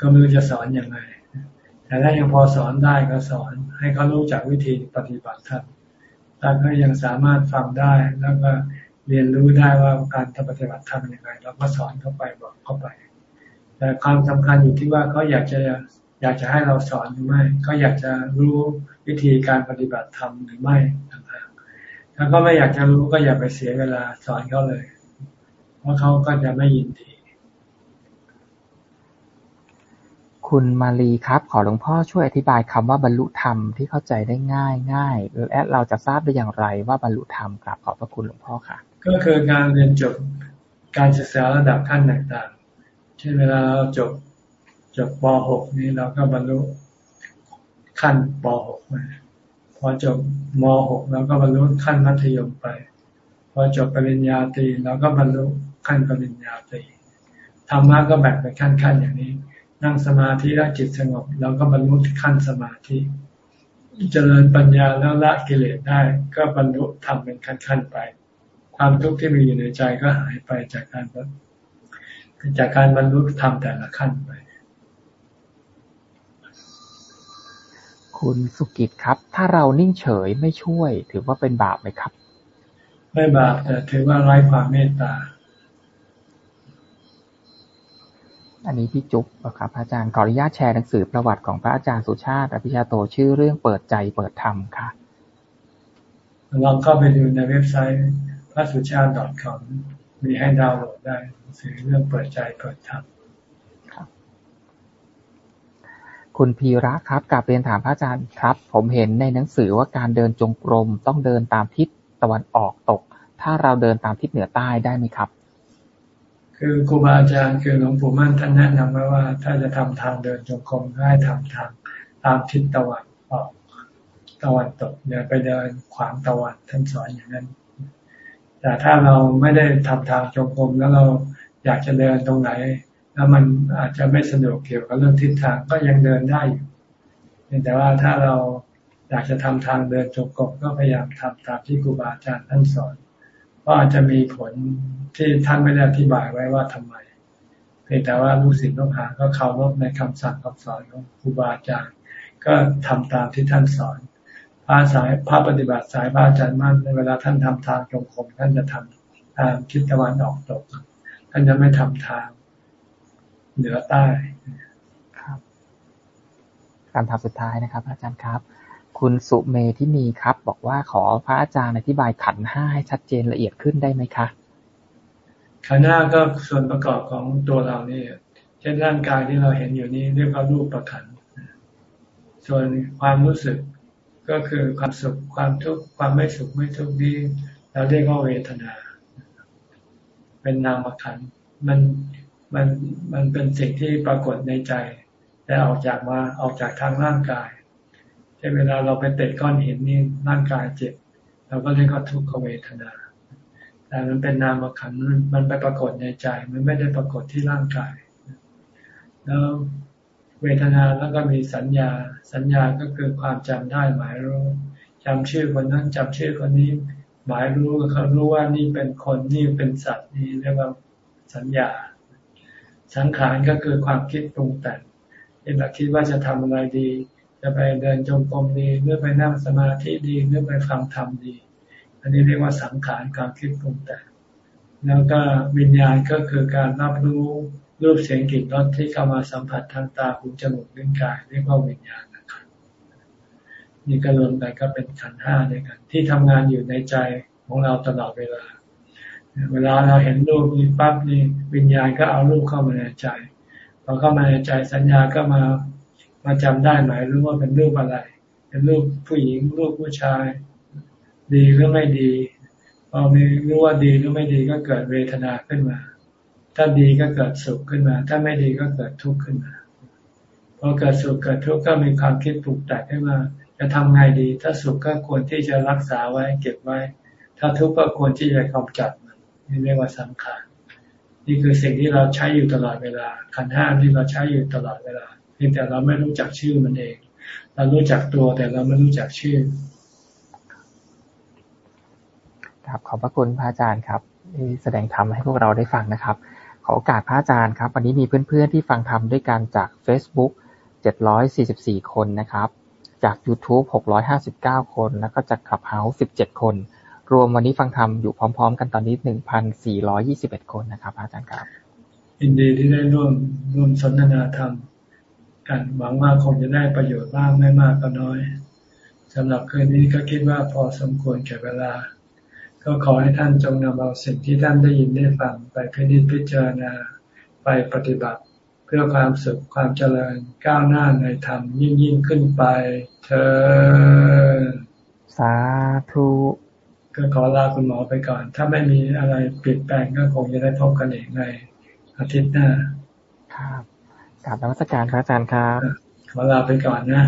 ก็ไม่รู้จะสอนอยังไงแต่ถ้ายังพอสอนได้ก็สอนให้เขารู้จักวิธีปฏิบัติธรรมเราก็ยังสามารถฟังได้แล้วก็ เรียนรู้ได้ว่าการปฏิบัติธรรมยังไงเราก็สอนเข้าไปบอกเข้าไป แต่ความสำคัญอยู่ที่ว่าเขาอยากจะอยากจะให้เราสอนหรือไม่เขาอยากจะรู้วิธีการปฏิบัติธรรมหรือไม่ต่างๆถ้าเขาไม่อยากจะรู้ก็อย่าไปเสียเวลาสอนเขาเลย เพราะเขาก็จะไม่ยินดี
คุณมาลีครับ ขอหลวงพ่อช่วยอธิบายคำว่าบรรลุธรรมที่เข้าใจได้ง่ายง่ายและเราจะทราบได้อย่างไรว่าบรรลุธรรมกราบขอบพระคุณหลวงพ่อค่ะ
ก็คือการเรียนจบการศึกษาระดับขั้นต่างๆ เช่นเวลาเราจบจบป .6 นี้เราก็บรรลุขั้นป .6 มาพอจบม .6 เราก็บรรลุขั้นมัธยมไป พอจบปริญญาตรีเราก็บรรลุขั้นปริญญาตรีธรรมะก็แบ่งเป็นขั้นๆอย่างนี้ นั่งสมาธิแล้วจิตสงบเราก็บรรลุขั้นสมาธิเจริญปัญญาแล้วละกิเลสได้ ก็บรรลุธรรมเป็นขั้นๆไป ความทุกข์ที่มีอยู่ในใจก็หายไปจากการจากการบรรลุธรรมแต่ละขั้นไป
คุณสุกิจครับ ถ้าเรานิ่งเฉยไม่ช่วย ถือว่าเป็นบาปไหมครับ
ไม่บาปแต่ถือว่าไร้ความเมตตา
อันนี้พี่จุ๊บครับอาจารย์ขออนุญาตแชร์หนังสือประวัติของพระอาจารย์สุชาติ อภิชาโตชื่อเรื่องเปิดใจเปิดธรรมค่ะ
ลองเข้าไปดูในเว็บไซต์ พระสุชาติ .com มีให้ดาวน์โหลดได้หนังสือเรื่องเปิดใจเปิดธรรม
คุณพีระครับกลับเรียนถามพระอาจารย์ครับ ผมเห็นในหนังสือว่าการเดินจงกรมต้องเดินตามทิศตะวันออกตก ถ้าเราเดินตามทิศเหนือใต้ได้ไหมครับ
คือครูบาอาจารย์คือหลวงปู่มั่นท่านแนะนำไว้ว่า ถ้าจะทำทางเดินจงกรมให้ทำทางตามทิศตะวันออก ตะวันตกอย่าไปเดินขวางตะวันท่านสอนอย่างนั้น แต่ถ้าเราไม่ได้ทำทางจงกรมแล้วเราอยากจะเดินตรงไหน แล้วมันอาจจะไม่สะดวกเกี่ยวกับเรื่องทิศทางก็ยังเดินได้อยู่แต่ว่าถ้าเราอยากจะทำทางเดินจงกรมก็พยายามทำตามที่ครูบาอาจารย์ท่านสอนเพราะอาจจะมีผลที่ท่านไม่ได้อธิบายไว้ว่าทำไมเพียงแต่ว่าลูกศิษย์ลูกหาก็เคารพในคำสั่งคำสอนของครูบาอาจารย์ ก็ทำตามที่ท่านสอน พระสายพระปฏิบัติสายพระอาจารย์มั่นในเวลาท่านทำทางจงกรมท่านจะทำทางทิศตะวันออกตก ท่านจะไม่ทำทางเหนือใต้
ครับคำถามสุดท้ายนะครับ อาจารย์ครับ คุณสุเมที่มีครับ บอกว่าขอพระอาจารย์อธิบายขันห้าให้ชัดเจนละเอียดขึ้นได้ไหมคะ
ขันห้าก็ส่วนประกอบของตัวเรานี่เช่นร่างกายที่เราเห็นอยู่นี้เรียกว่ารูปประขันส่วนความรู้สึก ก็คือความสุขความทุกข์ความไม่สุขไม่ทุกข์นี้เราเรียกว่าเวทนา เป็นนามขันมันมันมันเป็นสิ่งที่ปรากฏในใจ แต่ออกจากมาออกจากทางร่างกายเช่เวลาเราไปเตะก้อนหินนี่ร่างกายเจ็บเราก็เรียกว่าทุกขเวทนา แต่มันเป็นนามขันมันไปปรากฏในใจ มันไม่ได้ปรากฏที่ร่างกาย แล้ว เวทนาแล้วก็มีสัญญา สัญญาก็คือความจำได้หมายรู้จำชื่อคนนั้นจำชื่อคนนี้ หมายรู้เขารู้ว่านี่เป็นคนนี่เป็นสัตว์นี่เรียกว่าสัญญา สังขารก็คือความคิดปรุงแต่งที่เราคิดว่าจะทำอะไรดี จะไปเดินจงกรมดีหรือไปนั่งสมาธิดีหรือไปฟังธรรมดี อันนี้เรียกว่าสังขารความคิดปรุงแต่งแล้วก็วิญญาณก็คือการรับรู้ รูปเสียงกลิ่นรสที่เข้ามาสัมผัสทางตาหูจมูกลิ้นกายเรียกว่าวิญญาณนะครับนี่ก็รวมกันก็เป็นขันห้าด้วยกัน ที่ทำงานอยู่ในใจของเราตลอดเวลา เวลาเราเห็นรูปนี้ปั๊บนี่วิญญาณก็เอารูปเข้ามาในใจพอเข้ามาในใจสัญญาก็มามาจำได้หมายรู้ว่าเป็นรูปอะไร เป็นรูปผู้หญิงรูปผู้ชาย ดีหรือไม่ดีพอมีรู้ว่าดีหรือไม่ดีก็เกิดเวทนาขึ้นมา ถ้าดีก็เกิดสุขขึ้นมา ถ้าไม่ดีก็เกิดทุกข์ขึ้นมา พอเกิดสุขเกิดทุกข์ก็มีความคิดปลุกแต่งขึ้นมา จะทำไงดี ถ้าสุขก็ควรที่จะรักษาไว้ เก็บไว้ ถ้าทุกข์ก็ควรที่จะกำจัดมันี่เรียกว่าสังขารนี่คือสิ่งที่เราใช้อยู่ตลอดเวลาขันห้าที่เราใช้อยู่ตลอดเวลาเพียงแต่เราไม่รู้จักชื่อมันเอง เรารู้จักตัวแต่เราไม่รู้จักชื่อ
ครับขอบพระคุณพระอาจารย์ครับที่แสดงธรรมให้พวกเราได้ฟังนะครับ ขอโอกาสพระอาจารย์ครับ วันนี้มีเพื่อนๆที่ฟังธรรมด้วยกันจาก Facebook 744 คนนะครับ จาก YouTube 659 คน แล้วก็จาก Clubhouse 17 คน รวมวันนี้ฟังธรรมอยู่พร้อม ๆ กันตอนนี้ 1,421 คนนะครับ อาจารย์ครับ
ยินดีที่ได้ร่วมร่วมสนทนาธรรมกันหวังว่าคงจะได้ประโยชน์บ้างไม่มากก็น้อยสำหรับคืนนี้ก็คิดว่าพอสมควรแก่เวลา ก็ขอให้ท่านจงนำเอาสิ่งที่ท่านได้ยินได้ฟังไปพิจิตพิจารณาไปปฏิบัติ เพื่อความสุขความเจริญก้าวหน้าในธรรมยิ่งยิ่งขึ้นไป เธอ
สาธุ
ก็ขอลาคุณหมอไปก่อน ถ้าไม่มีอะไรเปลี่ยนแปลงก็คงจะได้พบกันอีกในอาทิตย์หน้า
ครับกราบนมัสการพระอาจารย์ครับ
ขอลาไปก่อนนะ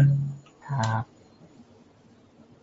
ครับ